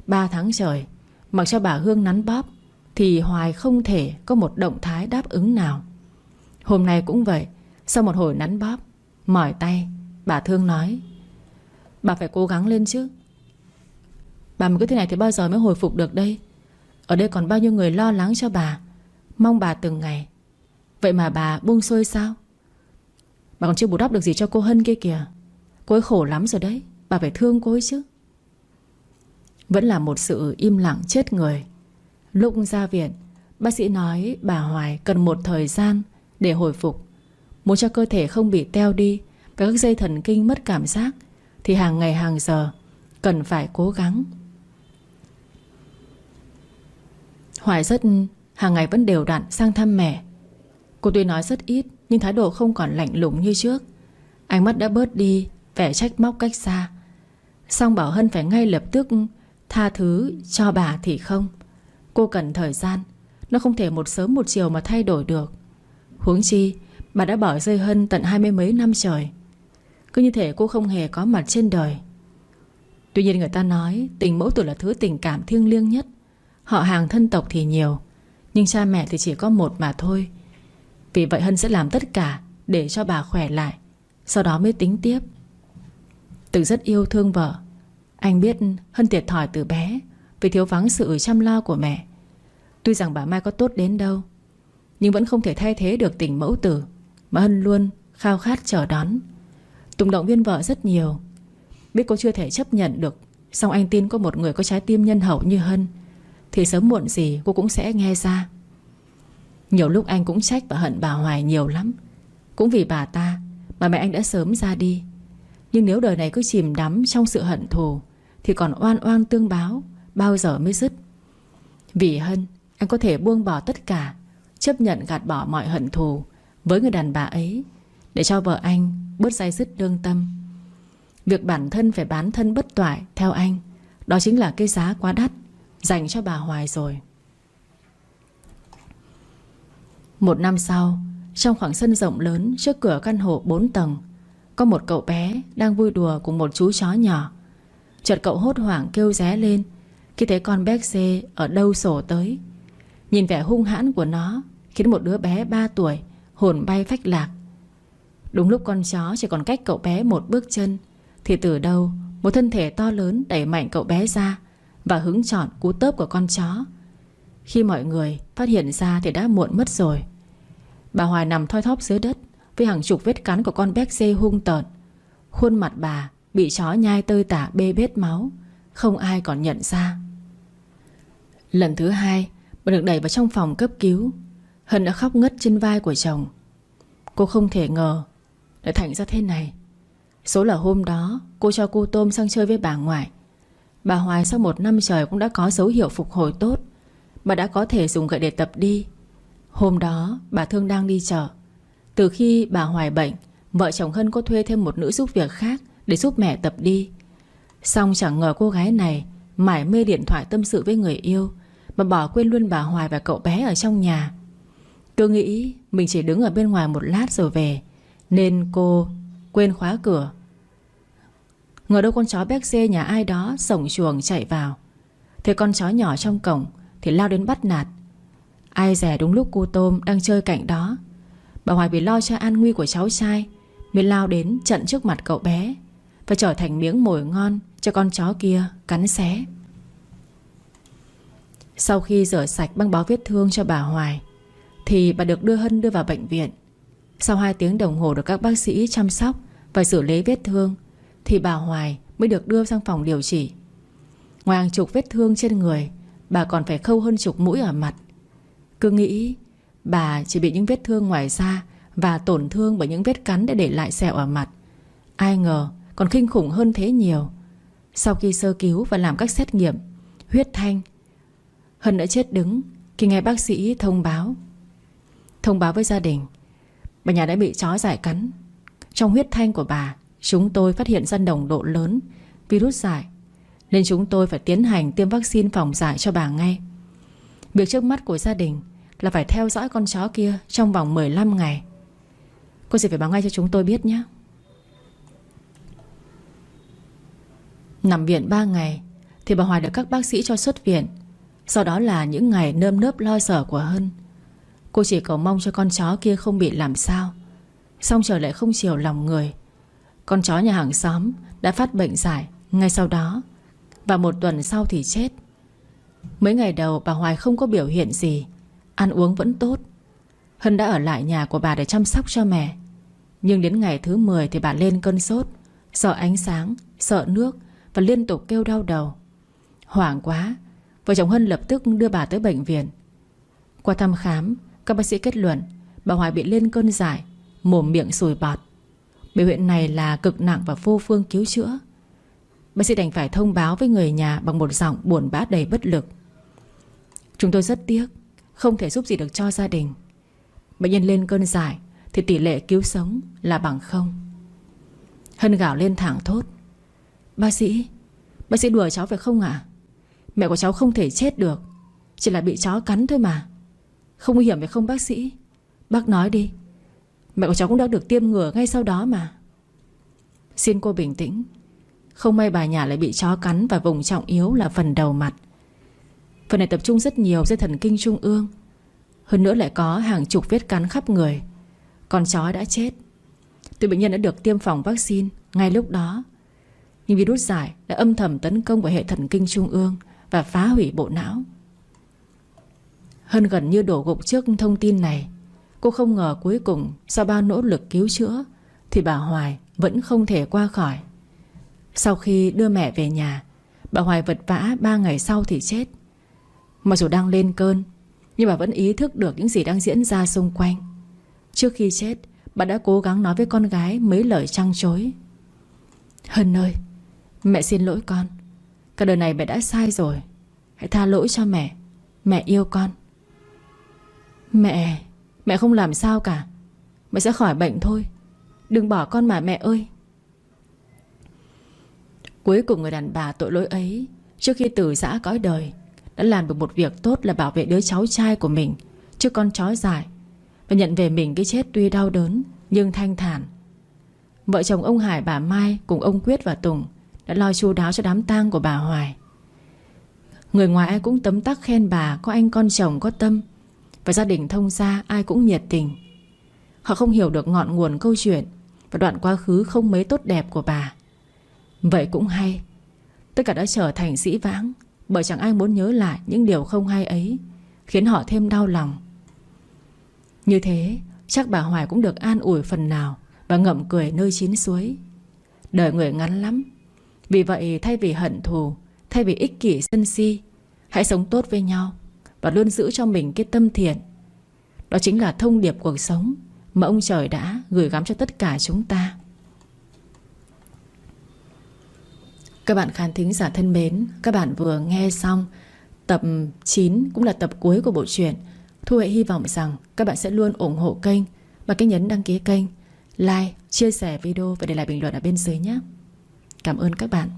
Ba tháng trời, Mặc cho bà Hương nắn bóp, Thì Hoài không thể có một động thái đáp ứng nào. Hôm nay cũng vậy, Sau một hồi nắn bóp Mỏi tay, Bà Thương nói. Bà phải cố gắng lên chứ. Bà mà cứ thế này thì bao giờ mới hồi phục được đây? Ở đây còn bao nhiêu người lo lắng cho bà? Mong bà từng ngày. Vậy mà bà buông xuôi sao? Bà còn chưa bù đắp được gì cho cô Hân kia kìa. Cô ấy khổ lắm rồi đấy. Bà phải thương cô ấy chứ. Vẫn là một sự im lặng chết người. Lúc ra viện, Bác sĩ nói bà Hoài cần một thời gian Để hồi phục. Muốn cho cơ thể không bị teo đi Và các dây thần kinh mất cảm giác, Thì hàng ngày hàng giờ Cần phải cố gắng. Hoài rất, hàng ngày vẫn đều đặn sang thăm mẹ. Cô tuy nói rất ít, Nhưng thái độ không còn lạnh lùng như trước. Ánh mắt đã bớt đi, Vẻ trách móc cách xa. Xong bảo Hân phải ngay lập tức Tha thứ cho bà thì không. Cô cần thời gian, Nó không thể một sớm một chiều mà thay đổi được. Huống chi Bà đã bỏ rơi Hân tận hai mươi mấy năm trời Cứ như thể cô không hề có mặt trên đời. Tuy nhiên người ta nói Tình mẫu tử là thứ tình cảm thiêng liêng nhất. Họ hàng thân tộc thì nhiều, Nhưng cha mẹ thì chỉ có một mà thôi. Vì vậy Hân sẽ làm tất cả Để cho bà khỏe lại, Sau đó mới tính tiếp. Từ rất yêu thương vợ, Anh biết Hân thiệt thòi từ bé Vì thiếu vắng sự chăm lo của mẹ. Tuy rằng bà Mai có tốt đến đâu, Nhưng vẫn không thể thay thế được tình mẫu tử. Mà Hân luôn khao khát chờ đón. Tùng động viên vợ rất nhiều. Biết cô chưa thể chấp nhận được Xong anh tin có một người có trái tim nhân hậu như Hân, Thì sớm muộn gì cô cũng sẽ nghe ra. Nhiều lúc anh cũng trách và hận bà Hoài nhiều lắm. Cũng vì bà ta Mà mẹ anh đã sớm ra đi. Nhưng nếu đời này cứ chìm đắm trong sự hận thù, Thì còn oan oan tương báo, Bao giờ mới dứt? Vì Hân, Anh có thể buông bỏ tất cả, Chấp nhận gạt bỏ mọi hận thù với người đàn bà ấy Để cho vợ anh bớt dây dứt đương tâm. Việc bản thân phải bán thân bất toại, Theo anh, Đó chính là cái giá quá đắt Dành cho bà Hoài rồi. Một năm sau, Trong khoảng sân rộng lớn Trước cửa căn hộ 4 tầng, Có một cậu bé đang vui đùa cùng một chú chó nhỏ. Chợt cậu hốt hoảng kêu ré lên Khi thấy con béc xê ở đâu sổ tới. Nhìn vẻ hung hãn của nó Khiến một đứa bé 3 tuổi Hồn bay phách lạc. Đúng lúc con chó chỉ còn cách cậu bé một bước chân, Thì từ đâu Một thân thể to lớn đẩy mạnh cậu bé ra Và hứng chọn cú tớp của con chó. Khi mọi người phát hiện ra Thì đã muộn mất rồi. Bà Hoài nằm thoi thóp dưới đất Với hàng chục vết cắn của con béc dê hung tợn. Khuôn mặt bà Bị chó nhai tơi tả bê bết máu, Không ai còn nhận ra. Lần thứ hai, Bà được đẩy vào trong phòng cấp cứu. Hân đã khóc ngất trên vai của chồng. Cô không thể ngờ Lại thành ra thế này. Số là hôm đó, cô cho cô Tôm sang chơi với bà ngoại. Bà Hoài sau một năm trời Cũng đã có dấu hiệu phục hồi tốt. Bà đã có thể dùng gậy để tập đi. Hôm đó, bà Thương đang đi chợ. Từ khi bà Hoài bệnh, Vợ chồng Hân có thuê thêm một nữ giúp việc khác Để giúp mẹ tập đi. Xong chẳng ngờ cô gái này Mải mê điện thoại tâm sự với người yêu, Mà bỏ quên luôn bà Hoài và cậu bé ở trong nhà. Cứ nghĩ Mình chỉ đứng ở bên ngoài một lát rồi về, Nên cô quên khóa cửa. Ngờ đâu con chó béc xê nhà ai đó Sổng chuồng chạy vào. Thấy con chó nhỏ trong cổng Thì lao đến bắt nạt. Ai rẻ đúng lúc cô Tôm đang chơi cạnh đó. Bà Hoài vì lo cho an nguy của cháu trai, Mới lao đến trận trước mặt cậu bé Và trở thành miếng mồi ngon Cho con chó kia cắn xé. Sau khi rửa sạch băng bó vết thương cho bà Hoài thì bà được đưa Hân đưa vào bệnh viện. Sau 2 tiếng đồng hồ được các bác sĩ chăm sóc Và xử lý vết thương, Thì bà Hoài mới được đưa sang phòng điều trị. Ngoài hàng chục vết thương trên người, Bà còn phải khâu hơn chục mũi ở mặt. Cứ nghĩ Bà chỉ bị những vết thương ngoài da Và tổn thương bởi những vết cắn đã để lại sẹo ở mặt. Ai ngờ còn kinh khủng hơn thế nhiều. Sau khi sơ cứu và làm các xét nghiệm, Huyết thanh, Hân đã chết đứng Khi nghe bác sĩ thông báo. Thông báo với gia đình. Bà nhà đã bị chó giải cắn. Trong huyết thanh của bà, Chúng tôi phát hiện ra nồng độ lớn, Virus giải, Nên chúng tôi phải tiến hành tiêm vaccine phòng giải cho bà ngay. Việc trước mắt của gia đình Là phải theo dõi con chó kia Trong vòng 15 ngày. Cô sẽ phải báo ngay cho chúng tôi biết nhé. Nằm viện 3 ngày Thì bà Hoài được các bác sĩ cho xuất viện. Sau đó là những ngày nơm nớp lo sợ của Hân. Cô chỉ cầu mong cho con chó kia không bị làm sao. Xong trời lại không chiều lòng người. Con chó nhà hàng xóm Đã phát bệnh giải ngay sau đó. Và một tuần sau thì chết. Mấy ngày đầu bà Hoài không có biểu hiện gì. Ăn uống vẫn tốt. Hân đã ở lại nhà của bà để chăm sóc cho mẹ. Nhưng đến ngày thứ 10 Thì bà lên cơn sốt Sợ ánh sáng, sợ nước Và liên tục kêu đau đầu. Hoảng quá Vợ chồng Hân lập tức đưa bà tới bệnh viện. Qua thăm khám các bác sĩ kết luận, Bà Hoài bị lên cơn giải Mồm miệng sùi bọt. Biểu hiện này là cực nặng và vô phương cứu chữa. Bác sĩ đành phải thông báo với người nhà Bằng một giọng buồn bã đầy bất lực. Chúng tôi rất tiếc, Không thể giúp gì được cho gia đình. Bệnh nhân lên cơn giải Thì tỷ lệ cứu sống là bằng không. Hân gạo lên thẳng thốt. Bác sĩ Bác sĩ đùa cháu phải không ạ? Mẹ của cháu không thể chết được, Chỉ là bị chó cắn thôi mà. Không nguy hiểm phải không, bác sĩ? Bác nói đi. Mẹ của cháu cũng đã được tiêm ngừa ngay sau đó mà. Xin cô bình tĩnh. Không may bà nhà lại bị chó cắn Và vùng trọng yếu là phần đầu mặt. Phần này tập trung rất nhiều dây thần kinh trung ương. Hơn nữa lại có hàng chục vết cắn khắp người. Con chó đã chết. Tuy bệnh nhân đã được tiêm phòng vaccine Ngay lúc đó, Nhưng virus giải đã âm thầm tấn công vào hệ thần kinh trung ương Và phá hủy bộ não. Hơn gần như đổ gục trước thông tin này. Cô không ngờ cuối cùng, Sau bao nỗ lực cứu chữa, Thì bà Hoài vẫn không thể qua khỏi. Sau khi đưa mẹ về nhà, Bà Hoài vật vã ba ngày sau thì chết. Mặc dù đang lên cơn, Nhưng bà vẫn ý thức được những gì đang diễn ra xung quanh. Trước khi chết, Bà đã cố gắng nói với con gái Mấy lời trăng chối Hân ơi, Mẹ xin lỗi con. Cả đời này mẹ đã sai rồi. Hãy tha lỗi cho mẹ. Mẹ yêu con. Mẹ Mẹ không làm sao cả. Mẹ sẽ khỏi bệnh thôi. Đừng bỏ con mà mẹ ơi. Cuối cùng người đàn bà tội lỗi ấy, Trước khi từ giã cõi đời, Đã làm được một việc tốt là bảo vệ đứa cháu trai của mình Trước con chó dài Và nhận về mình cái chết tuy đau đớn Nhưng thanh thản. Vợ chồng ông Hải bà Mai Cùng ông Quyết và Tùng Đã lo chu đáo cho đám tang của bà Hoài. Người ngoài ai cũng tấm tắc khen bà Có anh con chồng có tâm và gia đình thông gia ai cũng nhiệt tình. Họ không hiểu được ngọn nguồn câu chuyện Và đoạn quá khứ không mấy tốt đẹp của bà. Vậy cũng hay, Tất cả đã trở thành dĩ vãng Bởi chẳng ai muốn nhớ lại những điều không hay ấy, Khiến họ thêm đau lòng. Như thế, Chắc bà Hoài cũng được an ủi phần nào Và ngậm cười nơi chín suối. Đời người ngắn lắm, Vì vậy thay vì hận thù, Thay vì ích kỷ sân si, Hãy sống tốt với nhau. Và luôn giữ cho mình cái tâm thiện. Đó chính là thông điệp cuộc sống Mà ông trời đã gửi gắm cho tất cả chúng ta. Các bạn khán thính giả thân mến Các bạn vừa nghe xong Tập 9 cũng là tập cuối của bộ truyện. Thu Hệ hy vọng rằng các bạn sẽ luôn ủng hộ kênh và cái nhấn đăng ký kênh Like, chia sẻ video và để lại bình luận ở bên dưới nhé. Cảm ơn các bạn.